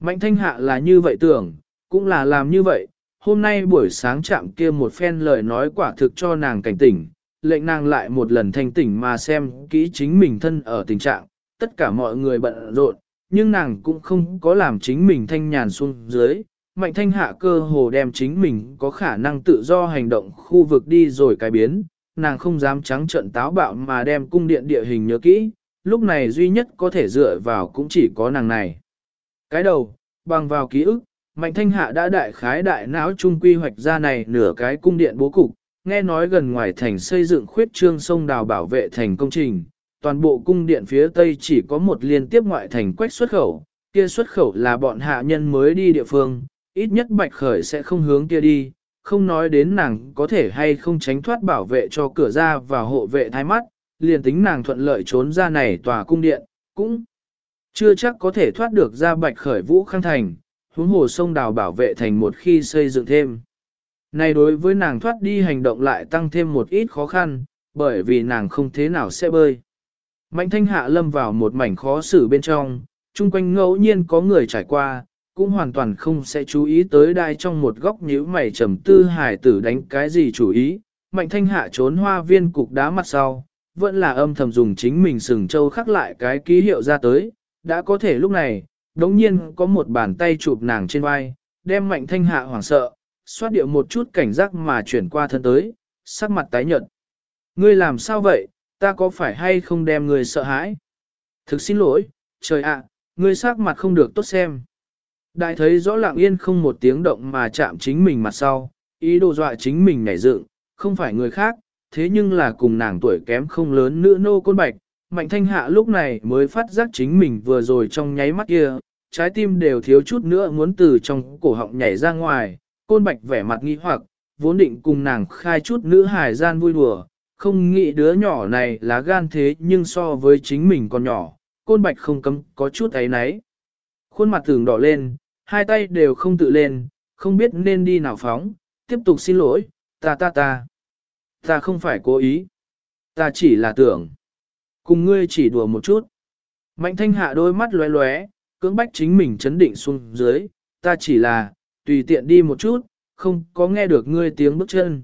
Speaker 1: Mạnh thanh hạ là như vậy tưởng, cũng là làm như vậy, hôm nay buổi sáng chạm kia một phen lời nói quả thực cho nàng cảnh tỉnh, lệnh nàng lại một lần thanh tỉnh mà xem kỹ chính mình thân ở tình trạng, tất cả mọi người bận rộn, nhưng nàng cũng không có làm chính mình thanh nhàn xuống dưới, Mạnh Thanh Hạ cơ hồ đem chính mình có khả năng tự do hành động khu vực đi rồi cái biến, nàng không dám trắng trận táo bạo mà đem cung điện địa hình nhớ kỹ, lúc này duy nhất có thể dựa vào cũng chỉ có nàng này. Cái đầu, bằng vào ký ức, Mạnh Thanh Hạ đã đại khái đại não chung quy hoạch ra này nửa cái cung điện bố cục, nghe nói gần ngoài thành xây dựng khuyết trương sông đào bảo vệ thành công trình, toàn bộ cung điện phía tây chỉ có một liên tiếp ngoại thành quách xuất khẩu, kia xuất khẩu là bọn hạ nhân mới đi địa phương, ít nhất bạch khởi sẽ không hướng kia đi, không nói đến nàng có thể hay không tránh thoát bảo vệ cho cửa ra và hộ vệ thái mắt, liền tính nàng thuận lợi trốn ra này tòa cung điện, cũng chưa chắc có thể thoát được ra bạch khởi vũ khang thành, huống hồ sông đào bảo vệ thành một khi xây dựng thêm. Này đối với nàng thoát đi hành động lại tăng thêm một ít khó khăn, bởi vì nàng không thế nào sẽ bơi. Mạnh thanh hạ lâm vào một mảnh khó xử bên trong, chung quanh ngẫu nhiên có người trải qua, cũng hoàn toàn không sẽ chú ý tới đai trong một góc nhíu mày trầm tư hải tử đánh cái gì chủ ý. Mạnh thanh hạ trốn hoa viên cục đá mặt sau, vẫn là âm thầm dùng chính mình sừng châu khắc lại cái ký hiệu ra tới, đã có thể lúc này, đống nhiên có một bàn tay chụp nàng trên vai, đem mạnh thanh hạ hoảng sợ, xoát điệu một chút cảnh giác mà chuyển qua thân tới, sắc mặt tái nhợt. Ngươi làm sao vậy, ta có phải hay không đem ngươi sợ hãi? Thực xin lỗi, trời ạ, ngươi sắc mặt không được tốt xem. Đại thấy rõ lặng yên không một tiếng động mà chạm chính mình mặt sau, ý đồ dọa chính mình nảy dựng, không phải người khác, thế nhưng là cùng nàng tuổi kém không lớn nữ nô côn bạch. Mạnh thanh hạ lúc này mới phát giác chính mình vừa rồi trong nháy mắt kia, trái tim đều thiếu chút nữa muốn từ trong cổ họng nhảy ra ngoài, côn bạch vẻ mặt nghi hoặc, vốn định cùng nàng khai chút nữ hài gian vui đùa, không nghĩ đứa nhỏ này là gan thế nhưng so với chính mình còn nhỏ, côn bạch không cấm có chút ấy náy. Khuôn mặt thường đỏ lên, hai tay đều không tự lên, không biết nên đi nào phóng, tiếp tục xin lỗi, ta ta ta. Ta không phải cố ý. Ta chỉ là tưởng. Cùng ngươi chỉ đùa một chút. Mạnh thanh hạ đôi mắt lóe lóe, cưỡng bách chính mình chấn định xuống dưới. Ta chỉ là, tùy tiện đi một chút, không có nghe được ngươi tiếng bước chân.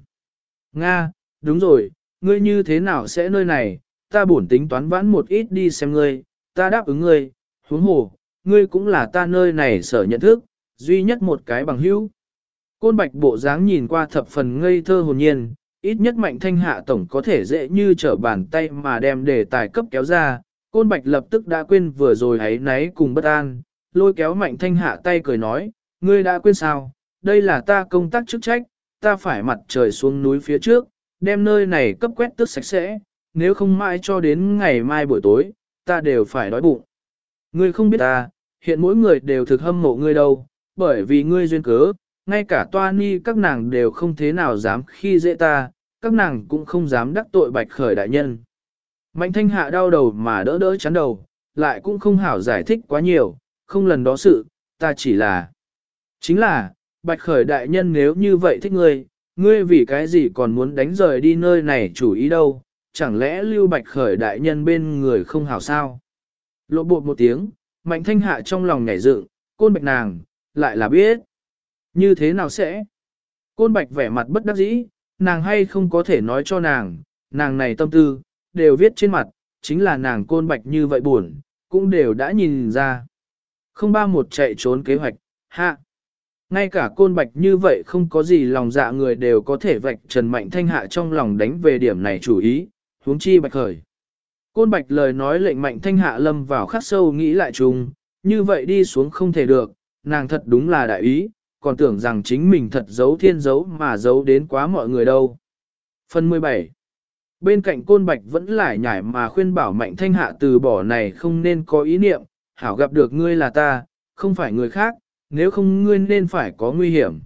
Speaker 1: Nga, đúng rồi, ngươi như thế nào sẽ nơi này, ta bổn tính toán vãn một ít đi xem ngươi, ta đáp ứng ngươi, huống hồ, ngươi cũng là ta nơi này sở nhận thức, duy nhất một cái bằng hữu. Côn bạch bộ dáng nhìn qua thập phần ngây thơ hồn nhiên, ít nhất mạnh thanh hạ tổng có thể dễ như trở bàn tay mà đem đề tài cấp kéo ra. Côn bạch lập tức đã quên vừa rồi ấy náy cùng bất an, lôi kéo mạnh thanh hạ tay cười nói, ngươi đã quên sao, đây là ta công tác chức trách, ta phải mặt trời xuống núi phía trước, đem nơi này cấp quét tước sạch sẽ, nếu không mãi cho đến ngày mai buổi tối, ta đều phải đói bụng. Ngươi không biết ta, hiện mỗi người đều thực hâm mộ ngươi đâu, bởi vì ngươi duyên cớ, ngay cả toa ni các nàng đều không thế nào dám khi dễ ta, các nàng cũng không dám đắc tội bạch khởi đại nhân. Mạnh thanh hạ đau đầu mà đỡ đỡ chắn đầu, lại cũng không hảo giải thích quá nhiều, không lần đó sự, ta chỉ là... Chính là, bạch khởi đại nhân nếu như vậy thích ngươi, ngươi vì cái gì còn muốn đánh rời đi nơi này chủ ý đâu, chẳng lẽ lưu bạch khởi đại nhân bên người không hảo sao? Lộ bột một tiếng, mạnh thanh hạ trong lòng nhảy dựng, côn bạch nàng, lại là biết. Như thế nào sẽ? Côn bạch vẻ mặt bất đắc dĩ, nàng hay không có thể nói cho nàng, nàng này tâm tư, đều viết trên mặt, chính là nàng côn bạch như vậy buồn, cũng đều đã nhìn ra. Không ba một chạy trốn kế hoạch, hạ. Ngay cả côn bạch như vậy không có gì lòng dạ người đều có thể vạch trần mạnh thanh hạ trong lòng đánh về điểm này chủ ý, huống chi bạch khởi. Côn bạch lời nói lệnh mạnh thanh hạ lâm vào khắc sâu nghĩ lại chung, như vậy đi xuống không thể được, nàng thật đúng là đại ý, còn tưởng rằng chính mình thật giấu thiên giấu mà giấu đến quá mọi người đâu. Phần 17 Bên cạnh côn bạch vẫn lại nhảy mà khuyên bảo mạnh thanh hạ từ bỏ này không nên có ý niệm, hảo gặp được ngươi là ta, không phải người khác, nếu không ngươi nên phải có nguy hiểm.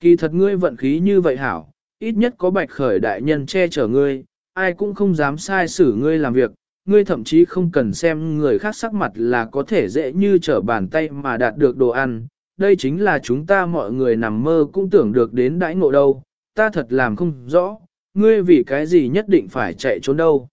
Speaker 1: Kỳ thật ngươi vận khí như vậy hảo, ít nhất có bạch khởi đại nhân che chở ngươi, ai cũng không dám sai xử ngươi làm việc, ngươi thậm chí không cần xem người khác sắc mặt là có thể dễ như trở bàn tay mà đạt được đồ ăn. Đây chính là chúng ta mọi người nằm mơ cũng tưởng được đến đãi ngộ đâu, ta thật làm không rõ, ngươi vì cái gì nhất định phải chạy trốn đâu.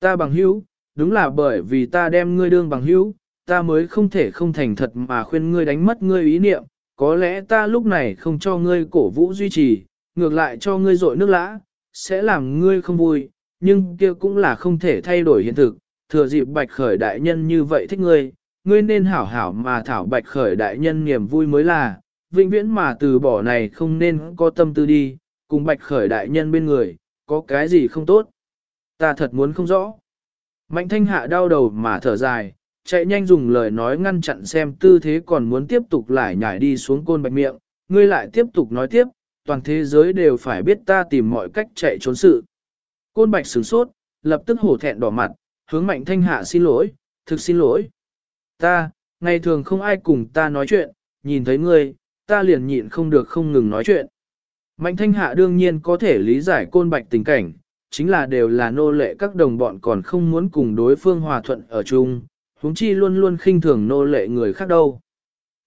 Speaker 1: Ta bằng hữu, đúng là bởi vì ta đem ngươi đương bằng hữu, ta mới không thể không thành thật mà khuyên ngươi đánh mất ngươi ý niệm, có lẽ ta lúc này không cho ngươi cổ vũ duy trì, ngược lại cho ngươi dội nước lã, sẽ làm ngươi không vui, nhưng kia cũng là không thể thay đổi hiện thực, thừa dịp bạch khởi đại nhân như vậy thích ngươi, ngươi nên hảo hảo mà thảo bạch khởi đại nhân niềm vui mới là, vĩnh viễn mà từ bỏ này không nên có tâm tư đi, cùng bạch khởi đại nhân bên người, có cái gì không tốt. Ta thật muốn không rõ. Mạnh thanh hạ đau đầu mà thở dài, chạy nhanh dùng lời nói ngăn chặn xem tư thế còn muốn tiếp tục lại nhảy đi xuống côn bạch miệng, ngươi lại tiếp tục nói tiếp, toàn thế giới đều phải biết ta tìm mọi cách chạy trốn sự. Côn bạch sửng sốt, lập tức hổ thẹn đỏ mặt, hướng mạnh thanh hạ xin lỗi, thực xin lỗi. Ta, ngày thường không ai cùng ta nói chuyện, nhìn thấy ngươi, ta liền nhịn không được không ngừng nói chuyện. Mạnh thanh hạ đương nhiên có thể lý giải côn bạch tình cảnh, chính là đều là nô lệ các đồng bọn còn không muốn cùng đối phương hòa thuận ở chung, huống chi luôn luôn khinh thường nô lệ người khác đâu.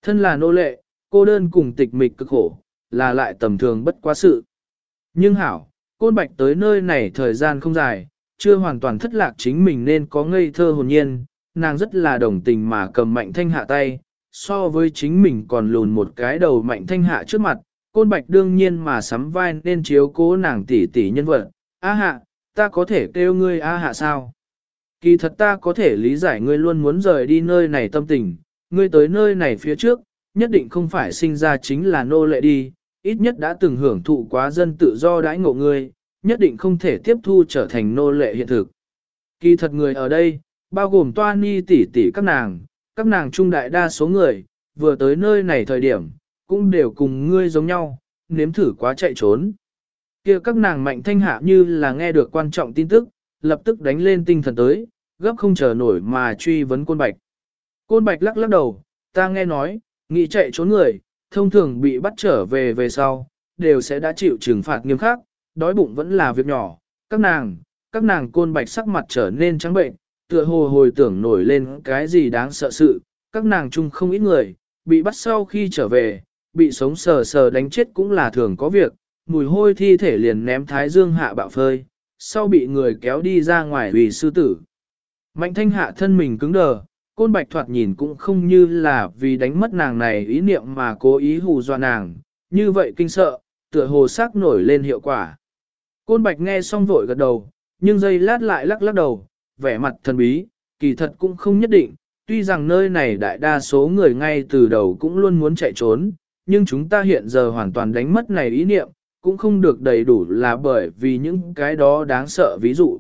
Speaker 1: Thân là nô lệ, cô đơn cùng tịch mịch cực khổ, là lại tầm thường bất quá sự. Nhưng hảo, côn bạch tới nơi này thời gian không dài, chưa hoàn toàn thất lạc chính mình nên có ngây thơ hồn nhiên, nàng rất là đồng tình mà cầm mạnh thanh hạ tay, so với chính mình còn lùn một cái đầu mạnh thanh hạ trước mặt, côn bạch đương nhiên mà sắm vai nên chiếu cố nàng tỷ tỷ nhân vật. A hạ, ta có thể kêu ngươi A hạ sao? Kỳ thật ta có thể lý giải ngươi luôn muốn rời đi nơi này tâm tình, ngươi tới nơi này phía trước, nhất định không phải sinh ra chính là nô lệ đi, ít nhất đã từng hưởng thụ quá dân tự do đãi ngộ ngươi, nhất định không thể tiếp thu trở thành nô lệ hiện thực. Kỳ thật người ở đây, bao gồm toa ni tỷ tỷ các nàng, các nàng trung đại đa số người, vừa tới nơi này thời điểm, cũng đều cùng ngươi giống nhau, nếm thử quá chạy trốn. kia các nàng mạnh thanh hạ như là nghe được quan trọng tin tức, lập tức đánh lên tinh thần tới, gấp không chờ nổi mà truy vấn côn bạch. Côn bạch lắc lắc đầu, ta nghe nói, nghĩ chạy trốn người, thông thường bị bắt trở về về sau, đều sẽ đã chịu trừng phạt nghiêm khắc, đói bụng vẫn là việc nhỏ, các nàng, các nàng côn bạch sắc mặt trở nên trắng bệnh, tựa hồ hồi tưởng nổi lên cái gì đáng sợ sự, các nàng chung không ít người, bị bắt sau khi trở về, bị sống sờ sờ đánh chết cũng là thường có việc, mùi hôi thi thể liền ném thái dương hạ bạo phơi, sau bị người kéo đi ra ngoài vì sư tử. Mạnh thanh hạ thân mình cứng đờ, côn bạch thoạt nhìn cũng không như là vì đánh mất nàng này ý niệm mà cố ý hù dọa nàng, như vậy kinh sợ, tựa hồ sắc nổi lên hiệu quả. Côn bạch nghe xong vội gật đầu, nhưng giây lát lại lắc lắc đầu, vẻ mặt thần bí, kỳ thật cũng không nhất định, tuy rằng nơi này đại đa số người ngay từ đầu cũng luôn muốn chạy trốn, nhưng chúng ta hiện giờ hoàn toàn đánh mất này ý niệm, cũng không được đầy đủ là bởi vì những cái đó đáng sợ ví dụ.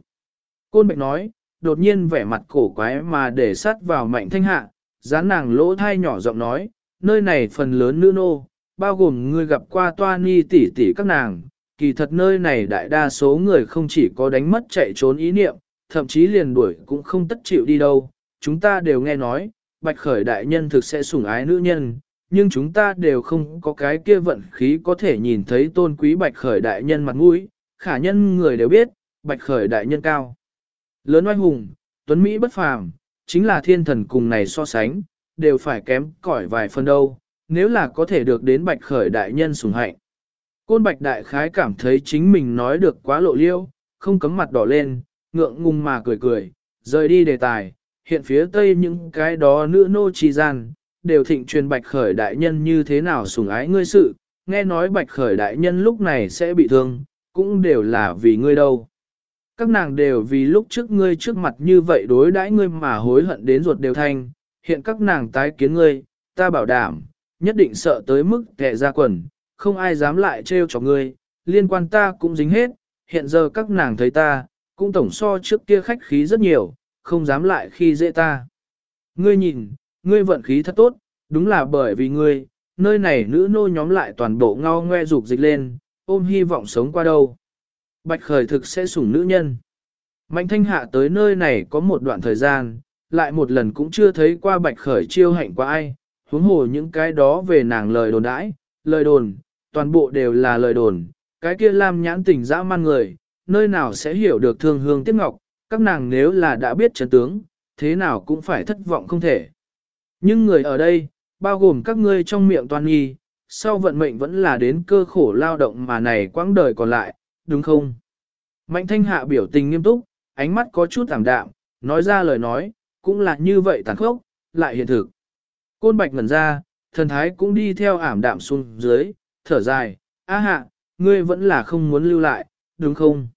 Speaker 1: Côn Bạch nói, đột nhiên vẻ mặt cổ quái mà để sát vào mạnh thanh hạ, dán nàng lỗ thai nhỏ giọng nói, nơi này phần lớn nữ nô, bao gồm người gặp qua toa ni tỷ tỷ các nàng, kỳ thật nơi này đại đa số người không chỉ có đánh mất chạy trốn ý niệm, thậm chí liền đuổi cũng không tất chịu đi đâu. Chúng ta đều nghe nói, bạch khởi đại nhân thực sẽ sủng ái nữ nhân, nhưng chúng ta đều không có cái kia vận khí có thể nhìn thấy tôn quý bạch khởi đại nhân mặt mũi, khả nhân người đều biết, bạch khởi đại nhân cao. Lớn oai hùng, tuấn Mỹ bất phàm, chính là thiên thần cùng này so sánh, đều phải kém cỏi vài phần đâu, nếu là có thể được đến bạch khởi đại nhân sủng hạnh. Côn bạch đại khái cảm thấy chính mình nói được quá lộ liêu, không cấm mặt đỏ lên, ngượng ngùng mà cười cười, rời đi đề tài, hiện phía tây những cái đó nữ nô trì gian, đều thịnh truyền bạch khởi đại nhân như thế nào sủng ái ngươi sự, nghe nói bạch khởi đại nhân lúc này sẽ bị thương, cũng đều là vì ngươi đâu. Các nàng đều vì lúc trước ngươi trước mặt như vậy đối đãi ngươi mà hối hận đến ruột đều thanh, hiện các nàng tái kiến ngươi, ta bảo đảm, nhất định sợ tới mức kẻ ra quần, không ai dám lại trêu cho ngươi, liên quan ta cũng dính hết, hiện giờ các nàng thấy ta, cũng tổng so trước kia khách khí rất nhiều, không dám lại khi dễ ta. Ngươi nhìn, ngươi vận khí thật tốt, đúng là bởi vì ngươi, nơi này nữ nô nhóm lại toàn bộ ngao ngoe dục dịch lên, ôm hy vọng sống qua đâu. Bạch khởi thực sẽ sủng nữ nhân. Mạnh thanh hạ tới nơi này có một đoạn thời gian, lại một lần cũng chưa thấy qua bạch khởi chiêu hạnh qua ai, huống hồ những cái đó về nàng lời đồn đãi, lời đồn, toàn bộ đều là lời đồn, cái kia làm nhãn tỉnh dã man người, nơi nào sẽ hiểu được thương hương tiếc ngọc, các nàng nếu là đã biết chấn tướng, thế nào cũng phải thất vọng không thể. Nhưng người ở đây, bao gồm các ngươi trong miệng toàn nghi, sau vận mệnh vẫn là đến cơ khổ lao động mà này quãng đời còn lại, đúng không? Mạnh thanh hạ biểu tình nghiêm túc, ánh mắt có chút thảm đạm, nói ra lời nói, cũng là như vậy tàn khốc, lại hiện thực. Côn bạch ngẩn ra, thần thái cũng đi theo ảm đạm xuống dưới, thở dài, a hạ, ngươi vẫn là không muốn lưu lại, đúng không?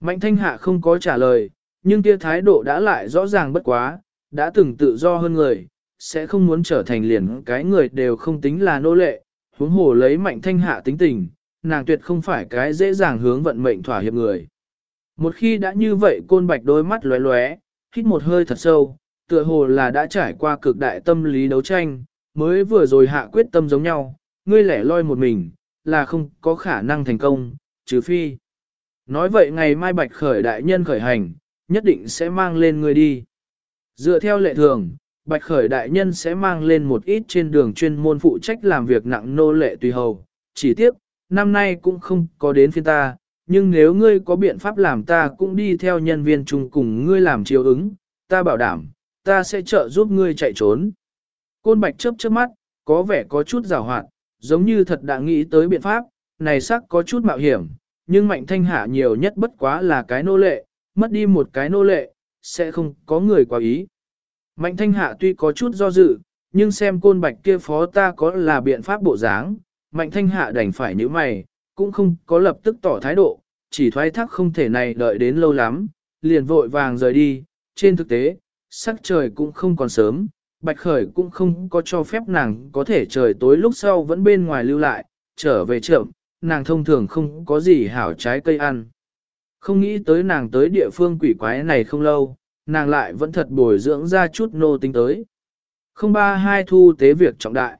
Speaker 1: Mạnh thanh hạ không có trả lời, nhưng kia thái độ đã lại rõ ràng bất quá, đã từng tự do hơn người, sẽ không muốn trở thành liền cái người đều không tính là nô lệ, huống hồ lấy mạnh thanh hạ tính tình, nàng tuyệt không phải cái dễ dàng hướng vận mệnh thỏa hiệp người. Một khi đã như vậy côn bạch đôi mắt lóe lóe, hít một hơi thật sâu, tựa hồ là đã trải qua cực đại tâm lý đấu tranh, mới vừa rồi hạ quyết tâm giống nhau, ngươi lẻ loi một mình, là không có khả năng thành công, trừ phi. Nói vậy ngày mai bạch khởi đại nhân khởi hành, nhất định sẽ mang lên ngươi đi. Dựa theo lệ thường, bạch khởi đại nhân sẽ mang lên một ít trên đường chuyên môn phụ trách làm việc nặng nô lệ tùy hầu. Chỉ tiếc, năm nay cũng không có đến phiên ta, nhưng nếu ngươi có biện pháp làm ta cũng đi theo nhân viên chung cùng ngươi làm chiếu ứng, ta bảo đảm, ta sẽ trợ giúp ngươi chạy trốn. Côn bạch chớp chớp mắt, có vẻ có chút rào hoạt, giống như thật đã nghĩ tới biện pháp, này sắc có chút mạo hiểm, nhưng mạnh thanh hạ nhiều nhất bất quá là cái nô lệ, mất đi một cái nô lệ, sẽ không có người quá ý. Mạnh thanh hạ tuy có chút do dự, nhưng xem côn bạch kia phó ta có là biện pháp bộ dáng, mạnh thanh hạ đành phải như mày, cũng không có lập tức tỏ thái độ, chỉ thoái thác không thể này đợi đến lâu lắm, liền vội vàng rời đi, trên thực tế, sắc trời cũng không còn sớm, bạch khởi cũng không có cho phép nàng có thể trời tối lúc sau vẫn bên ngoài lưu lại, trở về trưởng, nàng thông thường không có gì hảo trái cây ăn. Không nghĩ tới nàng tới địa phương quỷ quái này không lâu, nàng lại vẫn thật bồi dưỡng ra chút nô tính tới. Không ba hai thu tế việc trọng đại.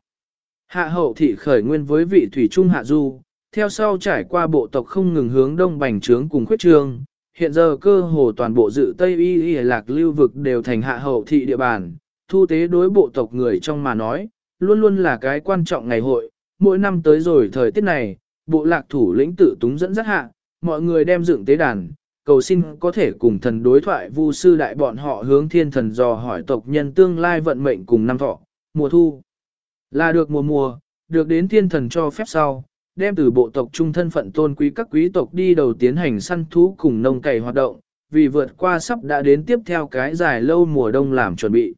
Speaker 1: Hạ hậu thị khởi nguyên với vị thủy trung hạ du, theo sau trải qua bộ tộc không ngừng hướng đông bành trướng cùng khuyết trương, hiện giờ cơ hồ toàn bộ dự Tây Y Y lạc lưu vực đều thành hạ hậu thị địa bàn, thu tế đối bộ tộc người trong mà nói, luôn luôn là cái quan trọng ngày hội, mỗi năm tới rồi thời tiết này, bộ lạc thủ lĩnh tự túng dẫn dắt hạ, mọi người đem dựng tế đàn, cầu xin có thể cùng thần đối thoại vu sư đại bọn họ hướng thiên thần dò hỏi tộc nhân tương lai vận mệnh cùng năm thọ, mùa thu. Là được mùa mùa, được đến thiên thần cho phép sau, đem từ bộ tộc trung thân phận tôn quý các quý tộc đi đầu tiến hành săn thú cùng nông cày hoạt động, vì vượt qua sắp đã đến tiếp theo cái dài lâu mùa đông làm chuẩn bị.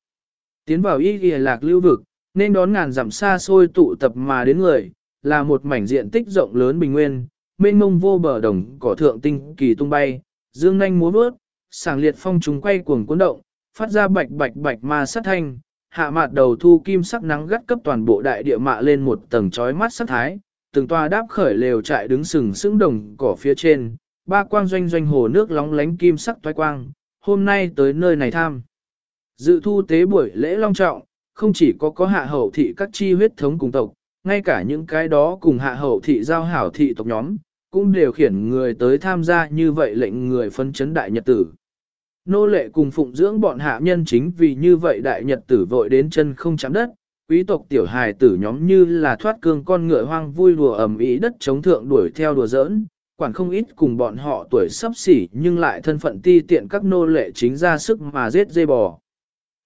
Speaker 1: Tiến vào y ghi lạc lưu vực, nên đón ngàn dặm xa xôi tụ tập mà đến người, là một mảnh diện tích rộng lớn bình nguyên, mênh mông vô bờ đồng cỏ thượng tinh kỳ tung bay, dương nhanh múa vớt, sảng liệt phong trùng quay cuồng cuốn động, phát ra bạch bạch bạch ma sát thanh, hạ mạt đầu thu kim sắc nắng gắt cấp toàn bộ đại địa mạ lên một tầng chói mắt sắc thái, từng tòa đáp khởi lều trại đứng sừng sững đồng cỏ phía trên, ba quang doanh doanh hồ nước lóng lánh kim sắc toái quang, hôm nay tới nơi này tham. Dự thu tế buổi lễ long trọng, không chỉ có có hạ hậu thị các chi huyết thống cùng tộc, ngay cả những cái đó cùng hạ hậu thị giao hảo thị tộc nhóm, cũng đều khiển người tới tham gia như vậy lệnh người phân chấn đại nhật tử. Nô lệ cùng phụng dưỡng bọn hạ nhân chính vì như vậy đại nhật tử vội đến chân không chạm đất, quý tộc tiểu hài tử nhóm như là thoát cương con ngựa hoang vui đùa ầm ĩ đất chống thượng đuổi theo đùa giỡn, quản không ít cùng bọn họ tuổi sắp xỉ nhưng lại thân phận ti tiện các nô lệ chính ra sức mà giết dây bò.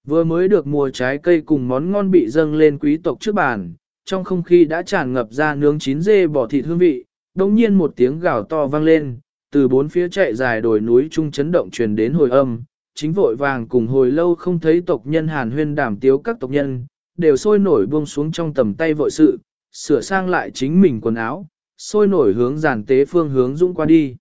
Speaker 1: Vừa mới được mùa trái cây cùng món ngon bị dâng lên quý tộc trước bàn, trong không khí đã tràn ngập ra nướng chín dê bỏ thịt hương vị, đồng nhiên một tiếng gào to vang lên, từ bốn phía chạy dài đồi núi trung chấn động truyền đến hồi âm, chính vội vàng cùng hồi lâu không thấy tộc nhân hàn huyên đảm tiếu các tộc nhân, đều sôi nổi buông xuống trong tầm tay vội sự, sửa sang lại chính mình quần áo, sôi nổi hướng giàn tế phương hướng dũng qua đi.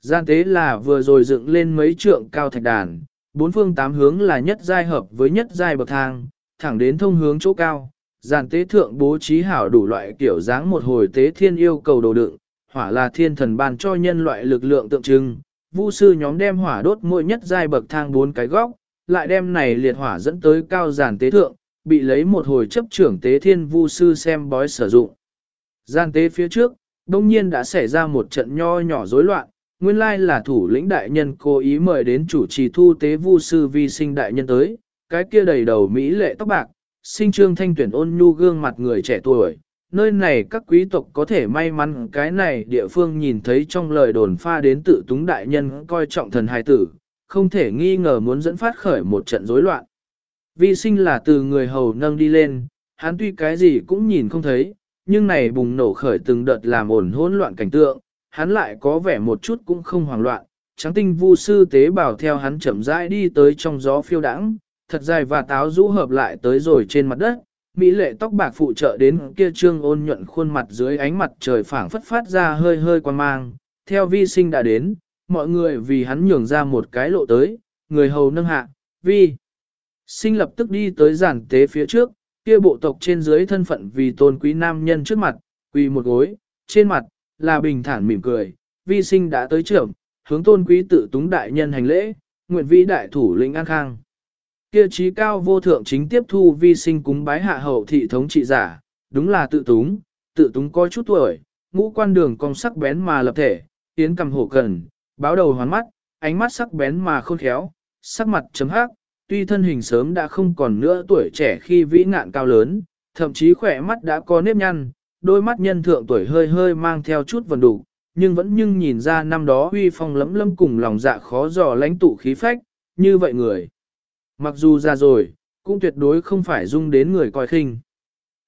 Speaker 1: Giàn tế là vừa rồi dựng lên mấy trượng cao thạch đàn, bốn phương tám hướng là nhất giai hợp với nhất giai bậc thang, thẳng đến thông hướng chỗ cao. Giàn tế thượng bố trí hảo đủ loại kiểu dáng một hồi tế thiên yêu cầu đồ đựng, hỏa là thiên thần ban cho nhân loại lực lượng tượng trưng. Vu sư nhóm đem hỏa đốt mỗi nhất giai bậc thang bốn cái góc, lại đem này liệt hỏa dẫn tới cao giàn tế thượng, bị lấy một hồi chấp trưởng tế thiên vu sư xem bói sử dụng. Gian tế phía trước, đông nhiên đã xảy ra một trận nho nhỏ rối loạn, nguyên lai là thủ lĩnh đại nhân cố ý mời đến chủ trì thu tế vu sư vi sinh đại nhân tới, cái kia đầy đầu mỹ lệ tóc bạc, sinh trương thanh tuyển ôn nhu gương mặt người trẻ tuổi. Nơi này các quý tộc có thể may mắn cái này địa phương nhìn thấy trong lời đồn pha đến tự túng đại nhân coi trọng thần hài tử, không thể nghi ngờ muốn dẫn phát khởi một trận rối loạn. Vi sinh là từ người hầu nâng đi lên, hắn tuy cái gì cũng nhìn không thấy, nhưng này bùng nổ khởi từng đợt làm ổn hỗn loạn cảnh tượng, hắn lại có vẻ một chút cũng không hoảng loạn, trắng tinh vu sư tế bảo theo hắn chậm rãi đi tới trong gió phiêu đãng, thật dài và táo rũ hợp lại tới rồi trên mặt đất, mỹ lệ tóc bạc phụ trợ đến kia trương ôn nhuận khuôn mặt dưới ánh mặt trời phảng phất phát ra hơi hơi quan mang, theo vi sinh đã đến, mọi người vì hắn nhường ra một cái lộ tới, người hầu nâng hạ, vi. Sinh lập tức đi tới giản tế phía trước, kia bộ tộc trên dưới thân phận vì tôn quý nam nhân trước mặt, quỳ một gối, trên mặt, là bình thản mỉm cười, vi sinh đã tới trưởng, hướng tôn quý tự túng đại nhân hành lễ, nguyện vĩ đại thủ lĩnh an khang. Kia trí cao vô thượng chính tiếp thu vi sinh cúng bái hạ hậu thị thống trị giả, đúng là tự túng, tự túng có chút tuổi, ngũ quan đường cong sắc bén mà lập thể, tiến cầm hổ cần, báo đầu hoán mắt, ánh mắt sắc bén mà khôn khéo, sắc mặt chấm hắc, tuy thân hình sớm đã không còn nữa tuổi trẻ khi vĩ ngạn cao lớn, thậm chí khỏe mắt đã có nếp nhăn, đôi mắt nhân thượng tuổi hơi hơi mang theo chút vần đủ, nhưng vẫn nhưng nhìn ra năm đó huy phong lấm lâm cùng lòng dạ khó dò lãnh tụ khí phách, như vậy người. Mặc dù ra rồi, cũng tuyệt đối không phải dung đến người coi khinh.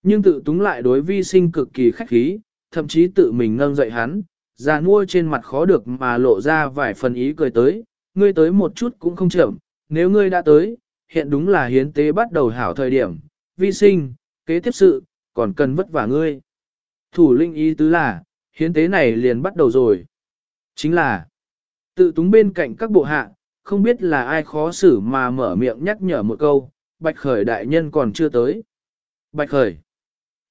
Speaker 1: Nhưng tự túng lại đối vi sinh cực kỳ khách khí, thậm chí tự mình nâng dậy hắn, già nuôi trên mặt khó được mà lộ ra vài phần ý cười tới, ngươi tới một chút cũng không chậm, nếu ngươi đã tới, hiện đúng là hiến tế bắt đầu hảo thời điểm, vi sinh, kế tiếp sự, còn cần vất vả ngươi. Thủ linh ý tứ là, hiến tế này liền bắt đầu rồi. Chính là, tự túng bên cạnh các bộ hạ, không biết là ai khó xử mà mở miệng nhắc nhở một câu, bạch khởi đại nhân còn chưa tới. Bạch khởi,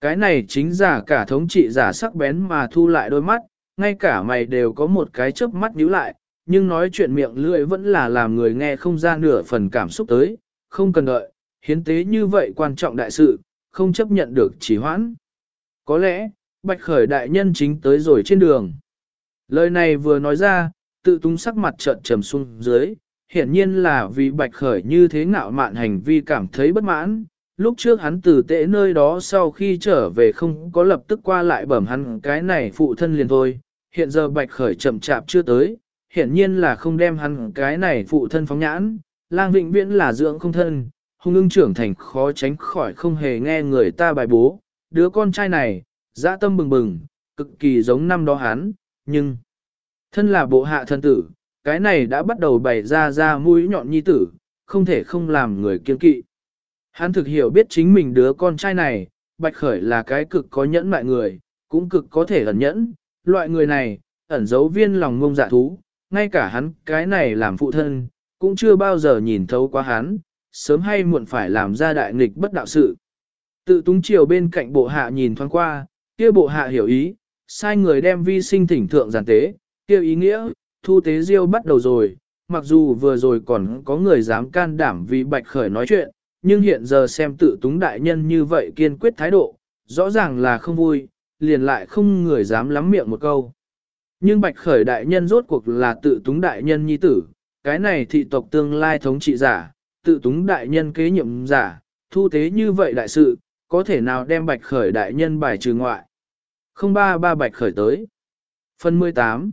Speaker 1: cái này chính giả cả thống trị giả sắc bén mà thu lại đôi mắt, ngay cả mày đều có một cái chớp mắt nhíu lại, nhưng nói chuyện miệng lưỡi vẫn là làm người nghe không ra nửa phần cảm xúc tới, không cần đợi, hiến tế như vậy quan trọng đại sự, không chấp nhận được chỉ hoãn. Có lẽ, Bạch Khởi đại nhân chính tới rồi trên đường. Lời này vừa nói ra, tự túng sắc mặt trợn trầm xuống dưới, hiển nhiên là vì Bạch Khởi như thế ngạo mạn hành vi cảm thấy bất mãn. Lúc trước hắn từ tệ nơi đó sau khi trở về không có lập tức qua lại bẩm hắn cái này phụ thân liền thôi, hiện giờ Bạch Khởi chậm chạp chưa tới, hiển nhiên là không đem hắn cái này phụ thân phóng nhãn, lang vĩnh viễn là dưỡng không thân, hung ưng trưởng thành khó tránh khỏi không hề nghe người ta bài bố, đứa con trai này, dã tâm bừng bừng, cực kỳ giống năm đó hắn, nhưng thân là bộ hạ thân tử, cái này đã bắt đầu bày ra ra mũi nhọn nhi tử, không thể không làm người kiên kỵ. Hắn thực hiểu biết chính mình đứa con trai này, Bạch Khởi là cái cực có nhẫn mại người, cũng cực có thể ẩn nhẫn, loại người này, ẩn giấu viên lòng ngông dạ thú, ngay cả hắn cái này làm phụ thân, cũng chưa bao giờ nhìn thấu quá hắn, sớm hay muộn phải làm ra đại nghịch bất đạo sự. Tự túng chiều bên cạnh bộ hạ nhìn thoáng qua, kia bộ hạ hiểu ý, sai người đem vi sinh thỉnh thượng giàn tế, kia ý nghĩa, thu tế diêu bắt đầu rồi, mặc dù vừa rồi còn có người dám can đảm vì bạch khởi nói chuyện, nhưng hiện giờ xem tự túng đại nhân như vậy kiên quyết thái độ, rõ ràng là không vui, liền lại không người dám lắm miệng một câu. Nhưng bạch khởi đại nhân rốt cuộc là tự túng đại nhân nhi tử, cái này thị tộc tương lai thống trị giả, tự túng đại nhân kế nhiệm giả, thu tế như vậy đại sự, có thể nào đem bạch khởi đại nhân bài trừ ngoại. Không ba ba bạch khởi tới. Phần 18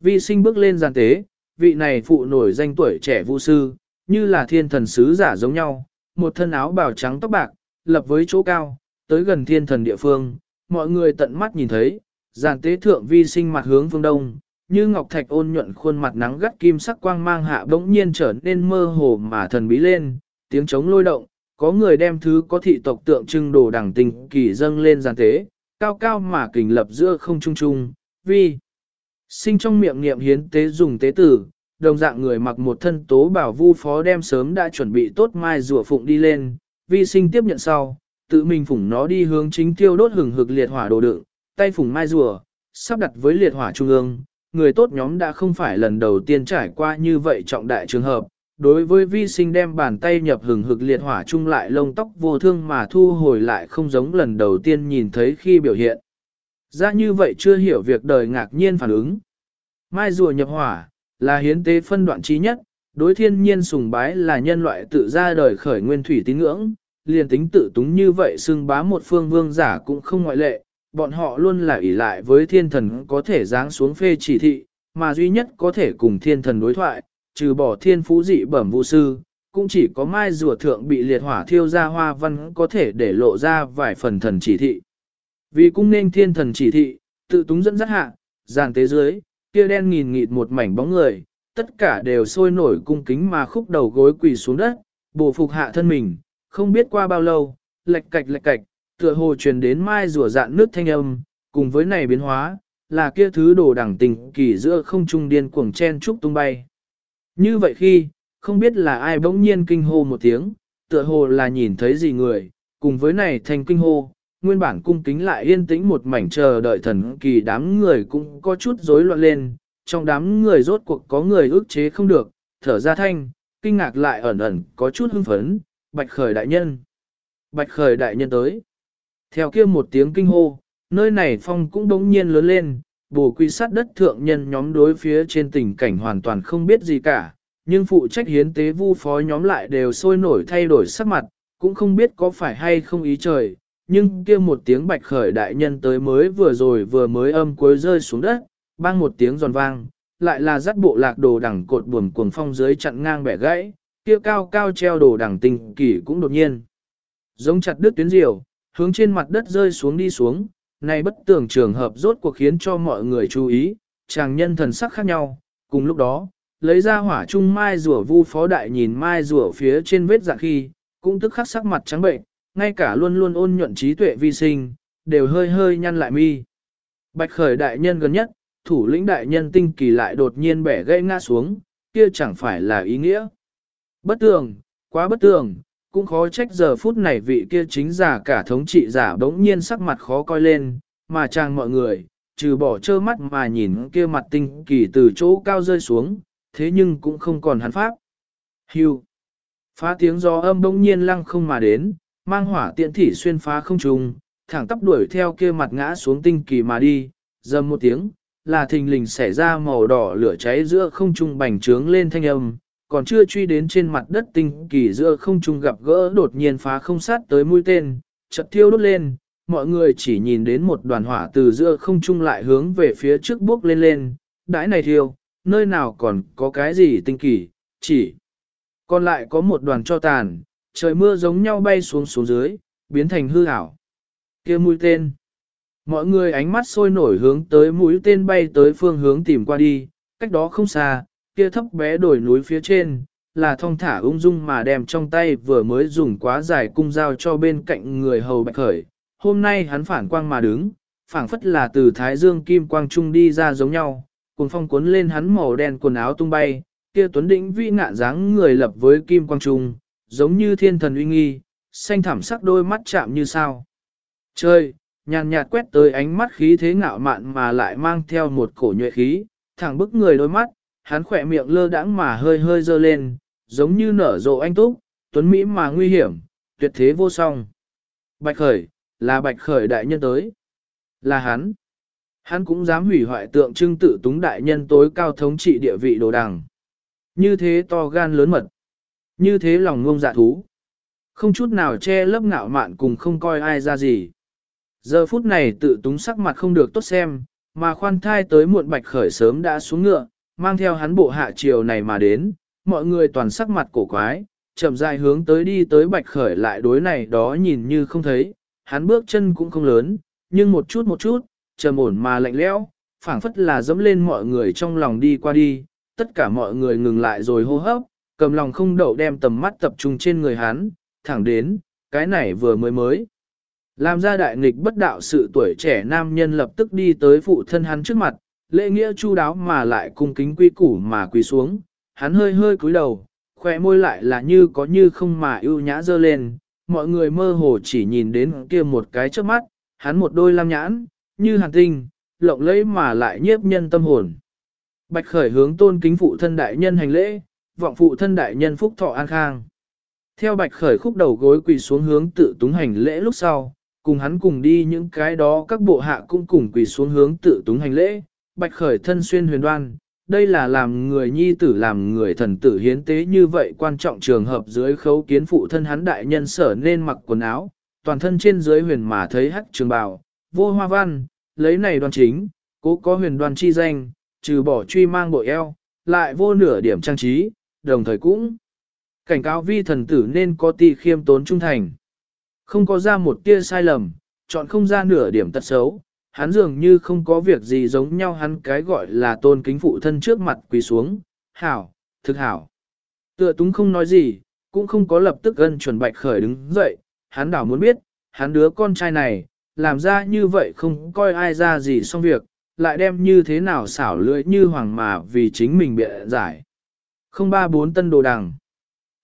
Speaker 1: Vi sinh bước lên giàn tế, vị này phụ nổi danh tuổi trẻ vũ sư, như là thiên thần sứ giả giống nhau, một thân áo bào trắng tóc bạc, lập với chỗ cao, tới gần thiên thần địa phương, mọi người tận mắt nhìn thấy, giàn tế thượng vi sinh mặt hướng phương đông, như ngọc thạch ôn nhuận khuôn mặt nắng gắt kim sắc quang mang hạ bỗng nhiên trở nên mơ hồ mà thần bí lên, tiếng trống lôi động, có người đem thứ có thị tộc tượng trưng đồ đẳng tình kỳ dâng lên giàn tế, cao cao mà kình lập giữa không trung trung, vi. Sinh trong miệng niệm hiến tế dùng tế tử, đồng dạng người mặc một thân tố bảo vu phó đem sớm đã chuẩn bị tốt mai rùa phụng đi lên, vi sinh tiếp nhận sau, tự mình phủng nó đi hướng chính tiêu đốt hừng hực liệt hỏa đồ đựng, tay phủng mai rùa, sắp đặt với liệt hỏa trung ương, người tốt nhóm đã không phải lần đầu tiên trải qua như vậy trọng đại trường hợp. Đối với vi sinh đem bàn tay nhập hừng hực liệt hỏa chung lại lông tóc vô thương mà thu hồi lại không giống lần đầu tiên nhìn thấy khi biểu hiện. Ra như vậy chưa hiểu việc đời ngạc nhiên phản ứng. Mai rùa nhập hỏa, là hiến tế phân đoạn trí nhất, đối thiên nhiên sùng bái là nhân loại tự ra đời khởi nguyên thủy tín ngưỡng, liền tính tự túng như vậy xưng bá một phương vương giả cũng không ngoại lệ, bọn họ luôn là ỷ lại với thiên thần có thể giáng xuống phê chỉ thị, mà duy nhất có thể cùng thiên thần đối thoại, trừ bỏ thiên phú dị bẩm vũ sư, cũng chỉ có mai rùa thượng bị liệt hỏa thiêu ra hoa văn có thể để lộ ra vài phần thần chỉ thị. Vì cung nên thiên thần chỉ thị, tự túng dẫn dắt hạ, giàn tế dưới, kia đen nghìn nghịt một mảnh bóng người, tất cả đều sôi nổi cung kính mà khúc đầu gối quỳ xuống đất, bổ phục hạ thân mình, không biết qua bao lâu, lệch cạch lệch cạch, tựa hồ truyền đến mai rùa dạn nước thanh âm, cùng với này biến hóa, là kia thứ đồ đẳng tình kỳ giữa không trung điên cuồng chen trúc tung bay. Như vậy khi, không biết là ai bỗng nhiên kinh hô một tiếng, tựa hồ là nhìn thấy gì người, cùng với này thành kinh hô, nguyên bản cung kính lại yên tĩnh một mảnh chờ đợi thần kỳ đám người cũng có chút rối loạn lên, trong đám người rốt cuộc có người ức chế không được, thở ra thanh, kinh ngạc lại ẩn ẩn có chút hưng phấn, bạch khởi đại nhân. Bạch khởi đại nhân tới. Theo kia một tiếng kinh hô, nơi này phong cũng đống nhiên lớn lên, bổ quy sát đất thượng nhân nhóm đối phía trên tình cảnh hoàn toàn không biết gì cả, nhưng phụ trách hiến tế vu phó nhóm lại đều sôi nổi thay đổi sắc mặt, cũng không biết có phải hay không ý trời, nhưng kia một tiếng bạch khởi đại nhân tới mới vừa rồi vừa mới âm cuối rơi xuống đất, bang một tiếng giòn vang, lại là dắt bộ lạc đồ đẳng cột buồm cuồng phong dưới chặn ngang bẻ gãy, kia cao cao treo đồ đẳng tình kỳ cũng đột nhiên. Giống chặt đứt tuyến diều, hướng trên mặt đất rơi xuống đi xuống, này bất tưởng trường hợp rốt cuộc khiến cho mọi người chú ý, chàng nhân thần sắc khác nhau, cùng lúc đó, lấy ra hỏa trung mai rùa vu phó đại nhìn mai rùa phía trên vết dạng khi, cũng tức khắc sắc mặt trắng bệnh, ngay cả luôn luôn ôn nhuận trí tuệ vi sinh, đều hơi hơi nhăn lại mi. Bạch khởi đại nhân gần nhất, thủ lĩnh đại nhân tinh kỳ lại đột nhiên bẻ gãy ngã xuống, kia chẳng phải là ý nghĩa. Bất tường, quá bất tường, cũng khó trách giờ phút này vị kia chính giả cả thống trị giả đống nhiên sắc mặt khó coi lên, mà chàng mọi người, trừ bỏ trơ mắt mà nhìn kia mặt tinh kỳ từ chỗ cao rơi xuống, thế nhưng cũng không còn hắn pháp. Hưu. Phá tiếng gió âm bỗng nhiên lăng không mà đến, mang hỏa tiện thỉ xuyên phá không trùng, thẳng tắp đuổi theo kia mặt ngã xuống tinh kỳ mà đi, dầm một tiếng, là thình lình xảy ra màu đỏ lửa cháy giữa không trung bành trướng lên thanh âm, còn chưa truy đến trên mặt đất tinh kỳ giữa không trung gặp gỡ đột nhiên phá không sát tới mũi tên, chợt thiêu đốt lên, mọi người chỉ nhìn đến một đoàn hỏa từ giữa không trung lại hướng về phía trước bước lên lên, đãi này thiêu, nơi nào còn có cái gì tinh kỳ, chỉ còn lại có một đoàn cho tàn, trời mưa giống nhau bay xuống xuống dưới, biến thành hư ảo. kia mũi tên. Mọi người ánh mắt sôi nổi hướng tới mũi tên bay tới phương hướng tìm qua đi, cách đó không xa, kia thấp bé đồi núi phía trên, là thong thả ung dung mà đem trong tay vừa mới dùng quá dài cung dao cho bên cạnh người hầu bạch khởi. Hôm nay hắn phản quang mà đứng, phảng phất là từ thái dương kim quang trung đi ra giống nhau, cuồng phong cuốn lên hắn màu đen quần áo tung bay, kia tuấn đỉnh vi ngạn dáng người lập với kim quang trung, giống như thiên thần uy nghi, xanh thảm sắc đôi mắt chạm như sao. Chơi, nhàn nhạt quét tới ánh mắt khí thế ngạo mạn mà lại mang theo một cổ nhuệ khí, thẳng bức người đôi mắt, hắn khỏe miệng lơ đãng mà hơi hơi dơ lên, giống như nở rộ anh túc, tuấn mỹ mà nguy hiểm, tuyệt thế vô song. Bạch khởi, là bạch khởi đại nhân tới. Là hắn. Hắn cũng dám hủy hoại tượng trưng tự túng đại nhân tối cao thống trị địa vị đồ đằng. Như thế to gan lớn mật. Như thế lòng ngông dạ thú. Không chút nào che lấp ngạo mạn cùng không coi ai ra gì. Giờ phút này tự túng sắc mặt không được tốt xem, mà khoan thai tới muộn bạch khởi sớm đã xuống ngựa, mang theo hắn bộ hạ chiều này mà đến, mọi người toàn sắc mặt cổ quái, chậm dài hướng tới đi tới bạch khởi lại đối này đó nhìn như không thấy, hắn bước chân cũng không lớn, nhưng một chút một chút, trầm ổn mà lạnh lẽo, phảng phất là dẫm lên mọi người trong lòng đi qua đi, tất cả mọi người ngừng lại rồi hô hấp, cầm lòng không đậu đem tầm mắt tập trung trên người hắn, thẳng đến, cái này vừa mới mới. Làm ra đại nghịch bất đạo sự tuổi trẻ nam nhân lập tức đi tới phụ thân hắn trước mặt, lễ nghĩa chu đáo mà lại cung kính quy củ mà quỳ xuống, hắn hơi hơi cúi đầu, khỏe môi lại là như có như không mà ưu nhã dơ lên, mọi người mơ hồ chỉ nhìn đến kia một cái trước mắt, hắn một đôi lam nhãn, như hàn tinh, lộng lẫy mà lại nhiếp nhân tâm hồn. Bạch khởi hướng tôn kính phụ thân đại nhân hành lễ, vọng phụ thân đại nhân phúc thọ an khang. Theo bạch khởi khúc đầu gối quỳ xuống hướng tự túng hành lễ lúc sau, cùng hắn cùng đi những cái đó các bộ hạ cũng cùng quỳ xuống hướng tự túng hành lễ, bạch khởi thân xuyên huyền đoan, đây là làm người nhi tử làm người thần tử hiến tế như vậy quan trọng trường hợp dưới khấu kiến phụ thân hắn đại nhân sở nên mặc quần áo, toàn thân trên dưới huyền mà thấy hắc trường bào, vô hoa văn, lấy này đoan chính, cố có huyền đoan chi danh, trừ bỏ truy mang bội eo, lại vô nửa điểm trang trí, đồng thời cũng cảnh cáo vi thần tử nên có ti khiêm tốn trung thành. Không có ra một tia sai lầm, chọn không ra nửa điểm tật xấu, hắn dường như không có việc gì giống nhau hắn cái gọi là tôn kính phụ thân trước mặt quỳ xuống, hảo, thực hảo. Tựa túng không nói gì, cũng không có lập tức gân chuẩn bạch khởi đứng dậy, hắn đảo muốn biết, hắn đứa con trai này, làm ra như vậy không coi ai ra gì xong việc, lại đem như thế nào xảo lưỡi như hoàng mà vì chính mình bịa giải. Không ba bốn tân đồ đằng.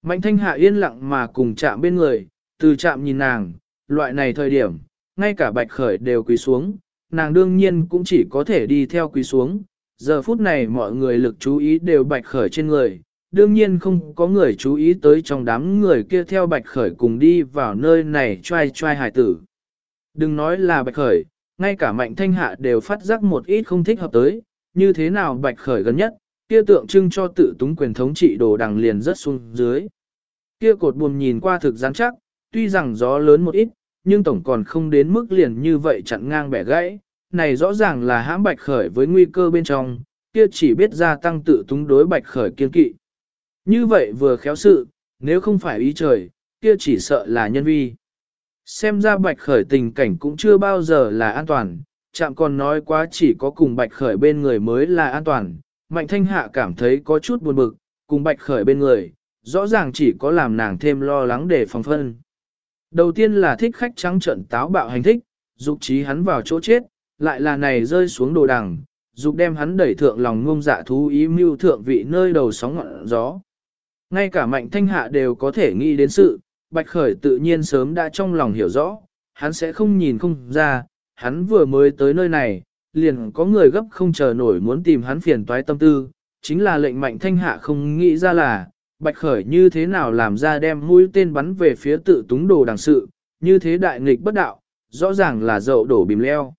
Speaker 1: Mạnh thanh hạ yên lặng mà cùng chạm bên người, từ chạm nhìn nàng, loại này thời điểm, ngay cả bạch khởi đều quỳ xuống, nàng đương nhiên cũng chỉ có thể đi theo quỳ xuống. Giờ phút này mọi người lực chú ý đều bạch khởi trên người, đương nhiên không có người chú ý tới trong đám người kia theo bạch khởi cùng đi vào nơi này trai trai hải tử. Đừng nói là bạch khởi, ngay cả mạnh thanh hạ đều phát giác một ít không thích hợp tới, như thế nào bạch khởi gần nhất, kia tượng trưng cho tự túng quyền thống trị đồ đằng liền rất xuống dưới. Kia cột buồm nhìn qua thực rắn chắc, tuy rằng gió lớn một ít, nhưng tổng còn không đến mức liền như vậy chặn ngang bẻ gãy. Này rõ ràng là hãm bạch khởi với nguy cơ bên trong, kia chỉ biết gia tăng tự túng đối bạch khởi kiên kỵ. Như vậy vừa khéo sự, nếu không phải ý trời, kia chỉ sợ là nhân vi. Xem ra bạch khởi tình cảnh cũng chưa bao giờ là an toàn, chạm còn nói quá chỉ có cùng bạch khởi bên người mới là an toàn. Mạnh thanh hạ cảm thấy có chút buồn bực, cùng bạch khởi bên người, rõ ràng chỉ có làm nàng thêm lo lắng để phòng phân. Đầu tiên là thích khách trắng trận táo bạo hành thích, dục trí hắn vào chỗ chết, lại là này rơi xuống đồ đằng, dục đem hắn đẩy thượng lòng ngông dạ thú ý mưu thượng vị nơi đầu sóng ngọn gió. Ngay cả mạnh thanh hạ đều có thể nghĩ đến sự, bạch khởi tự nhiên sớm đã trong lòng hiểu rõ, hắn sẽ không nhìn không ra, hắn vừa mới tới nơi này, liền có người gấp không chờ nổi muốn tìm hắn phiền toái tâm tư, chính là lệnh mạnh thanh hạ không nghĩ ra là, bạch khởi như thế nào làm ra đem mũi tên bắn về phía tự túng đồ đằng sự, như thế đại nghịch bất đạo, rõ ràng là dậu đổ bìm leo.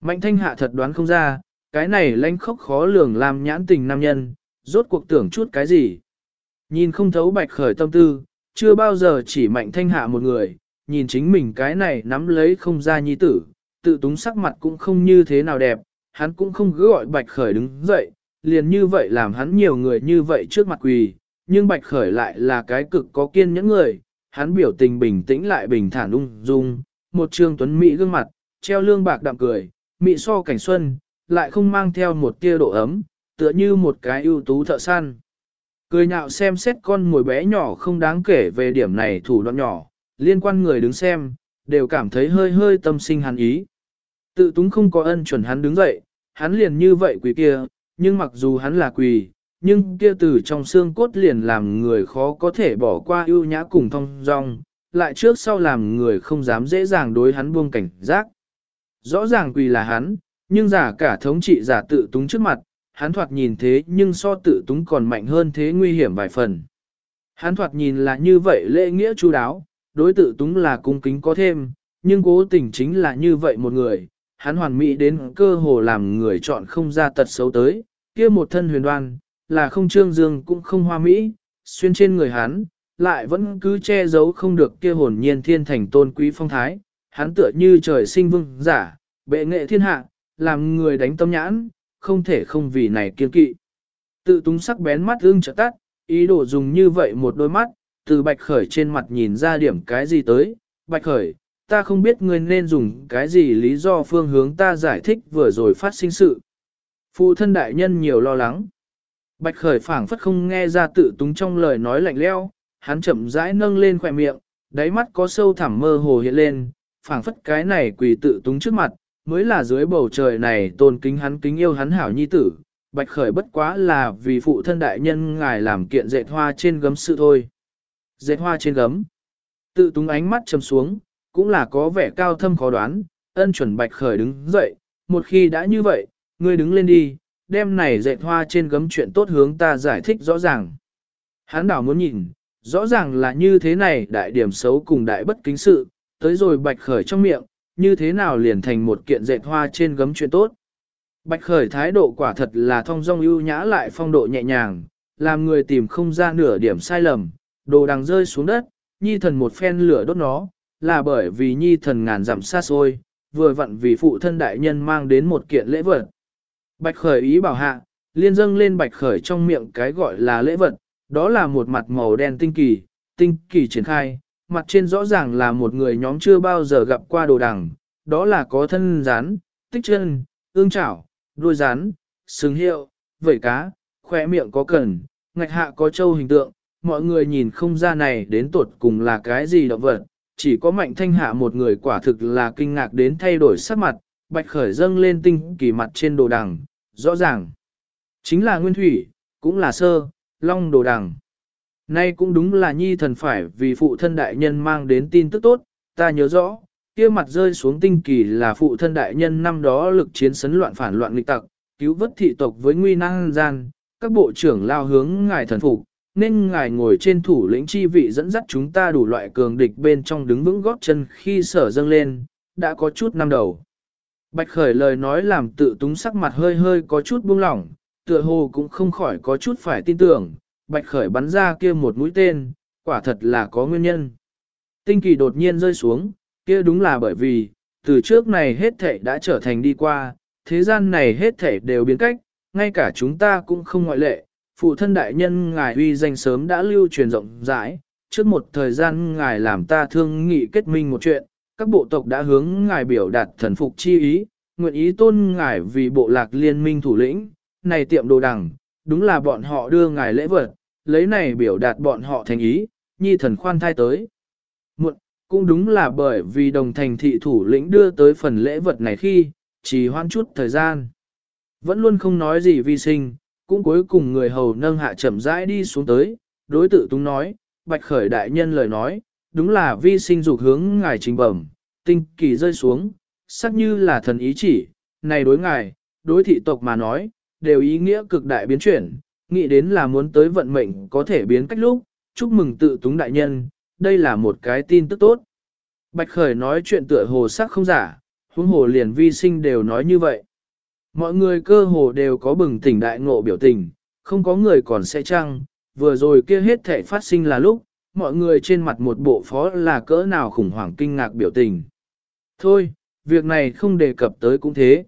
Speaker 1: Mạnh thanh hạ thật đoán không ra, cái này lanh khóc khó lường làm nhãn tình nam nhân, rốt cuộc tưởng chút cái gì. Nhìn không thấu bạch khởi tâm tư, chưa bao giờ chỉ mạnh thanh hạ một người, nhìn chính mình cái này nắm lấy không ra nhi tử, tự túng sắc mặt cũng không như thế nào đẹp, hắn cũng không cứ gọi bạch khởi đứng dậy, liền như vậy làm hắn nhiều người như vậy trước mặt quỳ, nhưng bạch khởi lại là cái cực có kiên nhẫn người, hắn biểu tình bình tĩnh lại bình thản ung dung, một trương tuấn mỹ gương mặt, treo lương bạc đạm cười, mỹ so cảnh xuân, lại không mang theo một tia độ ấm, tựa như một cái ưu tú thợ săn. Cười nhạo xem xét con mồi bé nhỏ không đáng kể về điểm này thủ đoạn nhỏ, liên quan người đứng xem, đều cảm thấy hơi hơi tâm sinh hàn ý. Tự túng không có ân chuẩn hắn đứng dậy, hắn liền như vậy quỳ kia, nhưng mặc dù hắn là quỳ, nhưng kia từ trong xương cốt liền làm người khó có thể bỏ qua ưu nhã cùng thông dong, lại trước sau làm người không dám dễ dàng đối hắn buông cảnh giác. Rõ ràng quỳ là hắn, nhưng giả cả thống trị giả tự túng trước mặt, hắn thoạt nhìn thế nhưng so tự túng còn mạnh hơn thế nguy hiểm vài phần. Hắn thoạt nhìn là như vậy lễ nghĩa chu đáo, đối tự túng là cung kính có thêm, nhưng cố tình chính là như vậy một người, hắn hoàn mỹ đến cơ hồ làm người chọn không ra tật xấu tới, kia một thân huyền đoan, là không trương dương cũng không hoa mỹ, xuyên trên người hắn, lại vẫn cứ che giấu không được kia hồn nhiên thiên thành tôn quý phong thái, hắn tựa như trời sinh vương giả, bệ nghệ thiên hạ, làm người đánh tâm nhãn, không thể không vì này kiên kỵ. Tự túng sắc bén mắt ưng trợ tắt, ý đồ dùng như vậy một đôi mắt, từ bạch khởi trên mặt nhìn ra điểm cái gì tới, bạch khởi, ta không biết ngươi nên dùng cái gì lý do phương hướng ta giải thích vừa rồi phát sinh sự. Phụ thân đại nhân nhiều lo lắng. Bạch khởi phảng phất không nghe ra tự túng trong lời nói lạnh leo, hắn chậm rãi nâng lên khỏe miệng, đáy mắt có sâu thẳm mơ hồ hiện lên, phảng phất cái này quỳ tự túng trước mặt, mới là dưới bầu trời này tôn kính hắn kính yêu hắn hảo nhi tử, bạch khởi bất quá là vì phụ thân đại nhân ngài làm kiện dệt hoa trên gấm sự thôi. Dệt hoa trên gấm, tự túng ánh mắt chầm xuống, cũng là có vẻ cao thâm khó đoán, ân chuẩn bạch khởi đứng dậy, một khi đã như vậy, ngươi đứng lên đi, đem này dệt hoa trên gấm chuyện tốt hướng ta giải thích rõ ràng. Hắn đảo muốn nhìn, rõ ràng là như thế này đại điểm xấu cùng đại bất kính sự, tới rồi bạch khởi trong miệng, như thế nào liền thành một kiện dệt hoa trên gấm chuyện tốt. Bạch khởi thái độ quả thật là thong dong ưu nhã lại phong độ nhẹ nhàng, làm người tìm không ra nửa điểm sai lầm, đồ đằng rơi xuống đất, nhi thần một phen lửa đốt nó, là bởi vì nhi thần ngàn dặm xa xôi, vừa vặn vì phụ thân đại nhân mang đến một kiện lễ vật. Bạch khởi ý bảo hạ, liên dâng lên bạch khởi trong miệng cái gọi là lễ vật, đó là một mặt màu đen tinh kỳ, tinh kỳ triển khai, mặt trên rõ ràng là một người nhóm chưa bao giờ gặp qua đồ đằng, đó là có thân rán, tích chân, ương chảo, đuôi rán, sừng hiệu, vẩy cá, khỏe miệng có cần, ngạch hạ có trâu hình tượng, mọi người nhìn không ra này đến tuột cùng là cái gì động vật, chỉ có mạnh thanh hạ một người quả thực là kinh ngạc đến thay đổi sắc mặt, bạch khởi dâng lên tinh kỳ mặt trên đồ đằng, rõ ràng. Chính là nguyên thủy, cũng là sơ, long đồ đằng. Nay cũng đúng là nhi thần phải vì phụ thân đại nhân mang đến tin tức tốt, ta nhớ rõ, kia mặt rơi xuống tinh kỳ là phụ thân đại nhân năm đó lực chiến sấn loạn phản loạn nghịch tặc, cứu vớt thị tộc với nguy năng gian, các bộ trưởng lao hướng ngài thần phục, nên ngài ngồi trên thủ lĩnh chi vị dẫn dắt chúng ta đủ loại cường địch bên trong đứng vững gót chân khi sở dâng lên, đã có chút năm đầu. Bạch khởi lời nói làm tự túng sắc mặt hơi hơi có chút buông lỏng, tựa hồ cũng không khỏi có chút phải tin tưởng, bạch khởi bắn ra kia một mũi tên, quả thật là có nguyên nhân. Tinh kỳ đột nhiên rơi xuống, kia đúng là bởi vì, từ trước này hết thảy đã trở thành đi qua, thế gian này hết thảy đều biến cách, ngay cả chúng ta cũng không ngoại lệ. Phụ thân đại nhân ngài uy danh sớm đã lưu truyền rộng rãi, trước một thời gian ngài làm ta thương nghị kết minh một chuyện, các bộ tộc đã hướng ngài biểu đạt thần phục chi ý, nguyện ý tôn ngài vì bộ lạc liên minh thủ lĩnh, này tiệm đồ đằng, đúng là bọn họ đưa ngài lễ vật, lấy này biểu đạt bọn họ thành ý, nhi thần khoan thai tới. Muộn, cũng đúng là bởi vì đồng thành thị thủ lĩnh đưa tới phần lễ vật này khi, chỉ hoan chút thời gian. Vẫn luôn không nói gì vi sinh, cũng cuối cùng người hầu nâng hạ chậm rãi đi xuống tới, đối tự túng nói, bạch khởi đại nhân lời nói, đúng là vi sinh dục hướng ngài trình bẩm, tinh kỳ rơi xuống, sắc như là thần ý chỉ, này đối ngài, đối thị tộc mà nói, đều ý nghĩa cực đại biến chuyển, nghĩ đến là muốn tới vận mệnh có thể biến cách lúc, chúc mừng tự túng đại nhân, đây là một cái tin tức tốt. Bạch Khởi nói chuyện tựa hồ sắc không giả, huống hồ liền vi sinh đều nói như vậy. Mọi người cơ hồ đều có bừng tỉnh đại ngộ biểu tình, không có người còn sẽ chăng, vừa rồi kia hết thể phát sinh là lúc, mọi người trên mặt một bộ phó là cỡ nào khủng hoảng kinh ngạc biểu tình. Thôi, việc này không đề cập tới cũng thế.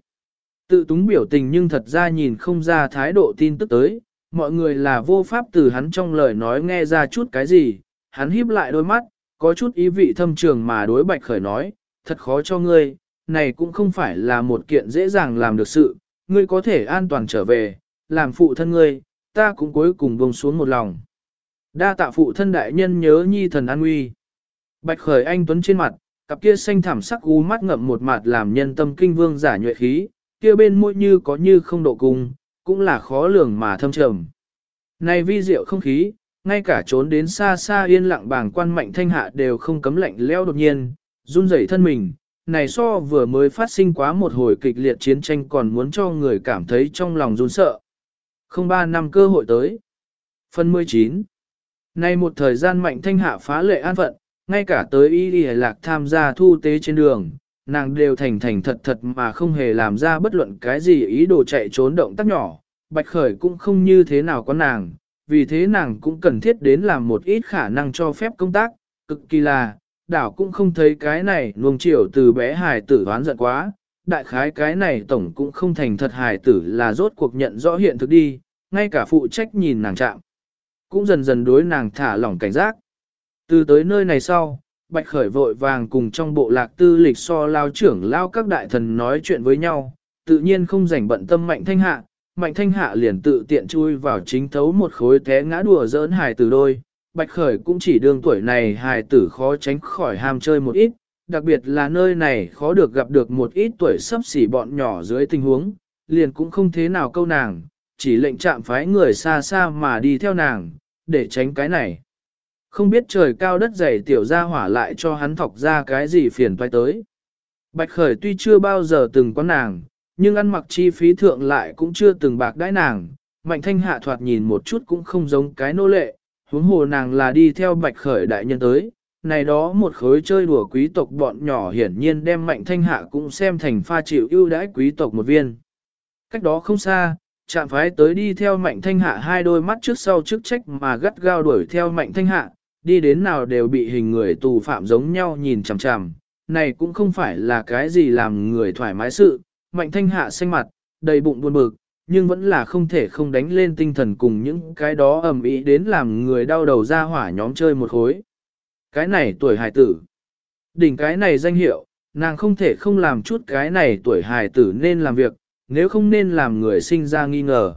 Speaker 1: Tự túng biểu tình nhưng thật ra nhìn không ra thái độ tin tức tới, mọi người là vô pháp từ hắn trong lời nói nghe ra chút cái gì, hắn híp lại đôi mắt, có chút ý vị thâm trường mà đối bạch khởi nói, thật khó cho ngươi, này cũng không phải là một kiện dễ dàng làm được sự, ngươi có thể an toàn trở về, làm phụ thân ngươi, ta cũng cuối cùng buông xuống một lòng. Đa tạ phụ thân đại nhân nhớ nhi thần an nguy. Bạch khởi anh tuấn trên mặt, cặp kia xanh thảm sắc u mắt ngậm một mặt làm nhân tâm kinh vương giả nhuệ khí, kia bên môi như có như không độ cung, cũng là khó lường mà thâm trầm. Này vi diệu không khí, ngay cả trốn đến xa xa yên lặng bàng quan mạnh thanh hạ đều không cấm lạnh leo đột nhiên, run rẩy thân mình, này so vừa mới phát sinh quá một hồi kịch liệt chiến tranh còn muốn cho người cảm thấy trong lòng run sợ. Không ba năm cơ hội tới. Phần 19 Nay một thời gian mạnh thanh hạ phá lệ an phận, ngay cả tới y đi lạc tham gia thu tế trên đường, nàng đều thành thành thật thật mà không hề làm ra bất luận cái gì ý đồ chạy trốn động tác nhỏ, bạch khởi cũng không như thế nào có nàng, vì thế nàng cũng cần thiết đến làm một ít khả năng cho phép công tác, cực kỳ là, đảo cũng không thấy cái này nuông chiều từ bé hài tử đoán giận quá, đại khái cái này tổng cũng không thành thật hài tử là rốt cuộc nhận rõ hiện thực đi, ngay cả phụ trách nhìn nàng chạm, cũng dần dần đối nàng thả lỏng cảnh giác. Từ tới nơi này sau, Bạch Khởi vội vàng cùng trong bộ lạc tư lịch so lao trưởng lao các đại thần nói chuyện với nhau, tự nhiên không rảnh bận tâm mạnh thanh hạ, mạnh thanh hạ liền tự tiện chui vào chính thấu một khối té ngã đùa dỡn hài tử đôi. Bạch Khởi cũng chỉ đương tuổi này hài tử khó tránh khỏi ham chơi một ít, đặc biệt là nơi này khó được gặp được một ít tuổi sắp xỉ bọn nhỏ dưới tình huống, liền cũng không thế nào câu nàng, chỉ lệnh chạm phái người xa xa mà đi theo nàng, để tránh cái này. Không biết trời cao đất dày tiểu ra hỏa lại cho hắn thọc ra cái gì phiền toái tới. Bạch Khởi tuy chưa bao giờ từng có nàng, nhưng ăn mặc chi phí thượng lại cũng chưa từng bạc đãi nàng. Mạnh thanh hạ thoạt nhìn một chút cũng không giống cái nô lệ, huống hồ nàng là đi theo Bạch Khởi đại nhân tới. Này đó một khối chơi đùa quý tộc bọn nhỏ hiển nhiên đem mạnh thanh hạ cũng xem thành pha chịu ưu đãi quý tộc một viên. Cách đó không xa, chạm phái tới đi theo mạnh thanh hạ hai đôi mắt trước sau trước trách mà gắt gao đuổi theo mạnh thanh hạ, đi đến nào đều bị hình người tù phạm giống nhau nhìn chằm chằm, này cũng không phải là cái gì làm người thoải mái sự, mạnh thanh hạ xanh mặt, đầy bụng buồn bực, nhưng vẫn là không thể không đánh lên tinh thần cùng những cái đó ầm ĩ đến làm người đau đầu ra hỏa nhóm chơi một khối. Cái này tuổi hài tử. Đỉnh cái này danh hiệu, nàng không thể không làm chút cái này tuổi hài tử nên làm việc, nếu không nên làm người sinh ra nghi ngờ.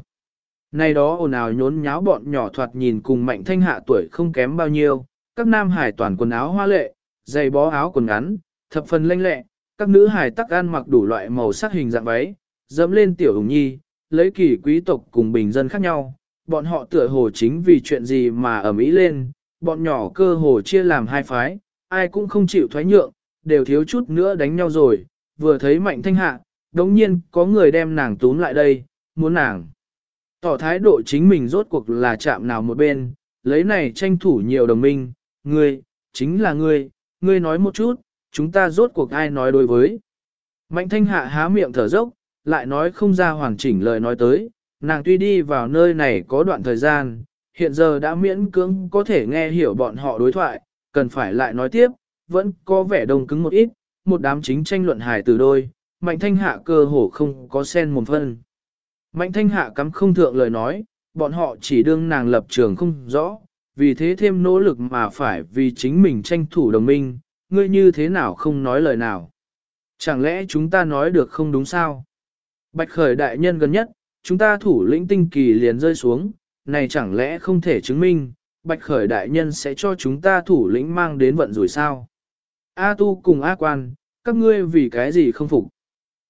Speaker 1: Này đó ồn ào nhốn nháo bọn nhỏ thoạt nhìn cùng mạnh thanh hạ tuổi không kém bao nhiêu, các nam hải toàn quần áo hoa lệ, giày bó áo quần ngắn, thập phần lanh lẹ, các nữ hải tắc ăn mặc đủ loại màu sắc hình dạng váy, dẫm lên tiểu hùng nhi, lấy kỳ quý tộc cùng bình dân khác nhau, bọn họ tựa hồ chính vì chuyện gì mà ở Mỹ lên, bọn nhỏ cơ hồ chia làm hai phái, ai cũng không chịu thoái nhượng, đều thiếu chút nữa đánh nhau rồi, vừa thấy mạnh thanh hạ, đống nhiên có người đem nàng túm lại đây, muốn nàng. Tỏ thái độ chính mình rốt cuộc là chạm nào một bên, lấy này tranh thủ nhiều đồng minh, ngươi, chính là ngươi, ngươi nói một chút, chúng ta rốt cuộc ai nói đối với. Mạnh thanh hạ há miệng thở dốc, lại nói không ra hoàn chỉnh lời nói tới, nàng tuy đi vào nơi này có đoạn thời gian, hiện giờ đã miễn cưỡng có thể nghe hiểu bọn họ đối thoại, cần phải lại nói tiếp, vẫn có vẻ đông cứng một ít, một đám chính tranh luận hài từ đôi, mạnh thanh hạ cơ hồ không có sen một phân. Mạnh thanh hạ cắm không thượng lời nói, bọn họ chỉ đương nàng lập trường không rõ, vì thế thêm nỗ lực mà phải vì chính mình tranh thủ đồng minh, ngươi như thế nào không nói lời nào. Chẳng lẽ chúng ta nói được không đúng sao? Bạch khởi đại nhân gần nhất, chúng ta thủ lĩnh tinh kỳ liền rơi xuống, này chẳng lẽ không thể chứng minh, bạch khởi đại nhân sẽ cho chúng ta thủ lĩnh mang đến vận rủi sao? A tu cùng A quan, các ngươi vì cái gì không phục?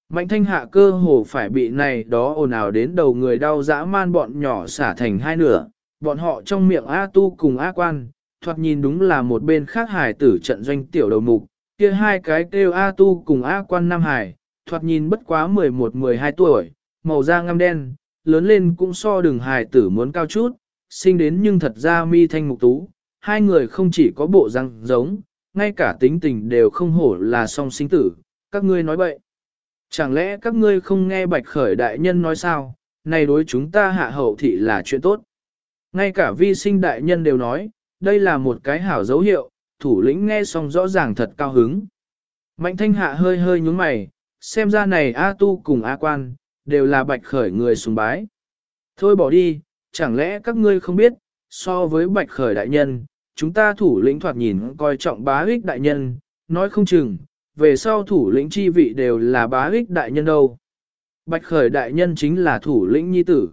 Speaker 1: Mạnh thanh hạ cơ hồ phải bị này đó ồn ào đến đầu người đau dã man bọn nhỏ xả thành hai nửa, bọn họ trong miệng A tu cùng A quan, thoạt nhìn đúng là một bên khác hải tử trận doanh tiểu đầu mục, kia hai cái kêu A tu cùng A quan Nam Hải, thoạt nhìn bất quá 11-12 tuổi, màu da ngăm đen, lớn lên cũng so đường hài tử muốn cao chút, sinh đến nhưng thật ra mi thanh mục tú, hai người không chỉ có bộ răng giống, ngay cả tính tình đều không hổ là song sinh tử, các ngươi nói bậy. Chẳng lẽ các ngươi không nghe bạch khởi đại nhân nói sao, này đối chúng ta hạ hậu thị là chuyện tốt. Ngay cả vi sinh đại nhân đều nói, đây là một cái hảo dấu hiệu, thủ lĩnh nghe xong rõ ràng thật cao hứng. Mạnh thanh hạ hơi hơi nhúng mày, xem ra này A tu cùng A quan, đều là bạch khởi người sùng bái. Thôi bỏ đi, chẳng lẽ các ngươi không biết, so với bạch khởi đại nhân, chúng ta thủ lĩnh thoạt nhìn coi trọng bá ích đại nhân, nói không chừng, về sau thủ lĩnh chi vị đều là bá ích đại nhân đâu. Bạch khởi đại nhân chính là thủ lĩnh nhi tử.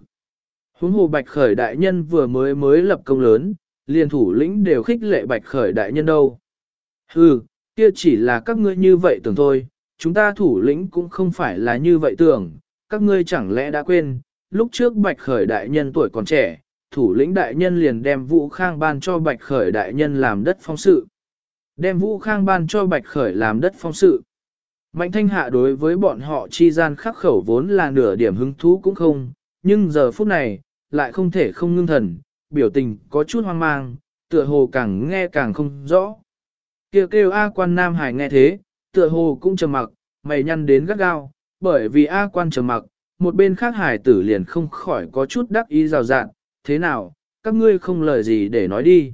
Speaker 1: Huống hồ bạch khởi đại nhân vừa mới mới lập công lớn, liền thủ lĩnh đều khích lệ bạch khởi đại nhân đâu. Hừ, kia chỉ là các ngươi như vậy tưởng thôi, chúng ta thủ lĩnh cũng không phải là như vậy tưởng, các ngươi chẳng lẽ đã quên, lúc trước bạch khởi đại nhân tuổi còn trẻ, thủ lĩnh đại nhân liền đem vũ khang ban cho bạch khởi đại nhân làm đất phong sự. Đem vũ khang ban cho bạch khởi làm đất phong sự. Mạnh thanh hạ đối với bọn họ chi gian khắc khẩu vốn là nửa điểm hứng thú cũng không, nhưng giờ phút này, lại không thể không ngưng thần, biểu tình có chút hoang mang, tựa hồ càng nghe càng không rõ. Kêu kêu A quan Nam Hải nghe thế, tựa hồ cũng trầm mặc, mày nhăn đến gắt gao, bởi vì A quan trầm mặc, một bên khác hải tử liền không khỏi có chút đắc ý rào rạn, thế nào, các ngươi không lời gì để nói đi.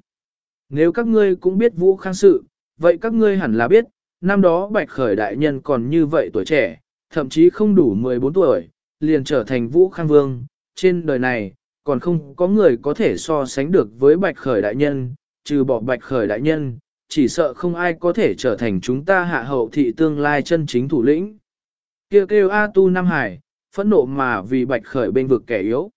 Speaker 1: Nếu các ngươi cũng biết vũ khang sự, vậy các ngươi hẳn là biết, năm đó bạch khởi đại nhân còn như vậy tuổi trẻ, thậm chí không đủ 14 tuổi, liền trở thành vũ khang vương, trên đời này, còn không có người có thể so sánh được với bạch khởi đại nhân, trừ bỏ bạch khởi đại nhân, chỉ sợ không ai có thể trở thành chúng ta hạ hậu thị tương lai chân chính thủ lĩnh. Kêu kêu A tu Nam Hải, phẫn nộ mà vì bạch khởi bên vực kẻ yếu.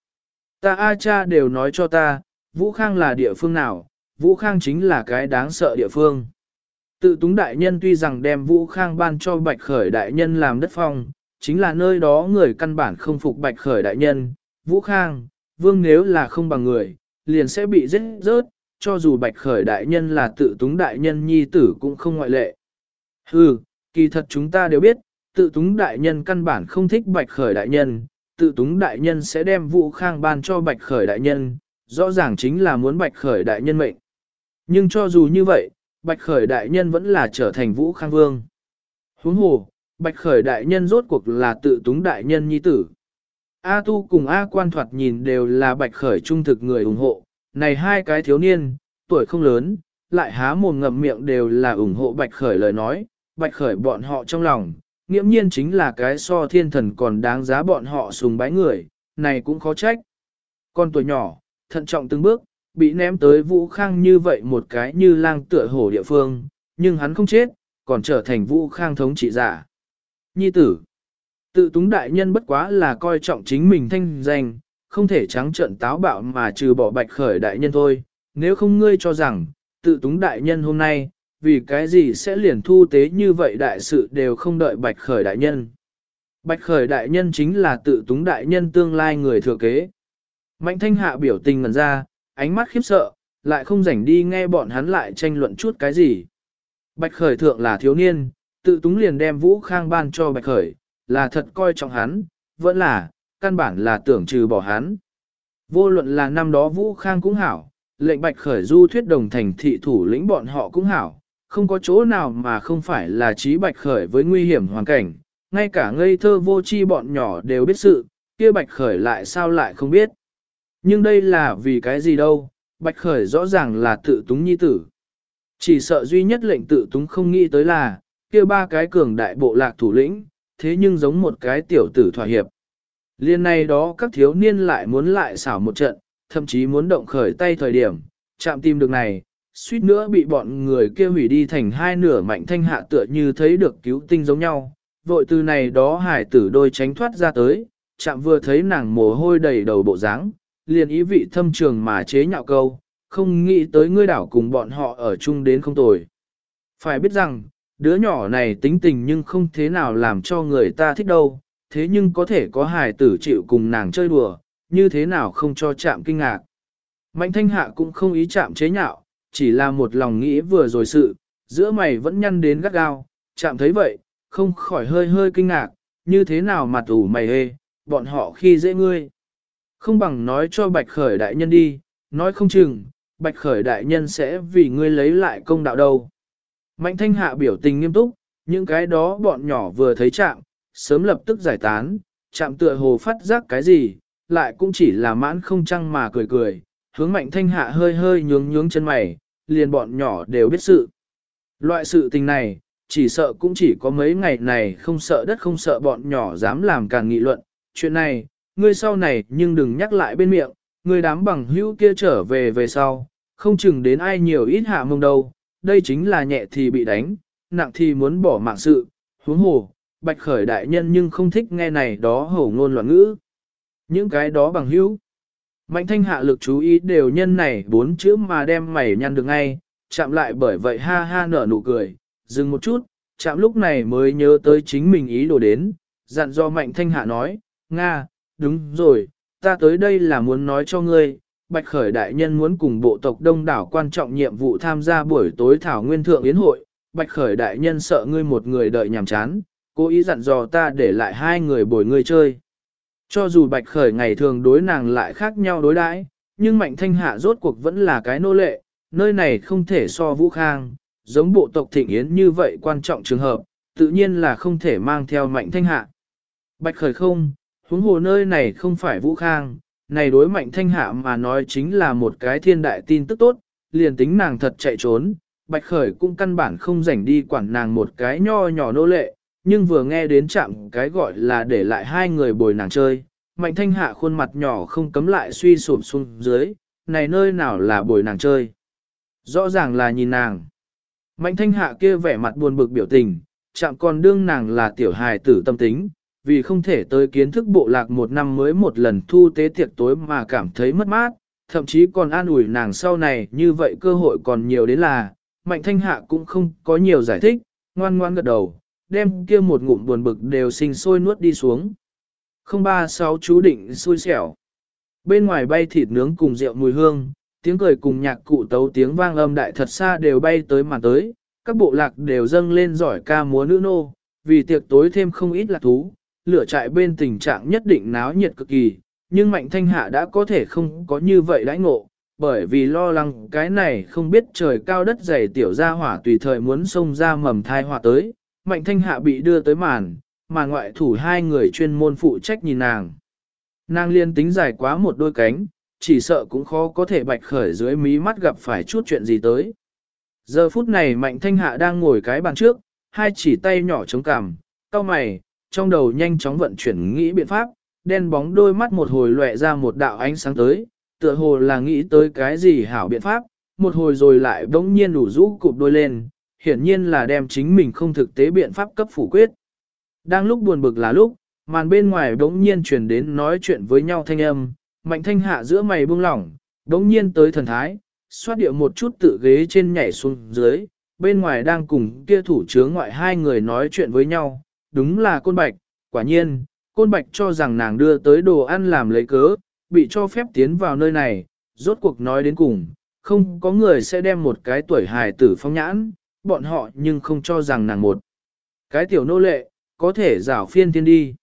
Speaker 1: Ta A cha đều nói cho ta, Vũ Khang là địa phương nào, Vũ Khang chính là cái đáng sợ địa phương. Tự túng đại nhân tuy rằng đem Vũ Khang ban cho bạch khởi đại nhân làm đất phong, chính là nơi đó người căn bản không phục bạch khởi đại nhân, Vũ Khang, vương nếu là không bằng người, liền sẽ bị giết rớt, cho dù bạch khởi đại nhân là tự túng đại nhân nhi tử cũng không ngoại lệ. Hừ, kỳ thật chúng ta đều biết, tự túng đại nhân căn bản không thích bạch khởi đại nhân, tự túng đại nhân sẽ đem vũ khang ban cho bạch khởi đại nhân, rõ ràng chính là muốn bạch khởi đại nhân mệnh. Nhưng cho dù như vậy, bạch khởi đại nhân vẫn là trở thành vũ khang vương. Huống hồ, bạch khởi đại nhân rốt cuộc là tự túng đại nhân nhi tử. A tu cùng A quan thoạt nhìn đều là bạch khởi trung thực người ủng hộ, này hai cái thiếu niên, tuổi không lớn, lại há mồm ngậm miệng đều là ủng hộ bạch khởi lời nói, bạch khởi bọn họ trong lòng, nghiễm nhiên chính là cái so thiên thần còn đáng giá bọn họ sùng bái người, này cũng khó trách. Con tuổi nhỏ, thận trọng từng bước, bị ném tới vũ khang như vậy một cái như lang tựa hổ địa phương, nhưng hắn không chết, còn trở thành vũ khang thống trị giả. Nhi tử, tự túng đại nhân bất quá là coi trọng chính mình thanh danh, không thể trắng trợn táo bạo mà trừ bỏ bạch khởi đại nhân thôi, nếu không ngươi cho rằng, tự túng đại nhân hôm nay, vì cái gì sẽ liền thu tế như vậy đại sự đều không đợi bạch khởi đại nhân. Bạch khởi đại nhân chính là tự túng đại nhân tương lai người thừa kế. Mạnh thanh hạ biểu tình ngần ra, ánh mắt khiếp sợ, lại không rảnh đi nghe bọn hắn lại tranh luận chút cái gì. Bạch khởi thượng là thiếu niên, tự túng liền đem Vũ Khang ban cho Bạch Khởi, là thật coi trọng hắn, vẫn là, căn bản là tưởng trừ bỏ hắn. Vô luận là năm đó Vũ Khang cũng hảo, lệnh Bạch Khởi du thuyết đồng thành thị thủ lĩnh bọn họ cũng hảo, không có chỗ nào mà không phải là trí Bạch Khởi với nguy hiểm hoàn cảnh, ngay cả ngây thơ vô chi bọn nhỏ đều biết sự, kia Bạch Khởi lại sao lại không biết. Nhưng đây là vì cái gì đâu, Bạch Khởi rõ ràng là tự túng nhi tử. Chỉ sợ duy nhất lệnh tự túng không nghĩ tới là, kia ba cái cường đại bộ lạc thủ lĩnh, thế nhưng giống một cái tiểu tử thỏa hiệp. Liên này đó các thiếu niên lại muốn lại xảo một trận, thậm chí muốn động khởi tay thời điểm, chạm tìm được này, suýt nữa bị bọn người kia hủy đi thành hai nửa mạnh thanh hạ tựa như thấy được cứu tinh giống nhau. Vội từ này đó hải tử đôi tránh thoát ra tới, chạm vừa thấy nàng mồ hôi đầy đầu bộ dáng, liền ý vị thâm trường mà chế nhạo câu, không nghĩ tới ngươi đảo cùng bọn họ ở chung đến không tồi. Phải biết rằng, đứa nhỏ này tính tình nhưng không thế nào làm cho người ta thích đâu, thế nhưng có thể có hài tử chịu cùng nàng chơi đùa, như thế nào không cho chạm kinh ngạc. Mạnh thanh hạ cũng không ý chạm chế nhạo, chỉ là một lòng nghĩ vừa rồi sự, giữa mày vẫn nhăn đến gắt gao, chạm thấy vậy, không khỏi hơi hơi kinh ngạc, như thế nào mà ủ mày hê, bọn họ khi dễ ngươi. Không bằng nói cho bạch khởi đại nhân đi, nói không chừng, bạch khởi đại nhân sẽ vì ngươi lấy lại công đạo đâu. Mạnh thanh hạ biểu tình nghiêm túc, những cái đó bọn nhỏ vừa thấy chạm, sớm lập tức giải tán, chạm tựa hồ phát giác cái gì, lại cũng chỉ là mãn không trăng mà cười cười, hướng mạnh thanh hạ hơi hơi nhướng nhướng chân mày, liền bọn nhỏ đều biết sự. Loại sự tình này, chỉ sợ cũng chỉ có mấy ngày này không sợ đất không sợ bọn nhỏ dám làm càng nghị luận, chuyện này, ngươi sau này nhưng đừng nhắc lại bên miệng, ngươi đám bằng hữu kia trở về về sau, không chừng đến ai nhiều ít hạ mông đâu, đây chính là nhẹ thì bị đánh, nặng thì muốn bỏ mạng sự, huống hồ, bạch khởi đại nhân nhưng không thích nghe này đó hổ ngôn loạn ngữ. Những cái đó bằng hữu. Mạnh thanh hạ lực chú ý đều nhân này bốn chữ mà đem mày nhăn được ngay, chạm lại bởi vậy ha ha nở nụ cười, dừng một chút, chạm lúc này mới nhớ tới chính mình ý đồ đến, dặn do mạnh thanh hạ nói, Nga, đúng rồi, ta tới đây là muốn nói cho ngươi, Bạch Khởi Đại Nhân muốn cùng bộ tộc đông đảo quan trọng nhiệm vụ tham gia buổi tối thảo nguyên thượng yến hội, Bạch Khởi Đại Nhân sợ ngươi một người đợi nhàm chán, cố ý dặn dò ta để lại hai người bồi ngươi chơi. Cho dù Bạch Khởi ngày thường đối nàng lại khác nhau đối đãi, nhưng Mạnh Thanh Hạ rốt cuộc vẫn là cái nô lệ, nơi này không thể so Vũ Khang, giống bộ tộc Thịnh Yến như vậy quan trọng trường hợp, tự nhiên là không thể mang theo Mạnh Thanh Hạ. Bạch Khởi không, huống hồ nơi này không phải Vũ Khang, này đối Mạnh Thanh Hạ mà nói chính là một cái thiên đại tin tức tốt, liền tính nàng thật chạy trốn, Bạch Khởi cũng căn bản không rảnh đi quản nàng một cái nho nhỏ nô lệ, nhưng vừa nghe đến chạm cái gọi là để lại hai người bồi nàng chơi, mạnh thanh hạ khuôn mặt nhỏ không cấm lại suy sụp xuống dưới, này nơi nào là bồi nàng chơi. Rõ ràng là nhìn nàng. Mạnh thanh hạ kia vẻ mặt buồn bực biểu tình, chạm còn đương nàng là tiểu hài tử tâm tính, vì không thể tới kiến thức bộ lạc một năm mới một lần thu tế tiệc tối mà cảm thấy mất mát, thậm chí còn an ủi nàng sau này như vậy cơ hội còn nhiều đến là, mạnh thanh hạ cũng không có nhiều giải thích, ngoan ngoan gật đầu, đem kia một ngụm buồn bực đều sinh sôi nuốt đi xuống. 036 chú định xui xẻo. Bên ngoài bay thịt nướng cùng rượu mùi hương, tiếng cười cùng nhạc cụ tấu tiếng vang âm đại thật xa đều bay tới mà tới, các bộ lạc đều dâng lên giỏi ca múa nữ nô, vì tiệc tối thêm không ít lạc thú, lửa trại bên tình trạng nhất định náo nhiệt cực kỳ, nhưng mạnh thanh hạ đã có thể không có như vậy đãi ngộ, bởi vì lo lắng cái này không biết trời cao đất dày tiểu ra hỏa tùy thời muốn xông ra mầm thai hỏa tới, mạnh thanh hạ bị đưa tới màn, mà ngoại thủ hai người chuyên môn phụ trách nhìn nàng. Nàng liên tính dài quá một đôi cánh, chỉ sợ cũng khó có thể bạch khởi dưới mí mắt gặp phải chút chuyện gì tới. Giờ phút này mạnh thanh hạ đang ngồi cái bàn trước, hai chỉ tay nhỏ chống cằm, cau mày, trong đầu nhanh chóng vận chuyển nghĩ biện pháp, đen bóng đôi mắt một hồi lóe ra một đạo ánh sáng tới, tựa hồ là nghĩ tới cái gì hảo biện pháp, một hồi rồi lại bỗng nhiên đủ rũ cụp đôi lên, hiển nhiên là đem chính mình không thực tế biện pháp cấp phủ quyết. Đang lúc buồn bực là lúc, màn bên ngoài đống nhiên truyền đến nói chuyện với nhau thanh âm, mạnh thanh hạ giữa mày buông lỏng, đống nhiên tới thần thái, xoát điệu một chút tự ghế trên nhảy xuống dưới, bên ngoài đang cùng kia thủ chướng ngoại hai người nói chuyện với nhau, đúng là côn bạch, quả nhiên, côn bạch cho rằng nàng đưa tới đồ ăn làm lấy cớ, bị cho phép tiến vào nơi này, rốt cuộc nói đến cùng, không có người sẽ đem một cái tuổi hài tử phong nhãn, bọn họ nhưng không cho rằng nàng một. Cái tiểu nô lệ, có thể rảo phiên thiên đi.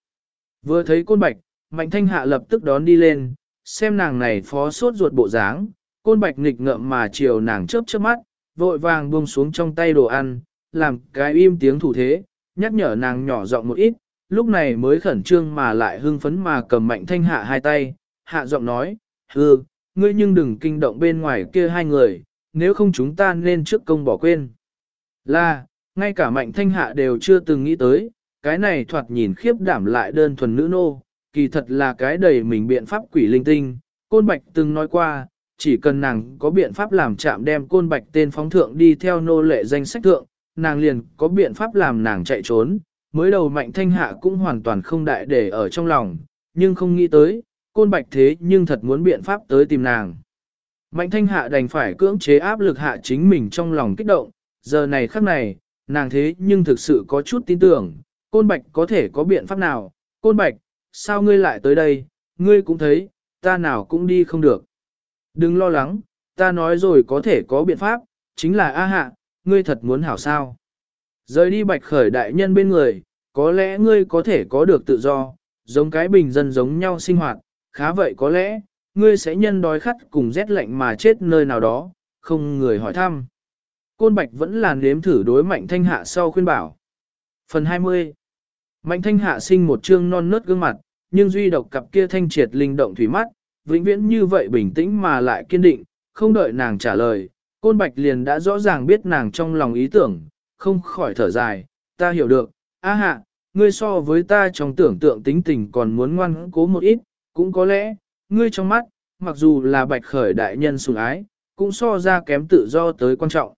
Speaker 1: Vừa thấy côn bạch, mạnh thanh hạ lập tức đón đi lên, xem nàng này phó sốt ruột bộ dáng, côn bạch nghịch ngợm mà chiều nàng chớp chớp mắt, vội vàng buông xuống trong tay đồ ăn, làm cái im tiếng thủ thế, nhắc nhở nàng nhỏ giọng một ít, lúc này mới khẩn trương mà lại hưng phấn mà cầm mạnh thanh hạ hai tay, hạ giọng nói, hư, ngươi nhưng đừng kinh động bên ngoài kia hai người, nếu không chúng ta nên trước công bỏ quên. Là, ngay cả mạnh thanh hạ đều chưa từng nghĩ tới, cái này thoạt nhìn khiếp đảm lại đơn thuần nữ nô, kỳ thật là cái đầy mình biện pháp quỷ linh tinh. Côn Bạch từng nói qua, chỉ cần nàng có biện pháp làm chạm đem Côn Bạch tên phóng thượng đi theo nô lệ danh sách thượng, nàng liền có biện pháp làm nàng chạy trốn. Mới đầu mạnh thanh hạ cũng hoàn toàn không đại để ở trong lòng, nhưng không nghĩ tới, Côn Bạch thế nhưng thật muốn biện pháp tới tìm nàng. Mạnh thanh hạ đành phải cưỡng chế áp lực hạ chính mình trong lòng kích động, giờ này khắc này, nàng thế nhưng thực sự có chút tin tưởng, côn bạch có thể có biện pháp nào, côn bạch, sao ngươi lại tới đây, ngươi cũng thấy, ta nào cũng đi không được. Đừng lo lắng, ta nói rồi có thể có biện pháp, chính là A hạ, ngươi thật muốn hảo sao. Rời đi bạch khởi đại nhân bên người, có lẽ ngươi có thể có được tự do, giống cái bình dân giống nhau sinh hoạt, khá vậy có lẽ, ngươi sẽ nhân đói khát cùng rét lạnh mà chết nơi nào đó, không người hỏi thăm. Côn Bạch vẫn là nếm thử đối Mạnh Thanh Hạ sau khuyên bảo. Phần 20 Mạnh Thanh Hạ sinh một trương non nớt gương mặt, nhưng duy độc cặp kia thanh triệt linh động thủy mắt, vĩnh viễn như vậy bình tĩnh mà lại kiên định, không đợi nàng trả lời. Côn Bạch liền đã rõ ràng biết nàng trong lòng ý tưởng, không khỏi thở dài, ta hiểu được, a hạ, ngươi so với ta trong tưởng tượng tính tình còn muốn ngoan cố một ít, cũng có lẽ, ngươi trong mắt, mặc dù là bạch khởi đại nhân sủng ái, cũng so ra kém tự do tới quan trọng.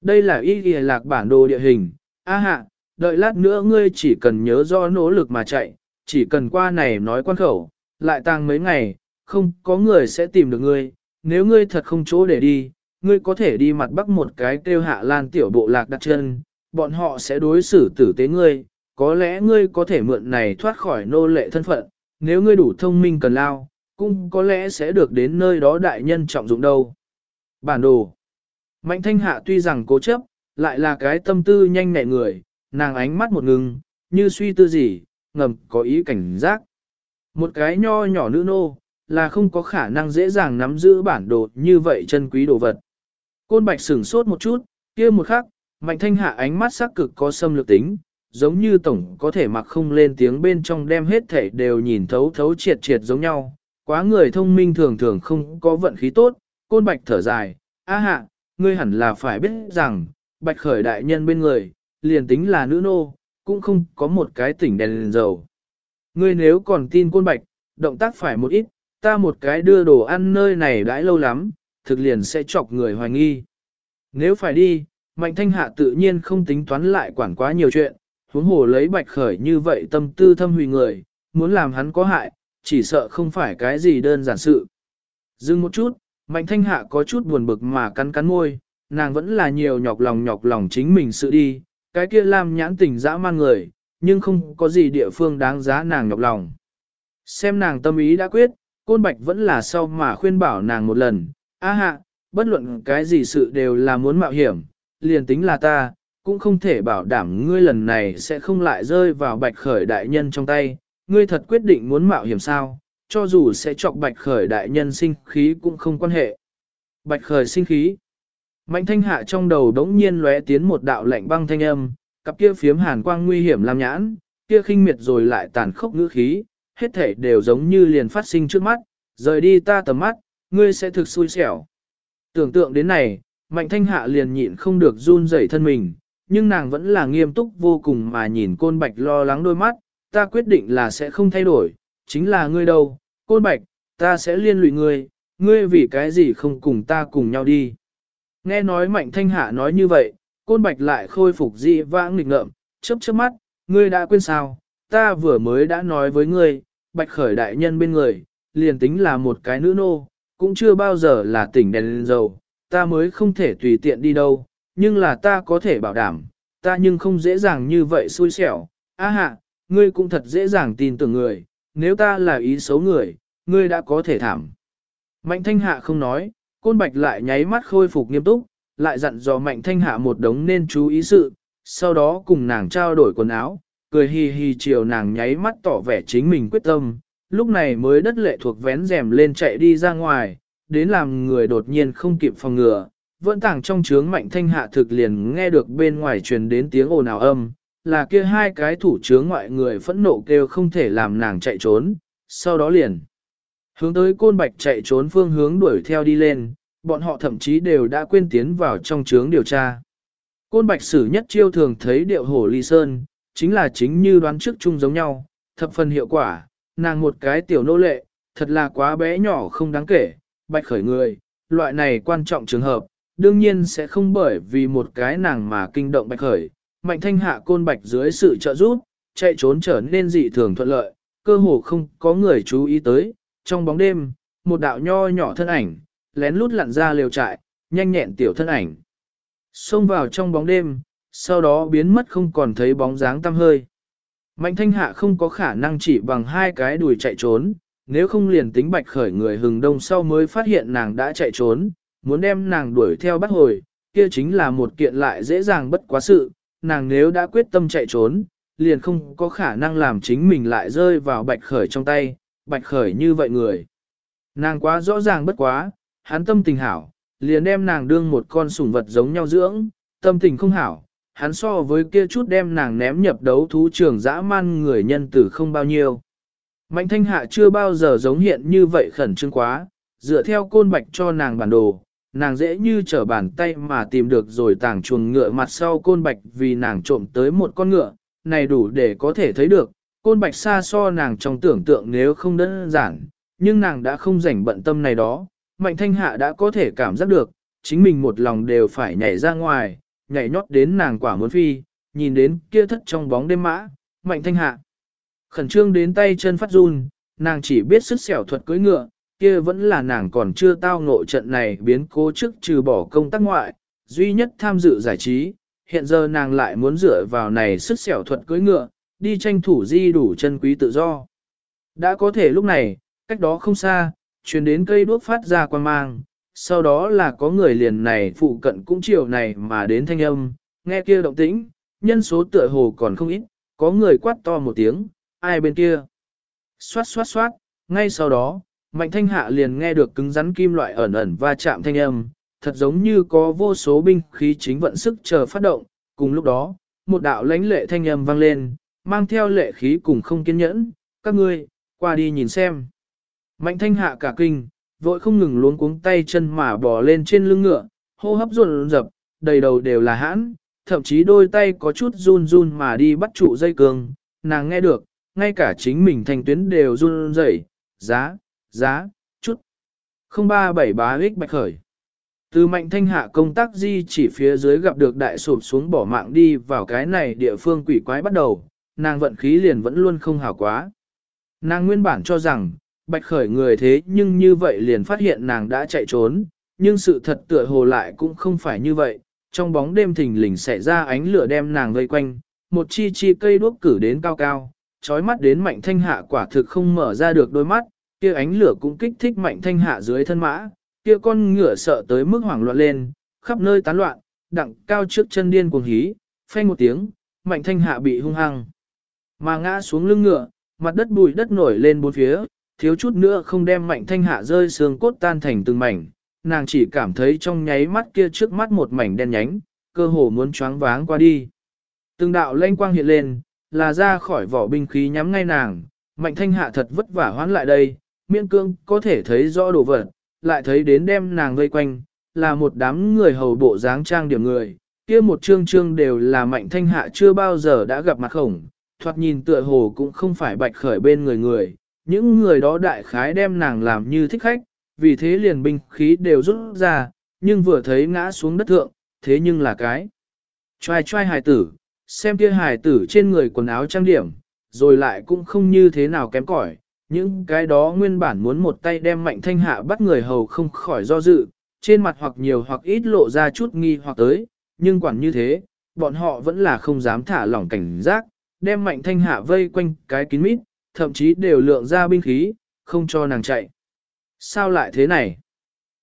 Speaker 1: Đây là ý ghi lạc bản đồ địa hình, a hạ, đợi lát nữa ngươi chỉ cần nhớ do nỗ lực mà chạy, chỉ cần qua này nói quan khẩu, lại tàng mấy ngày, không có người sẽ tìm được ngươi, nếu ngươi thật không chỗ để đi, ngươi có thể đi mặt bắc một cái kêu hạ lan tiểu bộ lạc đặt chân, bọn họ sẽ đối xử tử tế ngươi, có lẽ ngươi có thể mượn này thoát khỏi nô lệ thân phận, nếu ngươi đủ thông minh cần lao, cũng có lẽ sẽ được đến nơi đó đại nhân trọng dụng đâu. Bản đồ. Mạnh thanh hạ tuy rằng cố chấp, lại là cái tâm tư nhanh nhẹ người, nàng ánh mắt một ngừng, như suy tư gì, ngầm có ý cảnh giác. Một cái nho nhỏ nữ nô, là không có khả năng dễ dàng nắm giữ bản đồ như vậy chân quý đồ vật. Côn bạch sửng sốt một chút, kia một khắc, mạnh thanh hạ ánh mắt sắc cực có xâm lược tính, giống như tổng có thể mặc không lên tiếng bên trong đem hết thể đều nhìn thấu thấu triệt triệt giống nhau. Quá người thông minh thường thường không có vận khí tốt, côn bạch thở dài, a hạ, ngươi hẳn là phải biết rằng, bạch khởi đại nhân bên người, liền tính là nữ nô, cũng không có một cái tỉnh đèn liền dầu. Ngươi nếu còn tin côn bạch, động tác phải một ít, ta một cái đưa đồ ăn nơi này đãi lâu lắm, thực liền sẽ chọc người hoài nghi. Nếu phải đi, mạnh thanh hạ tự nhiên không tính toán lại quản quá nhiều chuyện, huống hồ lấy bạch khởi như vậy tâm tư thâm hủy người, muốn làm hắn có hại, chỉ sợ không phải cái gì đơn giản sự. Dừng một chút, mạnh thanh hạ có chút buồn bực mà cắn cắn môi, nàng vẫn là nhiều nhọc lòng nhọc lòng chính mình sự đi, cái kia làm nhãn tình dã man người, nhưng không có gì địa phương đáng giá nàng nhọc lòng. Xem nàng tâm ý đã quyết, côn bạch vẫn là sau mà khuyên bảo nàng một lần, a hạ, bất luận cái gì sự đều là muốn mạo hiểm, liền tính là ta, cũng không thể bảo đảm ngươi lần này sẽ không lại rơi vào bạch khởi đại nhân trong tay, ngươi thật quyết định muốn mạo hiểm sao, cho dù sẽ chọc bạch khởi đại nhân sinh khí cũng không quan hệ. Bạch khởi sinh khí. Mạnh thanh hạ trong đầu đống nhiên lóe tiến một đạo lạnh băng thanh âm, cặp kia phiếm hàn quang nguy hiểm làm nhãn, kia khinh miệt rồi lại tàn khốc ngữ khí, hết thể đều giống như liền phát sinh trước mắt, rời đi ta tầm mắt, ngươi sẽ thực xui xẻo. Tưởng tượng đến này, mạnh thanh hạ liền nhịn không được run rẩy thân mình, nhưng nàng vẫn là nghiêm túc vô cùng mà nhìn côn bạch lo lắng đôi mắt, ta quyết định là sẽ không thay đổi, chính là ngươi đâu, côn bạch, ta sẽ liên lụy ngươi, ngươi vì cái gì không cùng ta cùng nhau đi. Nghe nói mạnh thanh hạ nói như vậy, côn bạch lại khôi phục dị vãng nghịch ngợm, chớp chớp mắt, ngươi đã quên sao, ta vừa mới đã nói với ngươi, bạch khởi đại nhân bên người, liền tính là một cái nữ nô, cũng chưa bao giờ là tỉnh đèn lên dầu, ta mới không thể tùy tiện đi đâu, nhưng là ta có thể bảo đảm, ta nhưng không dễ dàng như vậy xui xẻo, a hạ, ngươi cũng thật dễ dàng tin tưởng người, nếu ta là ý xấu người, ngươi đã có thể thảm. Mạnh thanh hạ không nói, côn bạch lại nháy mắt khôi phục nghiêm túc, lại dặn dò mạnh thanh hạ một đống nên chú ý sự, sau đó cùng nàng trao đổi quần áo, cười hì hì chiều nàng nháy mắt tỏ vẻ chính mình quyết tâm, lúc này mới đất lệ thuộc vén rèm lên chạy đi ra ngoài, đến làm người đột nhiên không kịp phòng ngừa, vẫn tàng trong trướng mạnh thanh hạ thực liền nghe được bên ngoài truyền đến tiếng ồn ào âm, là kia hai cái thủ trướng ngoại người phẫn nộ kêu không thể làm nàng chạy trốn, sau đó liền hướng tới côn bạch chạy trốn phương hướng đuổi theo đi lên, bọn họ thậm chí đều đã quên tiến vào trong trướng điều tra. Côn bạch sử nhất chiêu thường thấy điệu hổ ly sơn, chính là chính như đoán trước chung giống nhau, thập phần hiệu quả, nàng một cái tiểu nô lệ, thật là quá bé nhỏ không đáng kể, bạch khởi người, loại này quan trọng trường hợp, đương nhiên sẽ không bởi vì một cái nàng mà kinh động bạch khởi, mạnh thanh hạ côn bạch dưới sự trợ giúp, chạy trốn trở nên dị thường thuận lợi, cơ hồ không có người chú ý tới, trong bóng đêm, một đạo nho nhỏ thân ảnh, lén lút lặn ra lều trại, nhanh nhẹn tiểu thân ảnh. Xông vào trong bóng đêm, sau đó biến mất không còn thấy bóng dáng tăm hơi. Mạnh thanh hạ không có khả năng chỉ bằng hai cái đùi chạy trốn, nếu không liền tính bạch khởi người hừng đông sau mới phát hiện nàng đã chạy trốn, muốn đem nàng đuổi theo bắt hồi, kia chính là một kiện lại dễ dàng bất quá sự, nàng nếu đã quyết tâm chạy trốn, liền không có khả năng làm chính mình lại rơi vào bạch khởi trong tay, bạch khởi như vậy người. Nàng quá rõ ràng bất quá, hắn tâm tình hảo, liền đem nàng đương một con sủng vật giống nhau dưỡng, tâm tình không hảo, hắn so với kia chút đem nàng ném nhập đấu thú trường dã man người nhân tử không bao nhiêu. Mạnh thanh hạ chưa bao giờ giống hiện như vậy khẩn trương quá, dựa theo côn bạch cho nàng bản đồ, nàng dễ như trở bàn tay mà tìm được rồi tàng chuồng ngựa mặt sau côn bạch vì nàng trộm tới một con ngựa, này đủ để có thể thấy được, côn bạch xa so nàng trong tưởng tượng nếu không đơn giản, nhưng nàng đã không rảnh bận tâm này đó, mạnh thanh hạ đã có thể cảm giác được, chính mình một lòng đều phải nhảy ra ngoài, nhảy nhót đến nàng quả muốn phi, nhìn đến kia thất trong bóng đêm mã, mạnh thanh hạ. Khẩn trương đến tay chân phát run, nàng chỉ biết sức xẻo thuật cưỡi ngựa, kia vẫn là nàng còn chưa tao ngộ trận này biến cố trước trừ bỏ công tác ngoại, duy nhất tham dự giải trí, hiện giờ nàng lại muốn dựa vào này sức xẻo thuật cưỡi ngựa, đi tranh thủ di đủ chân quý tự do. Đã có thể lúc này, cách đó không xa, chuyển đến cây đuốc phát ra quan mang, sau đó là có người liền này phụ cận cũng chiều này mà đến thanh âm, nghe kia động tĩnh, nhân số tựa hồ còn không ít, có người quát to một tiếng, ai bên kia. Xoát xoát xoát, ngay sau đó, mạnh thanh hạ liền nghe được cứng rắn kim loại ẩn ẩn va chạm thanh âm, thật giống như có vô số binh khí chính vận sức chờ phát động, cùng lúc đó, một đạo lãnh lệ thanh âm vang lên, mang theo lệ khí cùng không kiên nhẫn, các ngươi, qua đi nhìn xem. Mạnh thanh hạ cả kinh, vội không ngừng luống cuống tay chân mà bò lên trên lưng ngựa, hô hấp ruột rập, đầy đầu đều là hãn, thậm chí đôi tay có chút run run mà đi bắt trụ dây cương, nàng nghe được, ngay cả chính mình thành tuyến đều run rẩy, giá, giá, chút. 037 bá ích bạch khởi. Từ mạnh thanh hạ công tác di chỉ phía dưới gặp được đại sụp xuống bỏ mạng đi vào cái này địa phương quỷ quái bắt đầu, nàng vận khí liền vẫn luôn không hảo quá. Nàng nguyên bản cho rằng, bạch khởi người thế nhưng như vậy liền phát hiện nàng đã chạy trốn, nhưng sự thật tựa hồ lại cũng không phải như vậy. Trong bóng đêm thình lình xảy ra ánh lửa đem nàng vây quanh, một chi chi cây đuốc cử đến cao cao, trói mắt đến mạnh thanh hạ quả thực không mở ra được đôi mắt, kia ánh lửa cũng kích thích mạnh thanh hạ dưới thân mã, kia con ngựa sợ tới mức hoảng loạn lên, khắp nơi tán loạn, đặng cao trước chân điên cuồng hí, phanh một tiếng, mạnh thanh hạ bị hung hăng. Mà ngã xuống lưng ngựa, mặt đất bụi đất nổi lên bốn phía, thiếu chút nữa không đem mạnh thanh hạ rơi xương cốt tan thành từng mảnh, nàng chỉ cảm thấy trong nháy mắt kia trước mắt một mảnh đen nhánh, cơ hồ muốn choáng váng qua đi. Từng đạo lanh quang hiện lên, là ra khỏi vỏ binh khí nhắm ngay nàng, mạnh thanh hạ thật vất vả hoán lại đây, miễn cương có thể thấy rõ đồ vật, lại thấy đến đem nàng vây quanh, là một đám người hầu bộ dáng trang điểm người, kia một chương chương đều là mạnh thanh hạ chưa bao giờ đã gặp mặt khổng, thoạt nhìn tựa hồ cũng không phải bạch khởi bên người người, những người đó đại khái đem nàng làm như thích khách, vì thế liền binh khí đều rút ra, nhưng vừa thấy ngã xuống đất thượng, thế nhưng là cái. Trai trai hài tử, xem kia hài tử trên người quần áo trang điểm, rồi lại cũng không như thế nào kém cỏi. Những cái đó nguyên bản muốn một tay đem mạnh thanh hạ bắt người hầu không khỏi do dự, trên mặt hoặc nhiều hoặc ít lộ ra chút nghi hoặc tới, nhưng quản như thế, bọn họ vẫn là không dám thả lỏng cảnh giác, đem mạnh thanh hạ vây quanh cái kín mít, thậm chí đều lượng ra binh khí, không cho nàng chạy. Sao lại thế này?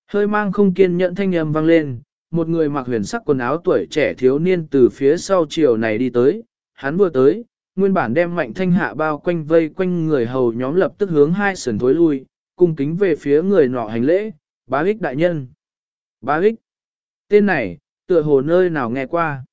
Speaker 1: Hơi mang không kiên nhẫn thanh âm vang lên, một người mặc huyền sắc quần áo tuổi trẻ thiếu niên từ phía sau chiều này đi tới, hắn vừa tới, nguyên bản đem mạnh thanh hạ bao quanh vây quanh người hầu nhóm lập tức hướng hai sườn thối lui, cung kính về phía người nọ hành lễ, bá ích đại nhân. Bá ích, tên này, tựa hồ nơi nào nghe qua.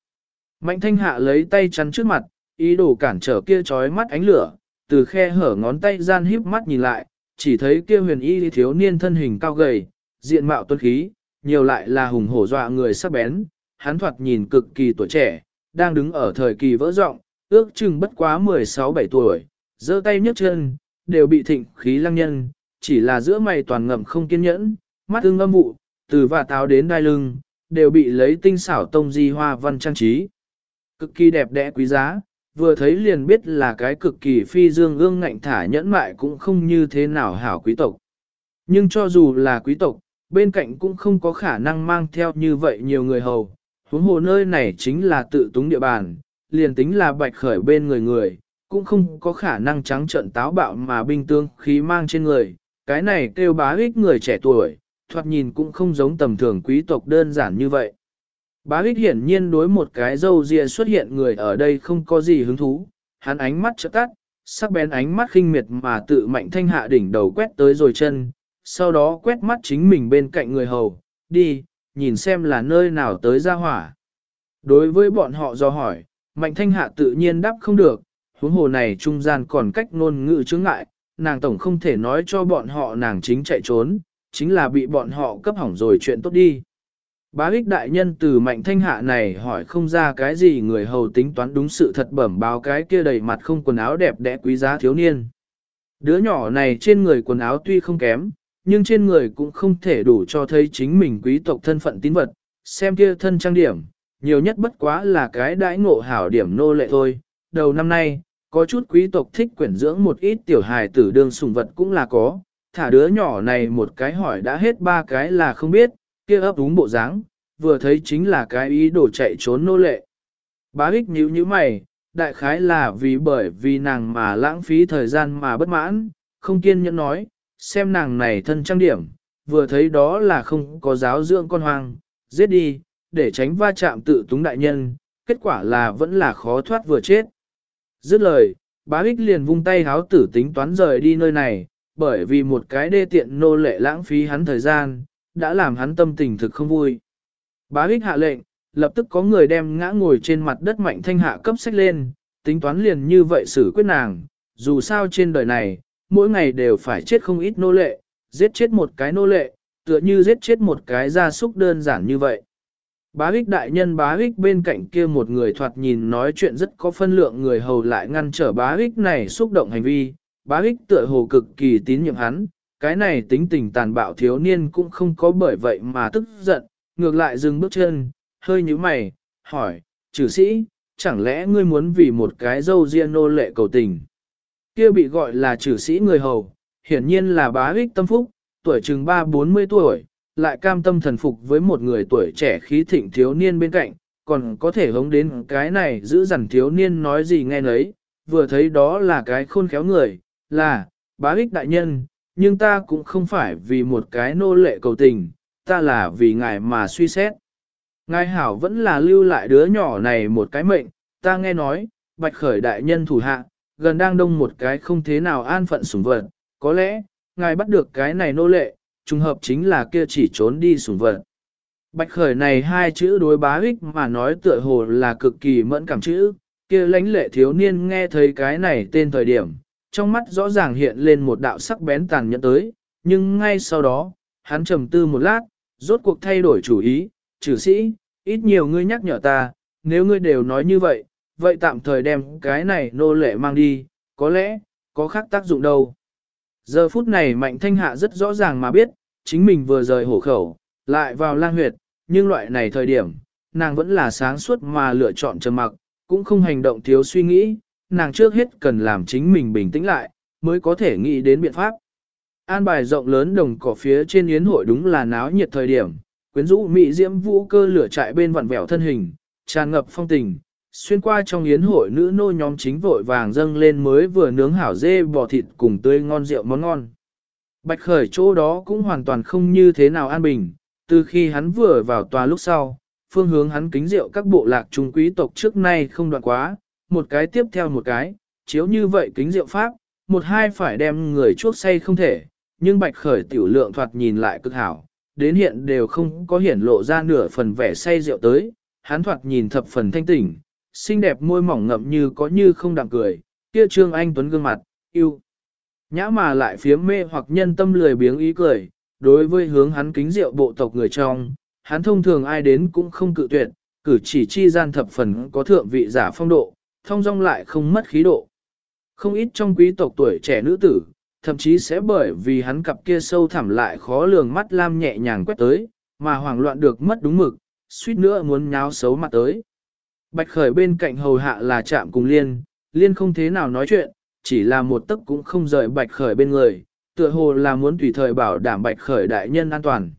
Speaker 1: Mạnh thanh hạ lấy tay chắn trước mặt, ý đồ cản trở kia trói mắt ánh lửa, từ khe hở ngón tay gian híp mắt nhìn lại, chỉ thấy kia huyền y thiếu niên thân hình cao gầy, diện mạo tuân khí, nhiều lại là hùng hổ dọa người sắc bén, hắn thoạt nhìn cực kỳ tuổi trẻ, đang đứng ở thời kỳ vỡ rộng, ước chừng bất quá 16-17 tuổi, giơ tay nhấc chân, đều bị thịnh khí lăng nhân, chỉ là giữa mày toàn ngậm không kiên nhẫn, mắt ưng âm vụ, từ và táo đến đai lưng, đều bị lấy tinh xảo tông di hoa văn trang trí. Cực kỳ đẹp đẽ quý giá, vừa thấy liền biết là cái cực kỳ phi dương ương ngạnh thả nhẫn mại cũng không như thế nào hảo quý tộc. Nhưng cho dù là quý tộc, bên cạnh cũng không có khả năng mang theo như vậy nhiều người hầu. Huống hồ nơi này chính là tự túng địa bàn, liền tính là bạch khởi bên người người, cũng không có khả năng trắng trận táo bạo mà binh tương khí mang trên người. Cái này kêu bá ích người trẻ tuổi, thoạt nhìn cũng không giống tầm thường quý tộc đơn giản như vậy. Bá ích hiển nhiên đối một cái dâu ria xuất hiện người ở đây không có gì hứng thú, hắn ánh mắt chợt tắt, sắc bén ánh mắt khinh miệt mà tự mạnh thanh hạ đỉnh đầu quét tới rồi chân, sau đó quét mắt chính mình bên cạnh người hầu, đi, nhìn xem là nơi nào tới ra hỏa. Đối với bọn họ do hỏi, mạnh thanh hạ tự nhiên đáp không được, huống hồ này trung gian còn cách ngôn ngữ chướng ngại, nàng tổng không thể nói cho bọn họ nàng chính chạy trốn, chính là bị bọn họ cấp hỏng rồi chuyện tốt đi. Bá ích đại nhân từ mạnh thanh hạ này hỏi không ra cái gì người hầu tính toán đúng sự thật bẩm báo cái kia đầy mặt không quần áo đẹp đẽ quý giá thiếu niên. Đứa nhỏ này trên người quần áo tuy không kém, nhưng trên người cũng không thể đủ cho thấy chính mình quý tộc thân phận tín vật, xem kia thân trang điểm, nhiều nhất bất quá là cái đãi ngộ hảo điểm nô lệ thôi. Đầu năm nay, có chút quý tộc thích quyển dưỡng một ít tiểu hài tử đương sùng vật cũng là có, thả đứa nhỏ này một cái hỏi đã hết ba cái là không biết, kia ấp đúng bộ dáng, vừa thấy chính là cái ý đồ chạy trốn nô lệ. Bá ích nhíu như mày, đại khái là vì bởi vì nàng mà lãng phí thời gian mà bất mãn, không kiên nhẫn nói, xem nàng này thân trang điểm, vừa thấy đó là không có giáo dưỡng con hoang, giết đi, để tránh va chạm tự túng đại nhân, kết quả là vẫn là khó thoát vừa chết. Dứt lời, bá ích liền vung tay háo tử tính toán rời đi nơi này, bởi vì một cái đê tiện nô lệ lãng phí hắn thời gian, đã làm hắn tâm tình thực không vui. Bá ích hạ lệnh, lập tức có người đem ngã ngồi trên mặt đất mạnh thanh hạ cấp sách lên, tính toán liền như vậy xử quyết nàng, dù sao trên đời này, mỗi ngày đều phải chết không ít nô lệ, giết chết một cái nô lệ, tựa như giết chết một cái gia súc đơn giản như vậy. Bá Hích đại nhân bá Hích bên cạnh kia một người thoạt nhìn nói chuyện rất có phân lượng người hầu lại ngăn trở bá Hích này xúc động hành vi, bá Hích tựa hồ cực kỳ tín nhiệm hắn, cái này tính tình tàn bạo thiếu niên cũng không có bởi vậy mà tức giận, ngược lại dừng bước chân, hơi như mày, hỏi, trừ sĩ, chẳng lẽ ngươi muốn vì một cái dâu riêng nô lệ cầu tình? Kia bị gọi là trừ sĩ người hầu, hiển nhiên là bá Hích tâm phúc, tuổi chừng 3-40 tuổi, lại cam tâm thần phục với một người tuổi trẻ khí thịnh thiếu niên bên cạnh, còn có thể hống đến cái này giữ dằn thiếu niên nói gì nghe nấy, vừa thấy đó là cái khôn khéo người, là, bá ích đại nhân, nhưng ta cũng không phải vì một cái nô lệ cầu tình, ta là vì ngài mà suy xét. Ngài hảo vẫn là lưu lại đứa nhỏ này một cái mệnh, ta nghe nói, bạch khởi đại nhân thủ hạ, gần đang đông một cái không thế nào an phận sủng vật, có lẽ, ngài bắt được cái này nô lệ, trùng hợp chính là kia chỉ trốn đi sủng vật. Bạch khởi này hai chữ đối bá ích mà nói tựa hồ là cực kỳ mẫn cảm chữ, kia lãnh lệ thiếu niên nghe thấy cái này tên thời điểm, trong mắt rõ ràng hiện lên một đạo sắc bén tàn nhẫn tới, nhưng ngay sau đó, hắn trầm tư một lát, rốt cuộc thay đổi chủ ý, trừ sĩ, ít nhiều ngươi nhắc nhở ta, nếu ngươi đều nói như vậy, vậy tạm thời đem cái này nô lệ mang đi, có lẽ, có khác tác dụng đâu. Giờ phút này mạnh thanh hạ rất rõ ràng mà biết, chính mình vừa rời hổ khẩu, lại vào lang huyệt, nhưng loại này thời điểm, nàng vẫn là sáng suốt mà lựa chọn trầm mặc, cũng không hành động thiếu suy nghĩ, nàng trước hết cần làm chính mình bình tĩnh lại, mới có thể nghĩ đến biện pháp. An bài rộng lớn đồng cỏ phía trên yến hội đúng là náo nhiệt thời điểm, quyến rũ mỹ diễm vũ cơ lửa trại bên vặn vẹo thân hình, tràn ngập phong tình, xuyên qua trong yến hội nữ nô nhóm chính vội vàng dâng lên mới vừa nướng hảo dê bò thịt cùng tươi ngon rượu món ngon. Bạch khởi chỗ đó cũng hoàn toàn không như thế nào an bình, từ khi hắn vừa vào tòa lúc sau, phương hướng hắn kính rượu các bộ lạc trung quý tộc trước nay không đoạn quá, một cái tiếp theo một cái, chiếu như vậy kính rượu pháp, một hai phải đem người chuốc say không thể, nhưng bạch khởi tiểu lượng thoạt nhìn lại cực hảo, đến hiện đều không có hiển lộ ra nửa phần vẻ say rượu tới, hắn thoạt nhìn thập phần thanh tỉnh, xinh đẹp môi mỏng ngậm như có như không đặng cười, kia trương anh tuấn gương mặt, yêu. Nhã mà lại phía mê hoặc nhân tâm lười biếng ý cười, đối với hướng hắn kính rượu bộ tộc người trong, hắn thông thường ai đến cũng không cự tuyệt, cử chỉ chi gian thập phần có thượng vị giả phong độ, thông dong lại không mất khí độ. Không ít trong quý tộc tuổi trẻ nữ tử, thậm chí sẽ bởi vì hắn cặp kia sâu thẳm lại khó lường mắt lam nhẹ nhàng quét tới, mà hoảng loạn được mất đúng mực, suýt nữa muốn nháo xấu mặt tới. Bạch khởi bên cạnh hầu hạ là chạm cùng liên, liên không thế nào nói chuyện, chỉ là một tấc cũng không rời bạch khởi bên người, tựa hồ là muốn tùy thời bảo đảm bạch khởi đại nhân an toàn.